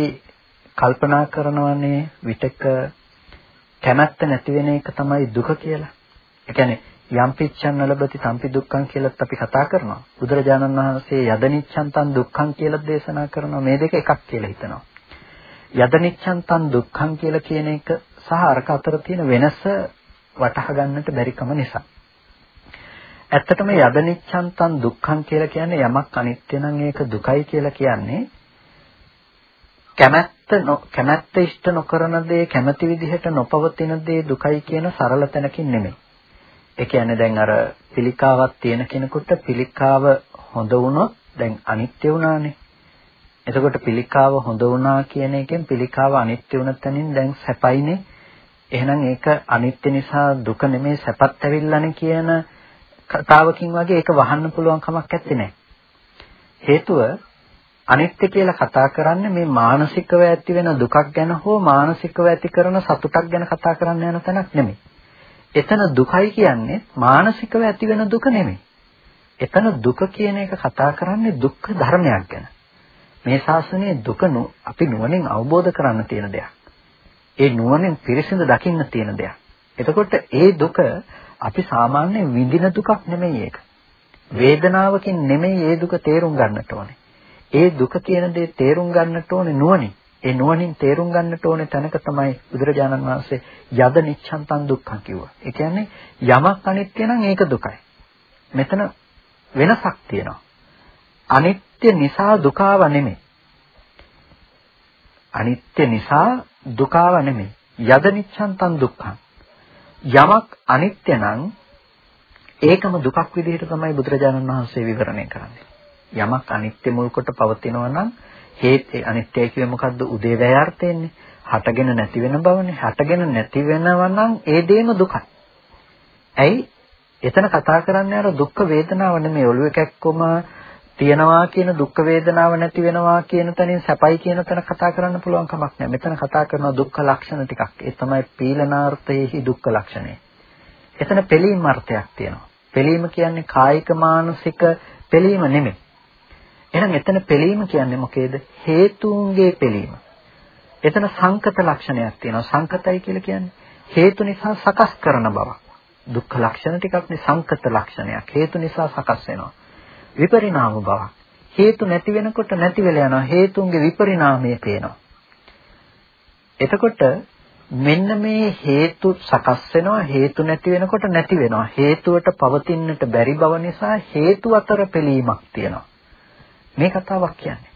කල්පනා කරනවනේ විතක කැමැත්ත නැති වෙන එක තමයි දුක කියලා. ඒ කියන්නේ යම් පිච්ඡන් නලබති සම්පි දුක්ඛං කියලාත් අපි කතා කරනවා. බුදුරජාණන් වහන්සේ යදනිච්ඡන්තං දුක්ඛං කියලා දේශනා කරනවා. මේ දෙක එකක් කියලා හිතනවා. යදනිච්ඡන්තං දුක්ඛං කියලා කියන එක සහ අරක අතර තියෙන වෙනස වටහා ගන්නට බැරිකම නිසා. ඇත්තටම යදනිච්ඡන්තං දුක්ඛං කියලා කියන්නේ යමක් අනිත්‍ය නම් ඒක දුකයි කියලා කියන්නේ කැමැත්ත කැමැත්ත ඉෂ්ට නොකරන දේ කැමැති විදිහට නොපවතින දේ දුකයි කියන සරල තැනකින් නෙමෙයි. ඒ කියන්නේ දැන් අර පිළිකාවක් තියෙන කෙනෙකුට පිළිකාව හොඳ වුණොත් දැන් අනිත්‍ය වුණානේ. එතකොට පිළිකාව හොඳ වුණා කියන එකෙන් පිළිකාව අනිත්‍ය වුණ තැනින් දැන් සැපයිනේ. එහෙනම් ඒක අනිත්‍ය නිසා දුක නෙමෙයි සැපත් ඇවිල්ලානේ කියන කතාවකින් වගේ ඒක වහන්න පුළුවන් කමක් නැත්තේ හේතුව අනිත්‍ය කියලා කතා කරන්නේ මේ මානසිකව ඇති වෙන දුකක් ගැන හෝ මානසිකව ඇති කරන සතුටක් ගැන කතා කරන්න යන තැනක් නෙමෙයි. එතන දුකයි කියන්නේ මානසිකව ඇති වෙන දුක නෙමෙයි. එතන දුක කියන එක කතා කරන්නේ දුක්ඛ ධර්මයක් ගැන. මේ ශාසනයේ දුක අපි නුවණින් අවබෝධ කරන්න තියෙන දෙයක්. ඒ නුවණින් පිරිසිදු දකින්න තියෙන දෙයක්. එතකොට ඒ දුක අපි සාමාන්‍ය විඳින දුකක් නෙමෙයි ඒක. වේදනාවකින් නෙමෙයි ඒ දුක තේරුම් ගන්නට ඕනේ. ඒ දුක කියන දේ තේරුම් ගන්නට ඕනේ නුවණින්. ඒ නුවණින් තේරුම් ගන්නට ඕනේ තැනක තමයි බුදුරජාණන් වහන්සේ යද නිච්ඡන්තං දුක්ඛං කිව්වා. ඒ කියන්නේ යමක් අනිත්‍ය නම් ඒක දුකයි. මෙතන වෙනසක් තියෙනවා. අනිත්‍ය නිසා දුකාව නෙමෙයි. අනිත්‍ය නිසා දුකාව නෙමෙයි. යද නිච්ඡන්තං දුක්ඛං. යමක් අනිත්‍ය නම් ඒකම දුකක් විදිහට තමයි බුදුරජාණන් වහන්සේ විවරණය කරන්නේ. යමක් අනිත්‍ය මුල් කොට පවතිනවා නම් හේත් අනිත්‍යයි කියේ මොකද්ද? උදේවැය අර්ථයෙන්නේ හටගෙන නැති වෙන බවනේ. හටගෙන නැති වෙනවා නම් ඒ දෙයම දුකයි. ඇයි? එතන කතා කරන්නේ අර දුක් වේදනාව නෙමෙයි. ඔළුව කැක්කොම තියනවා කියන දුක් වේදනාව නැති වෙනවා කියන තැනින් සැපයි කියන තැන කතා කරන්න පුළුවන් කමක් නැහැ. මෙතන කතා කරන දුක්ඛ ලක්ෂණ ටිකක්. ඒ තමයි පීලනාර්ථයේහි දුක්ඛ ලක්ෂණය. එතන පිළීම් අර්ථයක් තියෙනවා. පිළීම කියන්නේ කායික මානසික පිළීම නෙමෙයි. එහෙනම් එතන පිළීම කියන්නේ මොකේද? හේතුන්ගේ පිළීම. එතන සංකත ලක්ෂණයක් තියෙනවා. සංකතයි කියලා කියන්නේ හේතු නිසා සකස් කරන බව. දුක්ඛ ලක්ෂණ ටිකක් නේ සංකත ලක්ෂණයක්. හේතු නිසා සකස් වෙනවා. විපරිණාම බව. හේතු නැති වෙනකොට නැති වෙලා යනවා. හේතුන්ගේ විපරිණාමය පේනවා. එතකොට මෙන්න මේ හේතු සකස් වෙනවා හේතු නැති වෙනකොට නැති වෙනවා හේතුවට පවතින්නට බැරි බව නිසා හේතු අතර පිළීමක් තියෙනවා මේ කතාවක් කියන්නේ.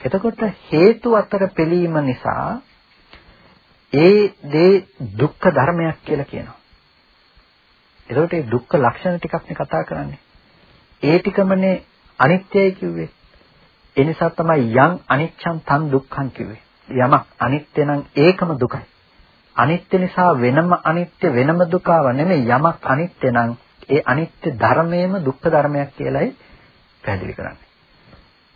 එතකොට හේතු අතර පෙළීම නිසා ඒ දේ දුක්ඛ ධර්මයක් කියලා කියනවා. එතකොට මේ දුක්ඛ ලක්ෂණ ටිකක් නේ කතා කරන්නේ. ඒ ටිකමනේ අනිත්‍යයි කිව්වේ. ඒ නිසා තමයි යම් අනිච්ඡන් තන් දුක්ඛං කිව්වේ. යමක් අනිත්‍ය නම් ඒකම දුකයි. අනිත්‍ය නිසා වෙනම අනිත්‍ය වෙනම දුකාව නෙමෙයි යමක් අනිත්‍ය නම් ඒ අනිත්‍ය ධර්මයේම දුක්ඛ ධර්මයක් කියලායි පැහැදිලි කරන්නේ.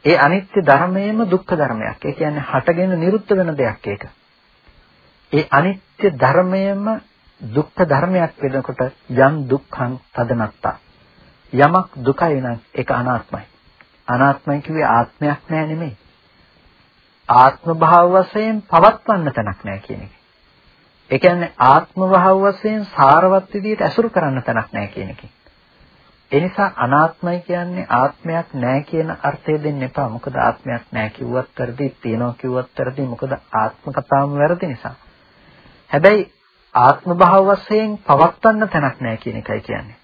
ඒ අනිත්‍ය ධර්මයේම දුක්ඛ ධර්මයක්. ඒ කියන්නේ හටගෙන නිරුද්ධ වෙන දෙයක් ඒක. ඒ අනිත්‍ය ධර්මයේම දුක්ඛ ධර්මයක් වෙනකොට යම් දුක්ඛං තදනත්තා. යමක් දුකයි නම් ඒක අනාත්මයි. අනාත්මයි කිව්වේ ආත්මයක් නෑ නෙමෙයි. ආත්ම භාව වශයෙන් පවත්වන්න තැනක් නෑ කියන එක. ඒ කියන්නේ ආත්ම භාව වශයෙන් සාරවත් විදිහට ඇසුරු කරන්න තැනක් නෑ කියන එක. ඒ නිසා අනාත්මයි කියන්නේ ආත්මයක් නෑ කියන අර්ථය දෙන්න එපා. මොකද ආත්මයක් නෑ කිව්වත් වැරදි, තියනවා කිව්වත් වැරදි. මොකද ආත්ම කතාවම වැරදි නිසා. හැබැයි ආත්ම භාව වශයෙන් පවත්වන්න තැනක් නෑ කියන එකයි කියන්නේ.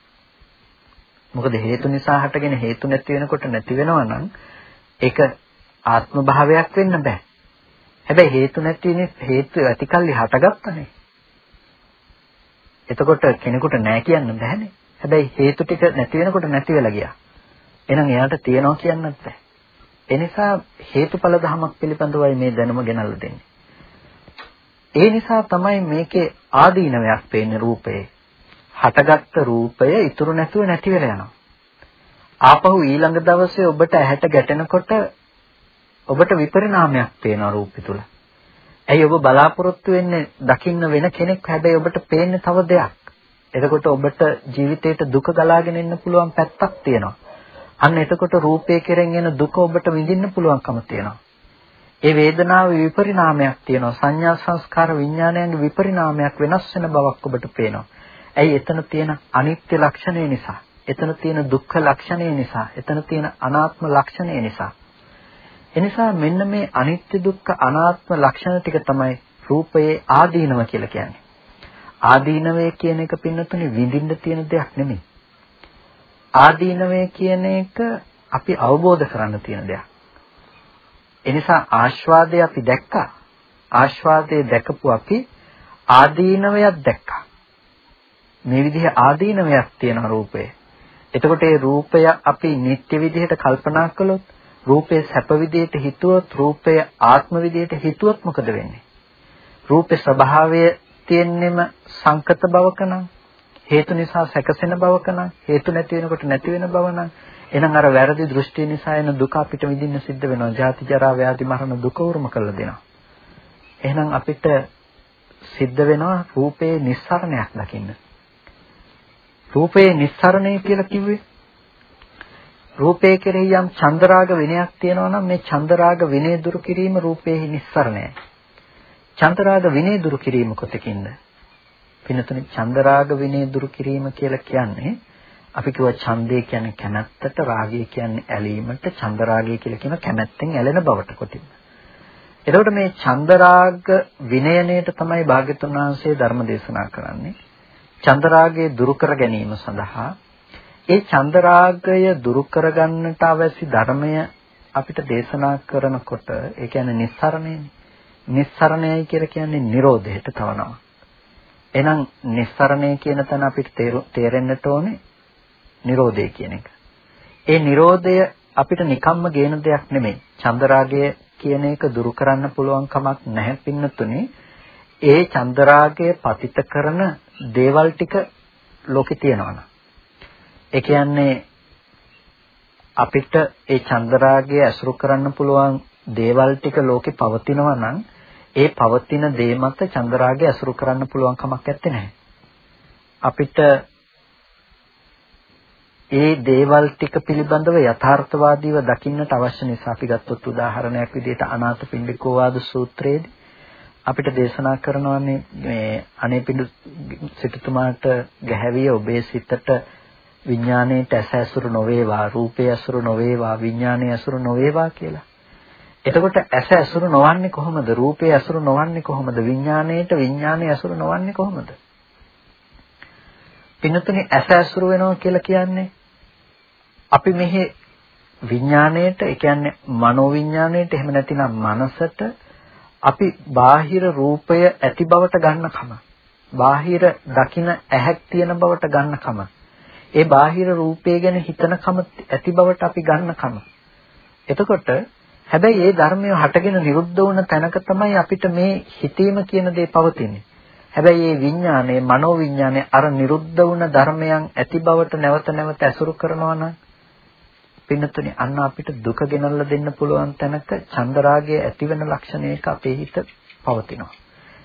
මොකද හේතු නිසා හටගෙන හේතු නැති වෙනකොට නැති වෙනවා නම් ඒක ආත්ම භාවයක් වෙන්න බෑ. හැබැයි හේතු නැති හේතු ඇතිකල්ලි හටගත්තනේ. එතකොට කෙනෙකුට නෑ කියන්න බෑනේ. හැබැයි හේතු ටික නැති වෙනකොට නැති වෙලා ගියා. එහෙනම් එයාට තියනවා කියන්නත් බෑ. ඒ නිසා හේතුඵල ධමයක් පිළිබඳවයි මේ දැනුම ගෙනල්ලා දෙන්නේ. ඒ නිසා තමයි මේකේ ආදීනවයක් පේන්නේ රූපේ. හටගත්ත රූපය ඉතුරු නැතුව නැති වෙලා යනවා. ආපහු ඊළඟ දවසේ ඔබට ඇහැට ගැටෙනකොට ඔබට විපරිණාමයක් පේනවා රූපය තුල. ඇයි ඔබ බලාපොරොත්තු වෙන්නේ දකින්න වෙන කෙනෙක් හැබැයි ඔබට පේන්නේ තව දෙයක්. එතකොට ඔබට ජීවිතේට දුක ගලාගෙන එන්න පුළුවන් පැත්තක් තියෙනවා. අන්න එතකොට රූපය කෙරෙන් එන දුක ඔබට විඳින්න පුළුවන්කම තියෙනවා. ඒ වේදනාවේ විපරිණාමයක් තියෙනවා. සංඥා සංස්කාර විඥානයන්ගේ විපරිණාමයක් වෙනස් වෙන බවක් ඔබට පේනවා. ඇයි එතන තියෙන අනිත්‍ය ලක්ෂණය නිසා. එතන තියෙන දුක්ඛ ලක්ෂණය නිසා. එතන තියෙන අනාත්ම ලක්ෂණය නිසා. එනිසා මෙන්න මේ අනිත්‍ය දුක්ඛ අනාත්ම ලක්ෂණ ටික තමයි රූපයේ ආදීනව කියලා කියන්නේ. ආදීනවේ කියන එක පින්නතුනේ විඳින්න තියෙන දෙයක් නෙමෙයි. ආදීනවේ කියන එක අපි අවබෝධ කරන්න තියෙන දෙයක්. එනිසා ආස්වාදය අපි දැක්කා. ආස්වාදයේ දැකපු අපි ආදීනවයක් දැක්කා. මේ විදිහේ ආදීනවයක් තියෙන රූපේ. එතකොට ඒ රූපය අපි නිත්‍ය විදිහට කල්පනා කළොත් රූපේ සැප විදියට හිතුවොත් රූපය ආත්ම විදියට හිතුවොත් මොකද වෙන්නේ? රූපේ ස්වභාවය තියෙන්නෙම සංකත බවක නම් හේතු නිසා සැකසෙන බවක නම් හේතු නැති වෙනකොට නැති වෙන බව නම් එහෙනම් අර වැරදි දෘෂ්ටිය නිසා එන දුක අපිට විඳින්න සිද්ධ වෙනවා. ජාති ජරා ව්‍යාධි මරණ දුක උරුම කරලා දෙනවා. එහෙනම් අපිට සිද්ධ වෙනවා රූපේ නිස්සරණයක් දකින්න. රූපේ නිස්සරණය කියලා කිව්වේ රූපේ කෙරෙහි යම් චන්දරාග විනයක් තියෙනවා නම් මේ චන්දරාග විනය දුරු කිරීම රූපේ නිස්සරණයයි. චන්දරාග විනය දුරු කිරීම කොතකින්ද? පිනතුනේ චන්දරාග විනය දුරු කිරීම කියලා කියන්නේ අපි කිව්වා ඡන්දය කියන්නේ කැමැත්තට රාගය කියන්නේ ඇලීමට චන්දරාගය කියලා කියන කැමැත්තෙන් ඇලෙන බවට කොටින්ද. එතකොට මේ චන්දරාග විනයණයට තමයි භාග්‍යතුන් වහන්සේ ධර්ම දේශනා කරන්නේ. චන්දරාගය දුරු කර ගැනීම සඳහා ඒ චන්දරාගය දුරු කරගන්නට අවශ්‍ය ධර්මය අපිට දේශනා කරනකොට ඒ කියන්නේ නිස්සරණයනේ. නිස්සරණයයි කියලා කියන්නේ Nirodheට තවනවා. එහෙනම් නිස්සරණය කියන තැන අපිට තේරෙන්නට ඕනේ Nirodhe කියන එක. ඒ Nirodhaය අපිට නිකම්ම ගේන දෙයක් නෙමෙයි. චන්දරාගය කියන එක දුරු කරන්න පුළුවන් කමක් නැහැ පින්නතුනේ. ඒ චන්දරාගය පතිත කරන දේවල් ටික ලෝකේ තියෙනවා. ඒ කියන්නේ අපිට ඒ චන්දරාගය ඇසුරු කරන්න පුළුවන් දේවල් ටික ලෝකේ පවතිනවා නම් ඒ පවතින දේ මත චන්දරාගය ඇසුරු කරන්න පුළුවන් කමක් නැත්තේ අපිට ඒ දේවල් ටික පිළිබඳව යථාර්ථවාදීව දකින්නට අවශ්‍ය නිසා අපි ගත්තොත් උදාහරණයක් විදිහට අනාථපිණ්ඩිකෝවාද සූත්‍රයේදී අපිට දේශනා කරනවානේ මේ අනේපිඬු සිටුතුමාට ගැහැවිය ඔබේ සිතට විඥාණයට ඇස ඇසුරු නොවේවා රූපය ඇසුරු නොවේවා විඥාණය ඇසුරු නොවේවා කියලා. එතකොට ඇස ඇසුරු නොවන්නේ කොහොමද? රූපය ඇසුරු නොවන්නේ කොහොමද? විඥාණයට විඥාණය ඇසුරු නොවන්නේ කොහොමද? පින්නතුනේ ඇස ඇසුරු වෙනවා කියලා කියන්නේ අපි මෙහි විඥාණයට ඒ කියන්නේ මනෝ විඥාණයට එහෙම නැතිනම් මනසට අපි බාහිර රූපය ඇති බවට ගන්නකම බාහිර දකින ඇහැක් තියෙන බවට ගන්නකම ඒ බාහිර රූපය ගැන හිතනකම ඇති බවට අපි ගන්නකම. එතකොට හැබැයි ඒ ධර්මය හටගෙන නිරුද්ධ වුණ තැනක තමයි අපිට මේ හිතීම කියන දේ පවතින්නේ. හැබැයි මේ විඥානයේ මනෝ විඥානයේ අර නිරුද්ධ වුණ ධර්මයන් ඇති බවට නැවත නැවත ඇසුරු කරනවා නම් පින්නතුනි අන්න අපිට දුක ගෙනල්ලා දෙන්න පුළුවන් තැනක චන්දරාගය ඇති වෙන ලක්ෂණයක අපේ හිත පවතිනවා.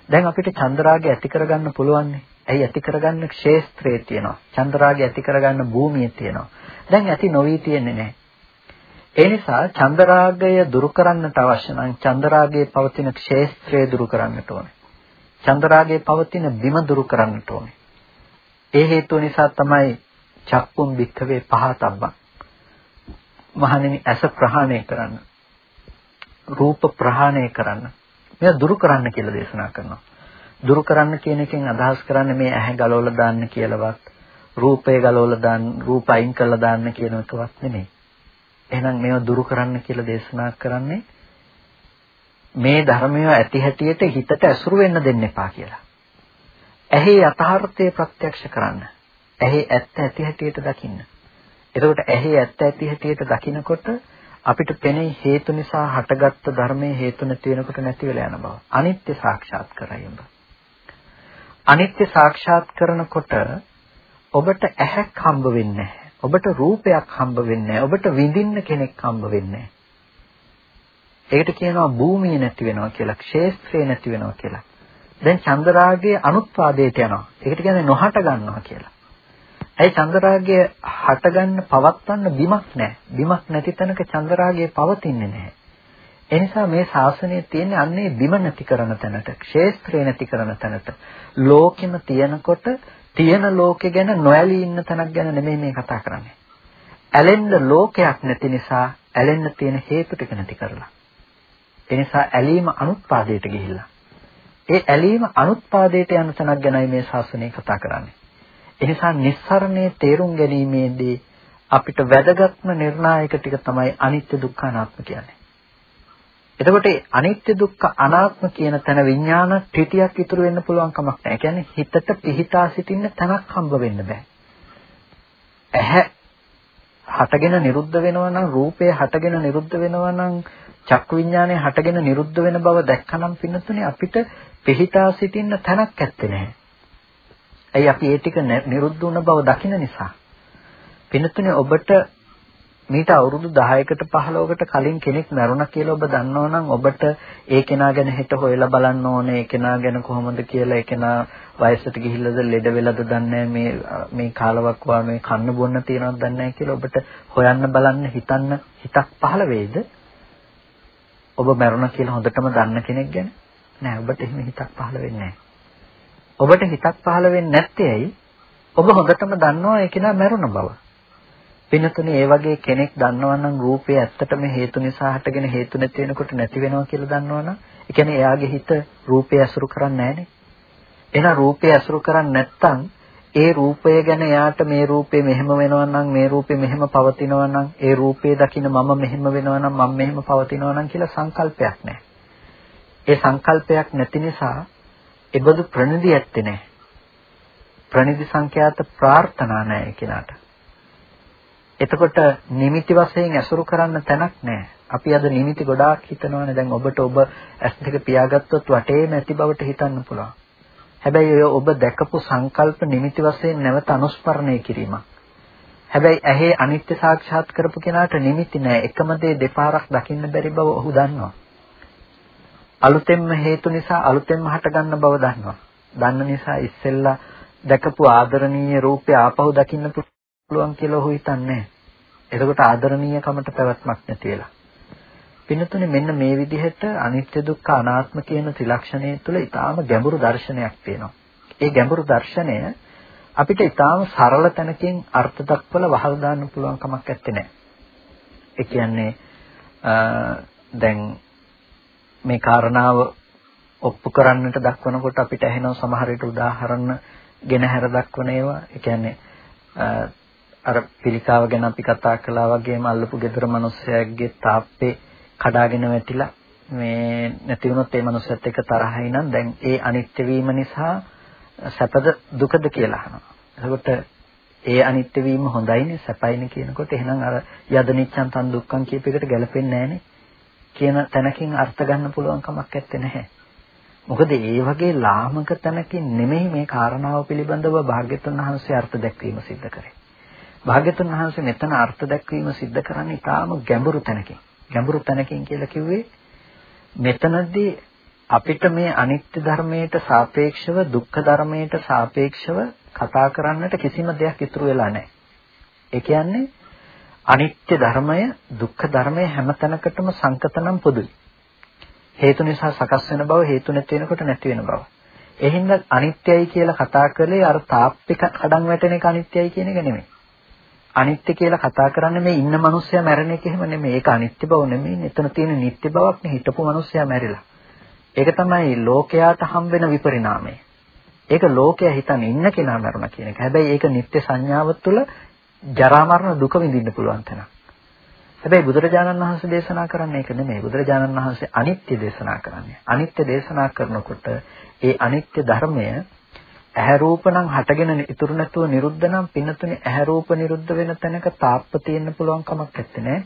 දැන් අපිට චන්දරාගය ඇති කරගන්න පුළුවන්නේ. ඇයි ඇති කරගන්න ක්ෂේත්‍රයේ තියෙනවා. චන්ද්‍රාගය ඇති කරගන්න භූමියේ තියෙනවා. දැන් ඇති නොවි තියෙන්නේ නැහැ. ඒ නිසා චන්ද්‍රාගය දුරු කරන්නට අවශ්‍ය නම් චන්ද්‍රාගයේ පවතින ක්ෂේත්‍රය දුරු කරන්නට ඕනේ. චන්ද්‍රාගයේ පවතින බිම දුරු කරන්නට ඕනේ. ඒ හේතුව නිසා තමයි චක්කුම් වික්කවේ පහතබ්බන්. මහණෙනි ඇස ප්‍රහාණය කරන්න. රූප ප්‍රහාණය කරන්න. මේවා දුරු කරන්න කියලා දේශනා කරනවා. දුරු කරන්න කියන එකෙන් අදහස් කරන්නේ මේ ඇහැ ගලවලා දාන්න කියලාවත් රූපය ගලවලා දාන්න රූප අයින් කරලා දාන්න කියන එකවත් නෙමෙයි. එහෙනම් මේවා දුරු කරන්න කියලා දේශනා කරන්නේ මේ ධර්මය ඇති හැටියට හිතට ඇසුරු වෙන්න දෙන්න එපා කියලා. ඇහි යථාර්ථය ප්‍රත්‍යක්ෂ කරන්න. ඇහි ඇත්ත ඇති හැටියට දකින්න. එතකොට ඇහි ඇත්ත ඇති හැටියට දකිනකොට අපිට පෙනේ හේතු නිසා හටගත්තු ධර්මයේ හේතු නැති වෙනකොට නැති වෙලා යන බව. අනිත්‍ය සාක්ෂාත් කරගන්න. අනිත්‍ය සාක්ෂාත් කරනකොට ඔබට ඇහැක් හම්බ වෙන්නේ නැහැ. ඔබට රූපයක් හම්බ වෙන්නේ නැහැ. ඔබට විඳින්න කෙනෙක් හම්බ වෙන්නේ නැහැ. ඒකට කියනවා භූමිය නැති වෙනවා කියලා, ක්ෂේත්‍රය නැති වෙනවා කියලා. දැන් චන්දරාගයේ අනුත්පාදයට යනවා. ඒකට කියන්නේ නොහට ගන්නවා කියලා. ඇයි චන්දරාගය හටගන්න පවත්වන්න බිමක් නැහැ. බිමක් නැති තැනක චන්දරාගය පවතින්නේ නැහැ. එනිසා මේ ශාසනය තියෙන්නේ අන්නේ බිම නැති කරන තැනට, ක්ෂේත්‍රය නැති කරන තැනට. ලෝකෙම තියෙනකොට තියෙන ලෝකෙ ගැන නොඇලී ඉන්න තැනක් ගැන නෙමෙයි මේ කතා කරන්නේ. ඇලෙන්න ලෝකයක් නැති නිසා ඇලෙන්න තියෙන හේතු ටික නැති කරලා. ඒ නිසා ඇලීම අනුත්පාදයට ගිහිල්ලා. ඒ ඇලීම අනුත්පාදයට යන තැනක් ගැනයි මේ ශාසනය කතා කරන්නේ. ඒ නිසා නිස්සරණයේ තේරුම් ගැනීමේදී අපිට වැදගත්ම නිර්ණායක ටික තමයි අනිත්‍ය දුක්ඛ අනාත්ම කියන්නේ. එතකොට අනිත්‍ය දුක්ඛ අනාත්ම කියන තැන විඥාන ත්‍රිතියක් ඉතුරු වෙන්න පුළුවන් කමක් නැහැ. කියන්නේ හිතට පිහිටා සිටින්න තැනක් හම්බ වෙන්න බෑ. ඇහැ හටගෙන නිරුද්ධ වෙනවා නම් රූපය හටගෙන නිරුද්ධ වෙනවා නම් චක්කු විඥානය හටගෙන නිරුද්ධ වෙන බව දැක්කනම් පින්නතුනේ අපිට පිහිටා සිටින්න තැනක් ඇත්තේ නැහැ. ඇයි අපි ඒ ටික නිරුද්ධ වුණ බව දකින නිසා. පින්නතුනේ ඔබට මීට අවුරුදු 10කට 15කට කලින් කෙනෙක් මැරුණා කියලා ඔබ දන්නවනම් ඔබට ඒ කෙනා ගැන හෙට හොයලා බලන්න ඕනේ. ඒ කෙනා ගැන කොහොමද කියලා ඒ කෙනා වයසට ගිහිල්ලාද ලෙඩ වෙලාද දන්නේ මේ මේ කාලවක් වා මේ කන්න බොන්න තියනවද දන්නේ කියලා ඔබට හොයන්න බලන්න හිතන්න හිතක් පහළ වෙයිද? ඔබ මැරුණා කියලා හොඳටම දන්න කෙනෙක් ගැන? නෑ ඔබට එහෙම හිතක් පහළ වෙන්නේ නෑ. ඔබට හිතක් පහළ වෙන්නේ නැත්තේ ඇයි? ඔබ හොඳටම දන්නවා ඒ කෙනා මැරුණ බව. පින්නතුනේ ඒ වගේ කෙනෙක් දන්නවනම් රූපේ ඇත්තටම හේතු නිසා හටගෙන හේතු නැති වෙනකොට නැති වෙනවා කියලා දන්නවනම් ඒ කියන්නේ එයාගේ හිත රූපේ ඇසුරු කරන්නේ නැහනේ. එහෙනම් රූපේ ඇසුරු කරන්නේ නැත්තම් ඒ රූපය ගැන එයාට මේ රූපේ මෙහෙම වෙනවා නම් මේ රූපේ මෙහෙම පවතිනවා නම් ඒ රූපේ දකින්න මම මෙහෙම වෙනවා නම් මම මෙහෙම පවතිනවා නම් කියලා සංකල්පයක් නැහැ. ඒ සංකල්පයක් නැති නිසා ඒබඳු ප්‍රණිදි ඇත්තේ නැහැ. ප්‍රණිදි සංඛ්‍යාත ප්‍රාර්ථනා නැහැ කෙනාට. එතකොට නිමිති වශයෙන් ඇසුරු කරන්න තැනක් නැහැ. අපි අද නිමිති ගොඩාක් හිතනවානේ. දැන් ඔබට ඔබ ඇස් දෙක පියාගත්තොත් වටේම ඇති බවට හිතන්න පුළුවන්. හැබැයි ඔබ දැකපු සංකල්ප නිමිති වශයෙන් නැවත අනුස්මරණය කිරීමක්. හැබැයි ඇහි අනිත්‍ය සාක්ෂාත් කරපු කෙනාට නිමිති නැහැ. එකම දේ දෙපාරක් දකින්න බැරි බව ඔහු දන්නවා. අලුතෙන්ම හේතු නිසා අලුතෙන්ම හටගන්න බව දන්නවා. දන්න නිසා ඉස්සෙල්ලා දැකපු ආදරණීය රූපය ආපහු දකින්න පුළුවන් කියලා ඔහු හිතන්නේ එතකොට ආදරණීයකමට පැවැත්මක් නැති වෙලා. පින්නතුනේ මෙන්න මේ විදිහට අනිත්‍ය දුක්ඛ අනාත්ම කියන ත්‍රිලක්ෂණය තුළ ඊටාම ගැඹුරු දර්ශනයක් තියෙනවා. ඒ ගැඹුරු දර්ශනය අපිට ඊටාම සරල තැනකින් අර්ථ දක්වලා වහල් දාන්න පුළුවන් කමක් නැත්තේ. ඒ කියන්නේ දැන් මේ කාරණාව ඔප්පු කරන්නට දක්වනකොට අපිට ඇහෙනවා සමහර විට උදාහරණ ගෙන හැර දක්වන ඒවා. ඒ කියන්නේ අර පිළිකාව ගැන අපි කතා කළා වගේම අල්ලපු ගෙදර මිනිස්සයාගේ තාප්පේ කඩාගෙන වැටිලා මේ නැති වුණොත් ඒ මිනිස්සත් එක්ක තරහයි නම් දැන් ඒ අනිත්‍ය වීම නිසා සැපද දුකද කියලා අහනවා. එතකොට ඒ අනිත්‍ය වීම හොඳයිනේ සැපයිනේ කියනකොට එහෙනම් අර යදනිච්ඡන් තන් දුක්ඛන් කියප එකට ගැලපෙන්නේ නැහනේ කියන තැනකින් අර්ථ ගන්න පුළුවන් කමක් නැත්තේ නැහැ. මොකද ඒ වගේ ලාමක තැනකින් නෙමෙයි මේ කාරණාව පිළිබඳව භාග්‍යතුන් වහන්සේ අර්ථ දැක්වීම සිද්ධ කරේ. භාග්‍යතුන් වහන්සේ මෙතන අර්ථ දැක්වීම සිද්ධ කරන්නේ ඊටාම ගැඹුරු තැනකින්. ගැඹුරු තැනකින් කියලා කිව්වේ මෙතනදී අපිට මේ අනිත්‍ය ධර්මයට සාපේක්ෂව දුක්ඛ ධර්මයට සාපේක්ෂව කතා කරන්නට කිසිම දෙයක් ඉතුරු වෙලා නැහැ. ඒ කියන්නේ අනිත්‍ය ධර්මය දුක්ඛ ධර්මය හැමතැනකටම සංකතනම් පොදුයි. හේතු නිසා සකස් වෙන බව හේතු නැති වෙනකොට නැති වෙන බව. එහෙනම් අනිත්‍යයි කියලා කතා කරලේ අර තාප්පික කඩන් වැටෙන එක අනිත්‍යයි කියන එක නෙමෙයි. අනිත්‍ය කියලා කතා කරන්නේ මේ ඉන්න මිනිස්සයා මැරෙන එක එහෙම නෙමෙයි. ඒක අනිත්‍ය බව නෙමෙයි. එතන තියෙන නිට්ටය බවක් නේ හිටපු මිනිස්සයා මැරිලා. ඒක තමයි ලෝකයාට හම් වෙන විපරිණාමය. ඒක ලෝකයා හිතන්නේ ඉන්න කෙනා මරණ කියන එක. හැබැයි ඒක නිත්‍ය සංඥාව තුළ ජරා මරණ දුක විඳින්න පුළුවන් තැන. හැබැයි බුදුරජාණන් වහන්සේ දේශනා කරන්නේ ඒක නෙමෙයි. බුදුරජාණන් වහන්සේ අනිත්‍ය දේශනා කරන්නේ. අනිත්‍ය දේශනා කරනකොට ඒ අනිත්‍ය ධර්මය ඇහැ රූප නම් හටගෙන ඉතුරු නැතුව නිරුද්ධ නම් පින්නතුනේ ඇහැ රූප නිරුද්ධ වෙන තැනක තාප්ප තියෙන්න පුළුවන් කමක් නැත්තේ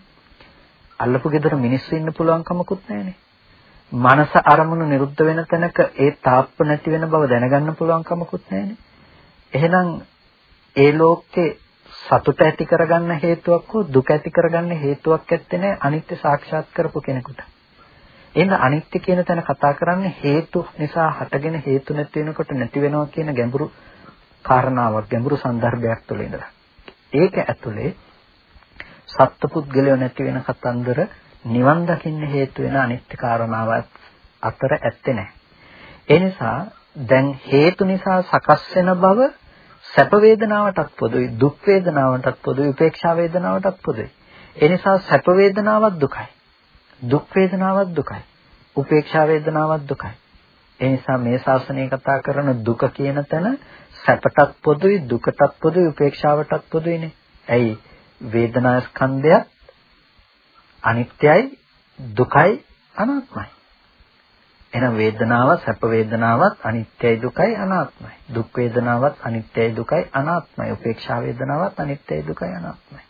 අල්ලපු ගෙදර මිනිස්සු ඉන්න පුළුවන් කමකුත් නැහැනේ. මනස අරමුණු නිරුද්ධ වෙන තැනක ඒ තාප්ප නැති වෙන බව දැනගන්න පුළුවන් කමකුත් නැහැනේ. එහෙනම් ඒ ලෝකේ සතුට ඇති කරගන්න හේතුවක් හෝ දුක ඇති කරගන්න හේතුවක් ඇත්තේ නැහැ අනිත්‍ය සාක්ෂාත් කරපු කෙනෙකුට. එන අනිත්‍ය කියන තැන කතා කරන්නේ හේතු නිසා හටගෙන හේතු නැති වෙනකොට නැති වෙනවා කියන ගැඹුරු කාරණාවක් ගැඹුරු સંદર્ભයක් තුළ ඉඳලා. ඒක ඇතුලේ සත්පුද්ගලය නැති වෙන කතන්දර නිවන් දකින්න හේතු වෙන අනිත්‍ය කාරණාව අතර ඇත්තේ නැහැ. ඒ නිසා දැන් හේතු නිසා සකස් වෙන බව සැප වේදනාවටත් පොදුයි දුක් වේදනාවටත් පොදුයි උපේක්ෂා වේදනාවටත් පොදුයි. ඒ නිසා සැප වේදනාවක් දුකයි. දුක් වේදනාවක් දුකයි. උපේක්ෂා වේදනාවක් දුකයි. ඒ නිසා මේ ශාසනය කතා කරන දුක කියන තැන සැපටත් පොදුයි දුකටත් පොදුයි උපේක්ෂාවටත් පොදුයිනේ. ඇයි වේදනා ස්කන්ධයත් අනිත්‍යයි දුකයි අනාත්මයි. එහෙනම් වේදනාව සැප වේදනාවත් අනිත්‍යයි දුකයි අනාත්මයි. දුක් වේදනාවත් අනිත්‍යයි දුකයි අනාත්මයි. උපේක්ෂා වේදනාවත් අනිත්‍යයි දුකයි අනාත්මයි.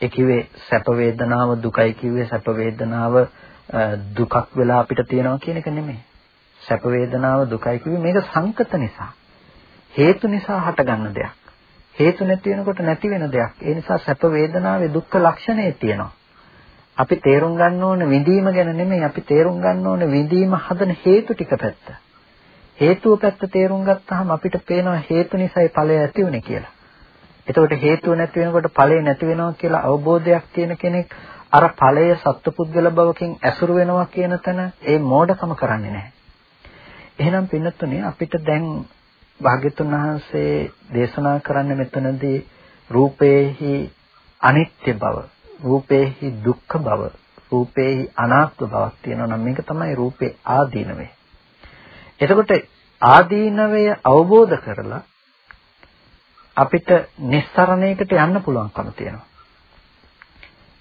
ඒ කිව්වේ සැප වේදනාව දුකයි කිව්වේ සැප වේදනාව දුකක් වෙලා අපිට තියෙනවා කියන එක නෙමෙයි. සැප වේදනාව දුකයි කිව්වේ මේක සංකත නිසා. හේතු නිසා හටගන්න දෙයක්. හේතු නැති වෙනකොට නැති වෙන දෙයක්. ඒ නිසා සැප වේදනාවේ දුක්ඛ ලක්ෂණය තියෙනවා. අපි තේරුම් ගන්න ඕන විඳීම ගැන නෙමෙයි අපි තේරුම් ගන්න ඕන විඳීම හදන හේතු ටික පැත්ත. හේතුව පැත්ත තේරුම් ගත්තාම අපිට පේනවා හේතු නිසායි ඵලය ඇති වුනේ කියලා. එතකොට හේතුව නැති වෙනකොට ඵලය නැති වෙනවා කියලා අවබෝධයක් තියෙන කෙනෙක් අර ඵලය සත්පුද්ගල බවකින් ඇසුරු වෙනවා කියන තැන ඒ මෝඩකම කරන්නේ නැහැ. එහෙනම් පින්නතුනේ අපිට දැන් භාග්‍යතුන් වහන්සේ දේශනා කරන්න මෙතනදී රූපේහි අනිත්‍ය බව රූපේහි දුක්ඛ බව රූපේහි අනාත්ම බවක් තියෙනවා නම් මේක තමයි රූපේ ආදීනවය. එතකොට ආදීනවය අවබෝධ කරලා අපිට නිස්සරණයකට යන්න පුළුවන්කම තියෙනවා.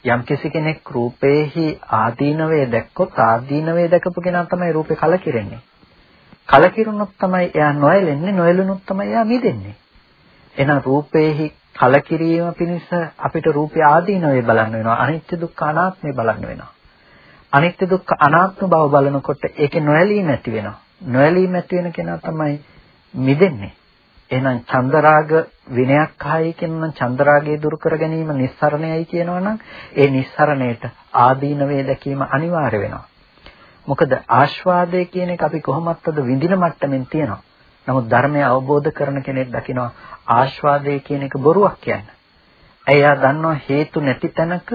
යම් කෙනෙක් රූපේහි ආදීනවය දැක්කොත් ආදීනවය දැකපු කෙනා තමයි රූපේ කලකිරෙන්නේ. කලකිරුණොත් තමයි එයා නොයලෙන්නේ නොයලුණොත් තමයි එයා මිදෙන්නේ. එහෙනම් රූපේහි කලකිරීම පිණිස අපිට රූපය ආදීනවේ බලන්න වෙනවා. අනිත්‍ය දුක්ඛ අනාත්මේ බලන්න වෙනවා. අනිත්‍ය දුක්ඛ අනාත්ම බව බලනකොට ඒකේ නොඇලීම ඇති වෙනවා. නොඇලීම ඇති වෙන කෙනා තමයි මිදෙන්නේ. එහෙනම් චන්දරාග විනයක් ආයි කියනනම් චන්දරාගය දුරු කර ගැනීම නිස්සරණයයි කියනවනම් ඒ නිස්සරණයට ආදීනවේ දැකීම අනිවාර්ය වෙනවා. මොකද ආස්වාදය කියන එක අපි කොහොමත්ද විඳින මට්ටමින් තියෙනවා. නමුත් ධර්මය අවබෝධ කරන කෙනෙක් දකිනවා ආස්වාදය කියන එක බොරුවක් කියන්නේ. එයා දන්නවා හේතු නැති තැනක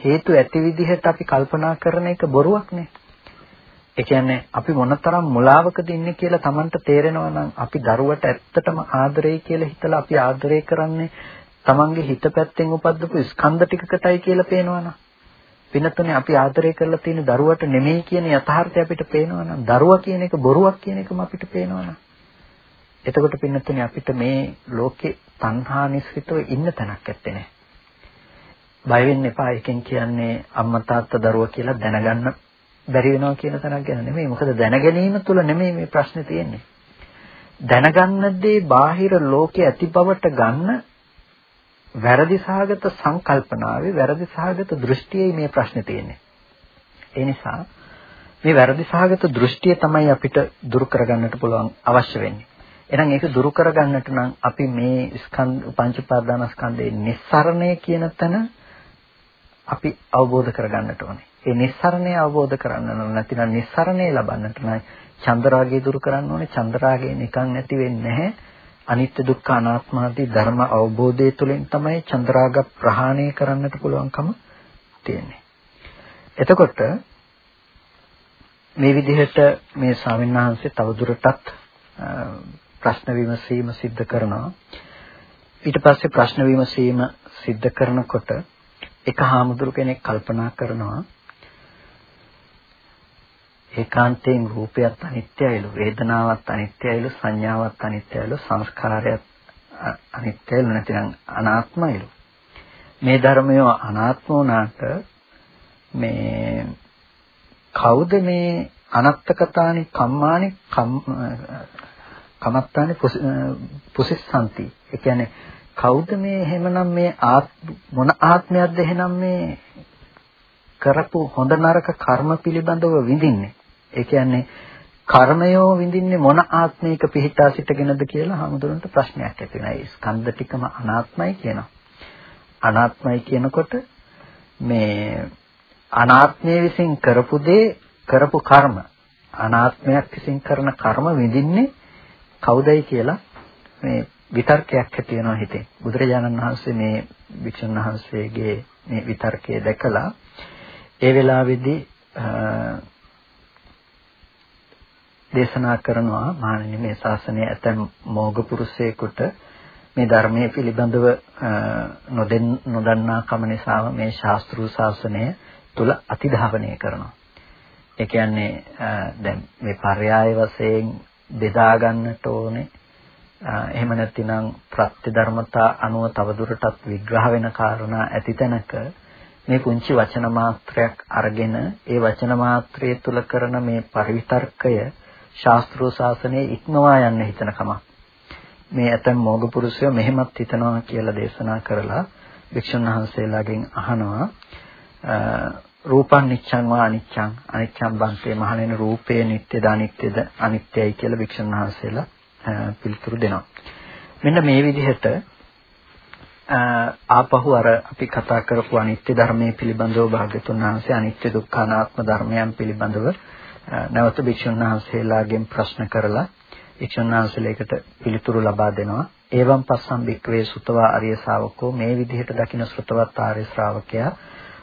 හේතු ඇති විදිහට අපි කල්පනා කරන එක බොරුවක් නේ. ඒ කියන්නේ අපි මොනතරම් මුලාවකද ඉන්නේ කියලා Tamanට තේරෙනවා නම් අපි දරුවට ඇත්තටම ආදරේ කියලා හිතලා අපි ආදරේ කරන්නේ Tamanගේ හිත පැත්තෙන් උපද්දපු ස්කන්ධ ටිකකටයි කියලා පේනවනම් පිනතුනේ අපි ආදරය කරලා තියෙන දරුවට නෙමෙයි කියන යථාර්ථය අපිට පේනවනම් දරුවා කියන එක බොරුවක් කියන එකම අපිට පේනවනම් එතකොට පින්නතුනේ අපිට මේ ලෝකේ තණ්හා නිස්සිතව ඉන්න තැනක් ඇත්තේ නැහැ. බය වෙන්න එපා. එකෙන් කියන්නේ අම්මා තාත්තා දරුවා කියලා දැනගන්න බැරි වෙනවා කියන තැනක් ගැන නෙමෙයි. මොකද දැනගැනීම තුළ නෙමෙයි මේ ප්‍රශ්නේ තියෙන්නේ. දැනගන්න දේ බාහිර ලෝකයේ ඇති බවට ගන්න වැරදි සහගත සංකල්පනාවේ වැරදි සහගත දෘෂ්ටියයි මේ ප්‍රශ්නේ තියෙන්නේ. ඒ නිසා මේ වැරදි සහගත දෘෂ්ටිය තමයි අපිට දුරු කරගන්නට පුළුවන් අවශ්‍ය වෙන්නේ. එහෙනම් ඒක දුරු කරගන්නට නම් අපි මේ ස්කන්ධ පංච උපාදානස්කන්ධයේ නිස්සරණය කියන තැන අපි අවබෝධ කරගන්නට ඕනේ. ඒ නිස්සරණය අවබෝධ කරගන්න ඕන නැතිනම් නිස්සරණය ලබන්නට නම් චන්දරාගය දුරු කරන්න ඕනේ. චන්දරාගය නිකන් නැති වෙන්නේ නැහැ. අනිත්‍ය දුක්ඛ අනාත්ම ආදී ධර්ම අවබෝධය තුළින් තමයි චන්දරාග ප්‍රහාණය කරන්නට පුළුවන්කම තියෙන්නේ. එතකොට මේ විදිහට මේ ස්වාමීන් වහන්සේ තවදුරටත් ප්‍රශ්න විමසීම සිද්ධ කරනවා. ඊට පස්සේ ප්‍රශ්න විමසීම සිද්ධ කරනකොට එක හාමුදුරු කෙනෙක් කල්පනා කරනවා ඒකාන්තයෙන් රූපයත් අනිත්‍යයිලු වේදනාවත් අනිත්‍යයිලු සංඥාවත් අනිත්‍යයිලු සංස්කාරයත් අනිත්‍යයිලු නැතිනම් අනාත්මයිලු. මේ ධර්මය අනාත්ම වුණාට මේ කවුද මේ අනත්තකතානි කම්මානි කමත්තානි පුසිස්සanti ඒ කියන්නේ කවුද මේ එහෙමනම් මේ මොන ආත්මයක්ද එහෙනම් මේ කරපු හොඳ නරක කර්ම පිළිබඳව විඳින්නේ? ඒ කියන්නේ කර්මයෝ විඳින්නේ මොන ආත්මයක පිහිටා සිටගෙනද කියලා හමුදුරන්ට ප්‍රශ්නයක් ඇති වෙනවා. ඒ ස්කන්ධ ටිකම අනාත්මයි කියනවා. අනාත්මයි කියනකොට මේ අනාත්මය විසින් කරපු දේ කරපු කර්ම අනාත්මයක් විසින් කරන කර්ම විඳින්නේ කවුදයි කියලා මේ විතර්කයක් ඇති වෙනවා හිතේ. බුදුරජාණන් වහන්සේ මේ වික්ෂුන් වහන්සේගේ මේ විතර්කය දැකලා ඒ වෙලාවේදී දේශනා කරනවා මානනීය මේ ශාසනය ඇතැම් මෝග පුරුෂයෙකුට මේ ධර්මයේ පිළිබඳව නොදෙන් නොදන්නා කම නිසාම මේ ශාස්ත්‍රීය ශාසනය තුල අතිධාවනය කරනවා. ඒ කියන්නේ දැන් මේ පర్యాయ වශයෙන් බෙදා ගන්නට ඕනේ. එහෙම නැතිනම් ප්‍රත්‍ය ධර්මතා අනුව තවදුරටත් විග්‍රහ වෙන කාරණා ඇති තැනක මේ පුංචි වචන මාත්‍රයක් අරගෙන ඒ වචන මාත්‍රය තුල කරන මේ පරිවිතර්කය ශාස්ත්‍රීය ශාසනයේ ඉක්මවා යන්න හිතන කමක්. මේ ඇතම් මෝග පුරුෂයෝ මෙහෙමත් හිතනවා කියලා දේශනා කරලා වික්ෂුන් වහන්සේලාගෙන් අහනවා රූපං නිච්ඡං වා අනිච්ඡං අනිච්ඡං බන්තේ මහණෙනි රූපය නිට්ටයද අනිත්‍යද අනිත්‍යයි කියලා වික්ෂුන් වහන්සේලා පිළිතුරු දෙනවා. මෙන්න මේ විදිහට ආපහු අර අපි කතා කරපු අනිත්‍ය ධර්මයේ පිළිබඳව භාග්‍යතුන් වහන්සේ අනිත්‍ය දුක්ඛ අනාත්ම ධර්මයන් පිළිබඳව නැවත භික්ෂුන් වහන්සේලාගෙන් ප්‍රශ්න කරලා භික්ෂුන් වහන්සේලයකට පිළිතුරු ලබා දෙනවා. ඒවම් පස්සම් භික්කවේ සුතවා ආර්ය ශාවකෝ මේ විදිහට දකින ශ්‍රතවත් ආර්ය ශ්‍රාවකයා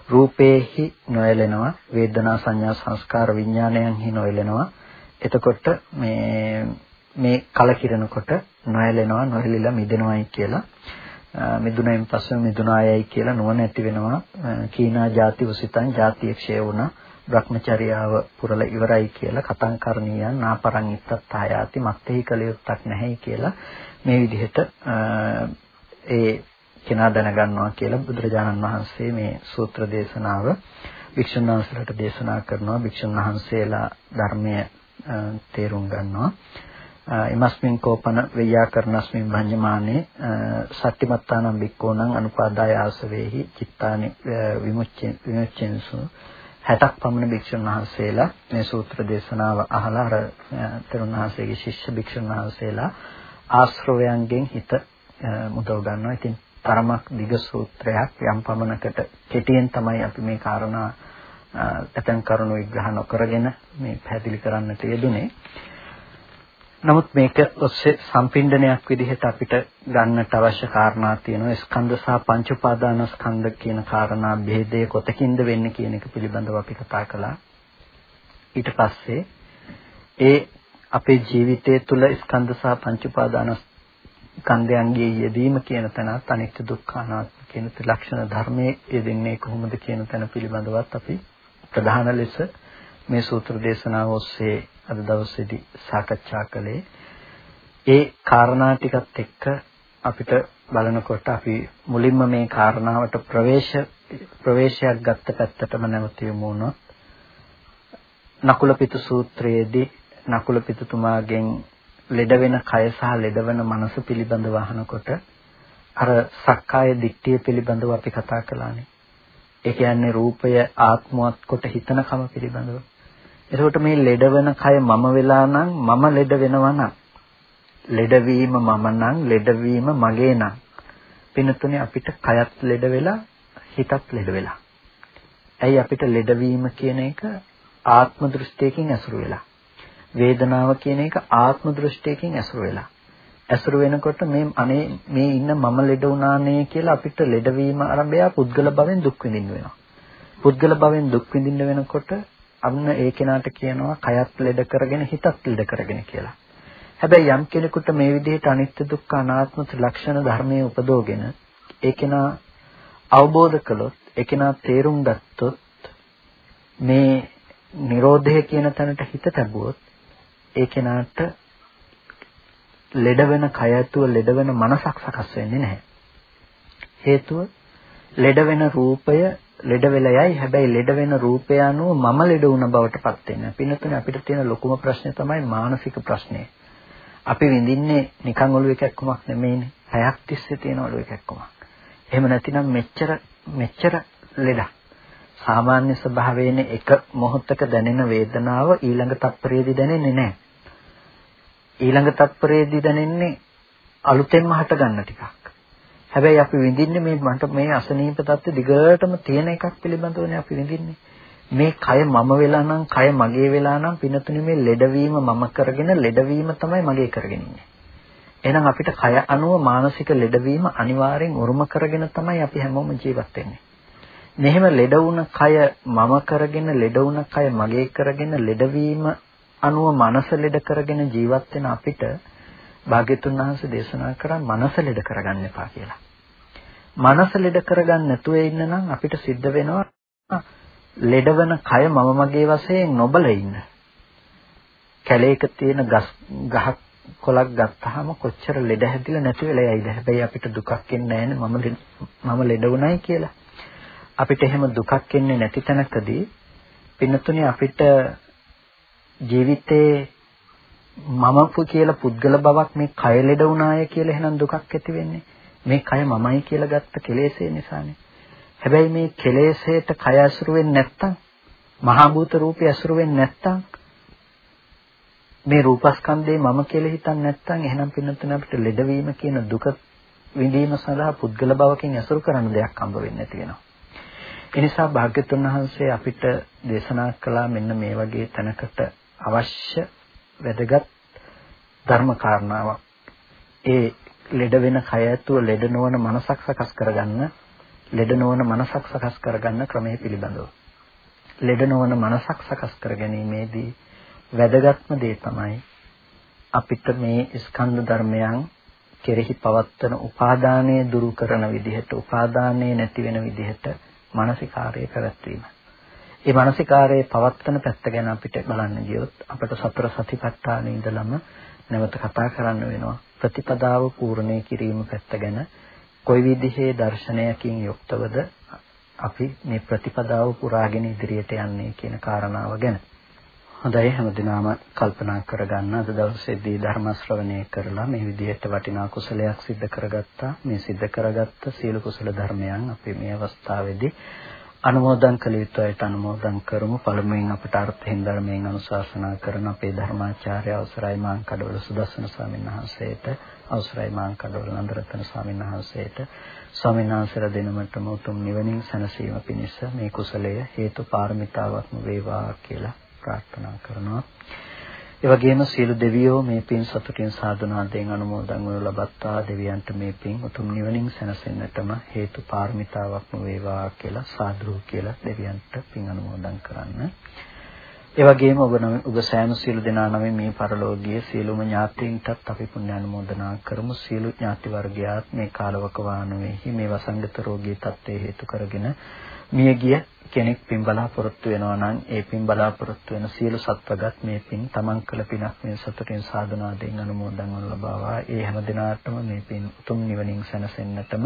රූපේහි නොයලෙනවා වේදනා සංඥා සංස්කාර විඥානයන්හි නොයලෙනවා. එතකොට මේ මේ කලකිරෙනකොට නොයලෙනවා නොයලිලා මිදෙනවායි කියලා. මිදුණෙන් පස්සේ මිදුණායයි කියලා නුවණ ඇති වෙනවා. කීනා ಜಾති උසිතං ಜಾතිය ක්ෂය වුණා. භ්‍රමචර්යාව පුරල ඉවරයි කියලා කතං කරණීයන් නාපරං ඉත්තත් ආයාති මත්තේහි කලියුත්තක් නැහැයි කියලා මේ විදිහට ඒ කෙනා දැනගන්නවා කියලා බුදුරජාණන් වහන්සේ මේ සූත්‍ර දේශනාව වික්ෂුන් වහන්සේලාට දේශනා කරනවා. වික්ෂුන් වහන්සේලා ධර්මය තේරුම් ගන්නවා. ඉමස්මින් කෝපන වෙය්‍යාකරණස්මින් භඤ්ඤමානේ සත්‍යමත්තානම් වික්කෝණං අනුපාදාය ආසවේහි චිත්තානි විමුච්චෙන් විමුච්චෙන්සු 60ක් පමණ භික්ෂුන් වහන්සේලා මේ සූත්‍ර දේශනාව අහලා අර තරුණාංශයේ ශිෂ්‍ය භික්ෂුන් වහන්සේලා ආශ්‍රවයන්ගෙන් හිත මුදව ගන්නවා. ඉතින් තරමක් දිග සූත්‍රයක් යම් පමණකට කෙටියෙන් තමයි අපි මේ කාරණා ඇතන් කරුණු විග්‍රහ නොකරගෙන මේ පැහැදිලි කරන්නට යෙදුනේ. නමුත් මේක ඔස්සේ සම්පින්ඩනයක් විදිහට අපිට ගන්නට අවශ්‍ය කාරණා තියෙනවා. ස්කන්ධ සහ පංච උපාදාන ස්කන්ධ කියන කාරණා ભેදය කොතකින්ද වෙන්නේ කියන එක පිළිබඳව අපි කතා කළා. ඊට පස්සේ ඒ අපේ ජීවිතය තුළ ස්කන්ධ සහ පංච උපාදාන ස්කන්ධයන්ගේ යෙදීම කියන තැනත් අනිත්‍ය දුක්ඛ අනාත්ම කියන ත්‍රිලක්ෂණ ධර්මයේ යෙදෙන්නේ කොහොමද කියන තැන පිළිබඳවත් අපි ප්‍රධාන ලෙස මේ සූත්‍ර දේශනාව ඔස්සේ අද දවසේදී සාකච්ඡා කළේ ඒ කාරණා ටිකත් එක්ක අපිට බලනකොට අපි මුලින්ම මේ කාරණාවට ප්‍රවේශ ප්‍රවේශයක් ගත්ත පැත්තටම නැවත යමු වුණොත් නකුල පිටු සූත්‍රයේදී නකුල පිටුතුමාගෙන් ලෙඩ වෙන කය සහ ලෙඩ වෙන මනස පිළිබඳව අහනකොට අර සක්කාය දිට්ඨිය පිළිබඳව අපි කතා කළානේ. ඒ කියන්නේ රූපය ආත්මවත් කොට හිතනකම පිළිබඳව. එතකොට මේ ලෙඩ වෙන කය මම වෙලා නම් මම ලෙඩ වෙනවා නම් ලෙඩවීම මම නම් ලෙඩවීම මගේ නම් පිනතුනේ අපිට කයත් ලෙඩ වෙලා හිතත් ලෙඩ වෙලා ඇයි අපිට ලෙඩවීම කියන එක ආත්ම දෘෂ්ටියකින් ඇසුරු වෙලා. වේදනාව කියන එක ආත්ම දෘෂ්ටියකින් ඇසුරු වෙලා. ඇසුරු වෙනකොට මේ අනේ මේ ඉන්න මම ලෙඩ වුණානේ කියලා අපිට ලෙඩවීම ආරම්භය පුද්ගල භවෙන් දුක් විඳින්න වෙනවා. පුද්ගල භවෙන් දුක් විඳින්න වෙනකොට අන්න ඒ කෙනාට කියනවා කයත් ලෙඩ කරගෙන හිතත් ලෙඩ කරගෙන කියලා. හැබැයි යම් කෙනෙකුට මේ විදිහට අනිත්‍ය දුක්ඛ අනාත්ම ත්‍රිලක්ෂණ ධර්මයේ උපදෝගෙන ඒ කෙනා අවබෝධ කළොත් ඒ කෙනා තේරුම් ගත්තොත් මේ Nirodha කියන තැනට හිත තැබුවොත් ඒ කෙනාට ලෙඩ වෙන කය ඇතුව ලෙඩ වෙන මනසක් සකස් වෙන්නේ නැහැ. හේතුව ලෙඩ වෙන රූපය ලෙඩ වෙලා යයි හැබැයි ලෙඩ වෙන රූපය අනුව මම ලෙඩ වුණ බවට පත් වෙන්නේ. පින්නතුනේ අපිට තියෙන ලොකුම ප්‍රශ්නේ තමයි මානසික ප්‍රශ්නේ. අපි විඳින්නේ නිකන් ඔළුව එකක්කමක් නෙමෙයිනේ. හැයක් තිස්සේ තියෙන ඔළුව එකක්කමක්. එහෙම නැතිනම් මෙච්චර මෙච්චර ලෙඩක්. සාමාන්‍ය ස්වභාවයෙන් එක මොහොතක දැනෙන වේදනාව ඊළඟ තත්පරයේදී දැනෙන්නේ නැහැ. ඊළඟ තත්පරයේදී දැනෙන්නේ අලුතෙන්ම හට ගන්න ටිකක්. හැබැයි අපි විඳින්නේ මේ මට මේ අසනීප තත්ත්ව දිගටම තියෙන එකක් පිළිබඳවනේ අපි විඳින්නේ. මේ කය මම වෙලා නම් කය මගේ වෙලා නම් පිනතුනේ මේ ලෙඩවීම මම කරගෙන ලෙඩවීම තමයි මගේ කරගෙන ඉන්නේ. එහෙනම් අපිට කය අනුව මානසික ලෙඩවීම අනිවාර්යෙන් උරුම කරගෙන තමයි අපි හැමෝම ජීවත් වෙන්නේ. මෙහෙම ලෙඩ වුණ කය මම කරගෙන ලෙඩ වුණ කය මගේ කරගෙන ලෙඩවීම අනුව මනස ලෙඩ කරගෙන ජීවත් වෙන අපිට භාග්‍යතුන් වහන්සේ දේශනා කරා මනස ලෙඩ කරගන්න එපා කියලා. මනස ලෙඩ කරගන්න නැතුව ඉන්න නම් අපිට සිද්ධ වෙනවා ලෙඩවන කය මම මගේ වශයෙන් නොබල ඉන්න. කැලේක තියෙන ගස් ගහක් කොලක් ගත්තාම කොච්චර ලෙඩ හැදිලා නැති වෙලා යයිද. හැබැයි අපිට දුකක් එන්නේ නැහැ මම මම ලෙඩ වුණයි කියලා. අපිට එහෙම දුකක් එන්නේ නැති තැනකදී පින්නතුනේ අපිට ජීවිතේ මම කියලා පුද්ගල බවක් මේ කය ලෙඩ වුණාය කියලා එහෙනම් දුකක් ඇති වෙන්නේ. මේ කය මමයි කියලා ගත්ත කෙලෙසේ නිසානේ. හැබැයි මේ කෙලෙසේට කය අසුරු වෙන්නේ නැත්තම් මහා භූත රූපය අසුරු වෙන්නේ නැත්තම් මේ රූපස්කන්ධේ මම කියලා හිතන්නේ නැත්තම් එහෙනම් පින්නතුන අපිට ලෙඩවීම කියන දුක විඳීම සඳහා පුද්ගල භවකින් අසුරු කරන දෙයක් හම්බ වෙන්නේ නැති වෙනවා. ඒ නිසා භාග්‍යතුන් වහන්සේ අපිට දේශනා කළා මෙන්න මේ වගේ තැනකට අවශ්‍ය වැදගත් ධර්ම කාරණාවක්. ඒ ලෙඩ වෙන කය ඇතුව ලෙඩ නොවන මනසක් සකස් කරගන්න ලෙඩ නොවන මනසක් සකස් කරගන්න ක්‍රමයේ පිළිබඳව. ලෙඩ නොවන මනසක් සකස් කර ගැනීමේදී වැදගත්ම දේ තමයි අපිට මේ ස්කන්ධ ධර්මයන් කෙරෙහි පවත්වන උපාදානය දුරු කරන විදිහට උපාදානය නැති වෙන විදිහට මානසිකාර්යය පැවැත්වීම. ඒ මානසිකාර්යයේ පවත්වන පැත්ත ගැන අපිට බලන්න ගියොත් අපිට සතර සතිපට්ඨානෙ ඉඳලම නැවත කතා කරන්න වෙනවා. ප්‍රතිපදාව පූර්ණේ කිරීම පැත්ත ගැන කොයි විදිහේ දර්ශනයකින් යුක්තවද අපි මේ ප්‍රතිපදාව පුරාගෙන ඉදිරියට යන්නේ කියන කාරණාව ගැන. හොඳයි හැමදිනම කල්පනා කරගන්න අද දවසේදී ධර්ම ශ්‍රවණය කරලා මේ විදිහට වටිනා කුසලයක් සිද්ධ කරගත්තා. මේ සිද්ධ කරගත්ත සීල කුසල ධර්මයන් අපි මේ අවස්ථාවේදී අනුමෝදන් කළ යුතු අයට අනුමෝදන් කරමු. පළමුවෙන් අපට අර්ථයෙන් ධර්මයෙන් අනුශාසනා කරන අපේ ධර්මාචාර්ය අවසරයි මාං කඩවල සුදස්සන ස්වාමීන් වහන්සේට, අවසරයි මාං කඩවල නන්දරත්න ස්වාමීන් වහන්සේට, ස්වාමීන් වහන්සේලා දෙනමටම උතුම් නිවනින් සැනසීම පිණිස මේ කුසලය හේතු පාරමිතාවක්ම වේවා කියලා ප්‍රාර්ථනා කරනවා. ඒ වගේම සියලු දෙවියෝ මේ පින් සතුටින් සාදුනාදයෙන් අනුමෝදන් වනු ලබත්තා දෙවියන්ට මේ පින් උතුම් නිවනින් සැනසෙන්නටම හේතු පාරමිතාවක්ම වේවා කියලා සාදු කියලා දෙවියන්ට පින් අනුමෝදන් කරන්න. ඒ වගේම ඔබ ඔබ සෑම සියලු දෙනා නමින් මේ පරලෝකීය සියලුම ඥාතීන්ටත් අපි පුණ්‍ය අනුමෝදනා කරමු. සියලු ඥාති වර්ගයාත් මේ කාලවක වානුවේහි මේ වසංගත රෝගී තත්ත්වයේ හේතු කරගෙන මියගිය කෙනෙක් පින් බලාපොරොත්තු වෙනවා නම් ඒ පින් බලාපොරොත්තු වෙන සියලු සත්වගත් මේ පින් තමන් කළ පිනක් මේ සතුටින් සාධනාවෙන් අනුමෝදන් වනු ලබාවා. ඒ හැම දිනාටම මේ පින් උතුම් නිවනින් සැනසෙන්නටම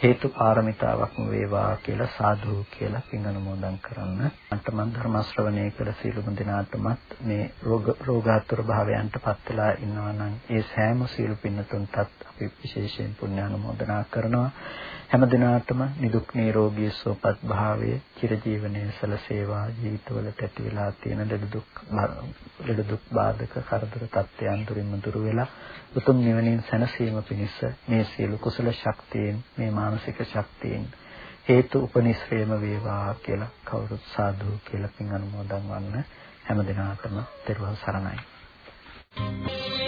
හේතු පාරමිතාවක්ම වේවා කියලා සාදු කියලා පින් අනුමෝදන් කරන්න. අන්තමන් ධර්ම ශ්‍රවණය කළ සියලුම දිනාටමත් මේ රෝග රෝගාතුර භාවයන්ට පත් වෙලා ඉන්නවා නම් ඒ සෑම සියලු පින්නතුන්ටත් අපි විශේෂයෙන් පුණ්‍ය අනුමෝදනා කරනවා. හැම දිනාටම නිදුක් නිරෝගී සුවපත් භාවය චිරජීවනයේ සලසේවා ජීවිතවලට ඇති වෙලා තියෙන ලෙඩ දුක් ලෙඩ දුක් බාධක කරදර තත්ත්වයන් දුරින්ම දුරු වෙලා උතුම් නිවනින් සැනසීම පිණිස මේ සියලු කුසල ශක්තියෙන් මේ මානසික ශක්තියෙන් හේතු උපනිශ්‍රේම වේවා කියලා කවුරුත් සාදු කියලා පින් අනුමෝදන් වන්න හැම දිනාටම තෙරුවන් සරණයි. Thank you.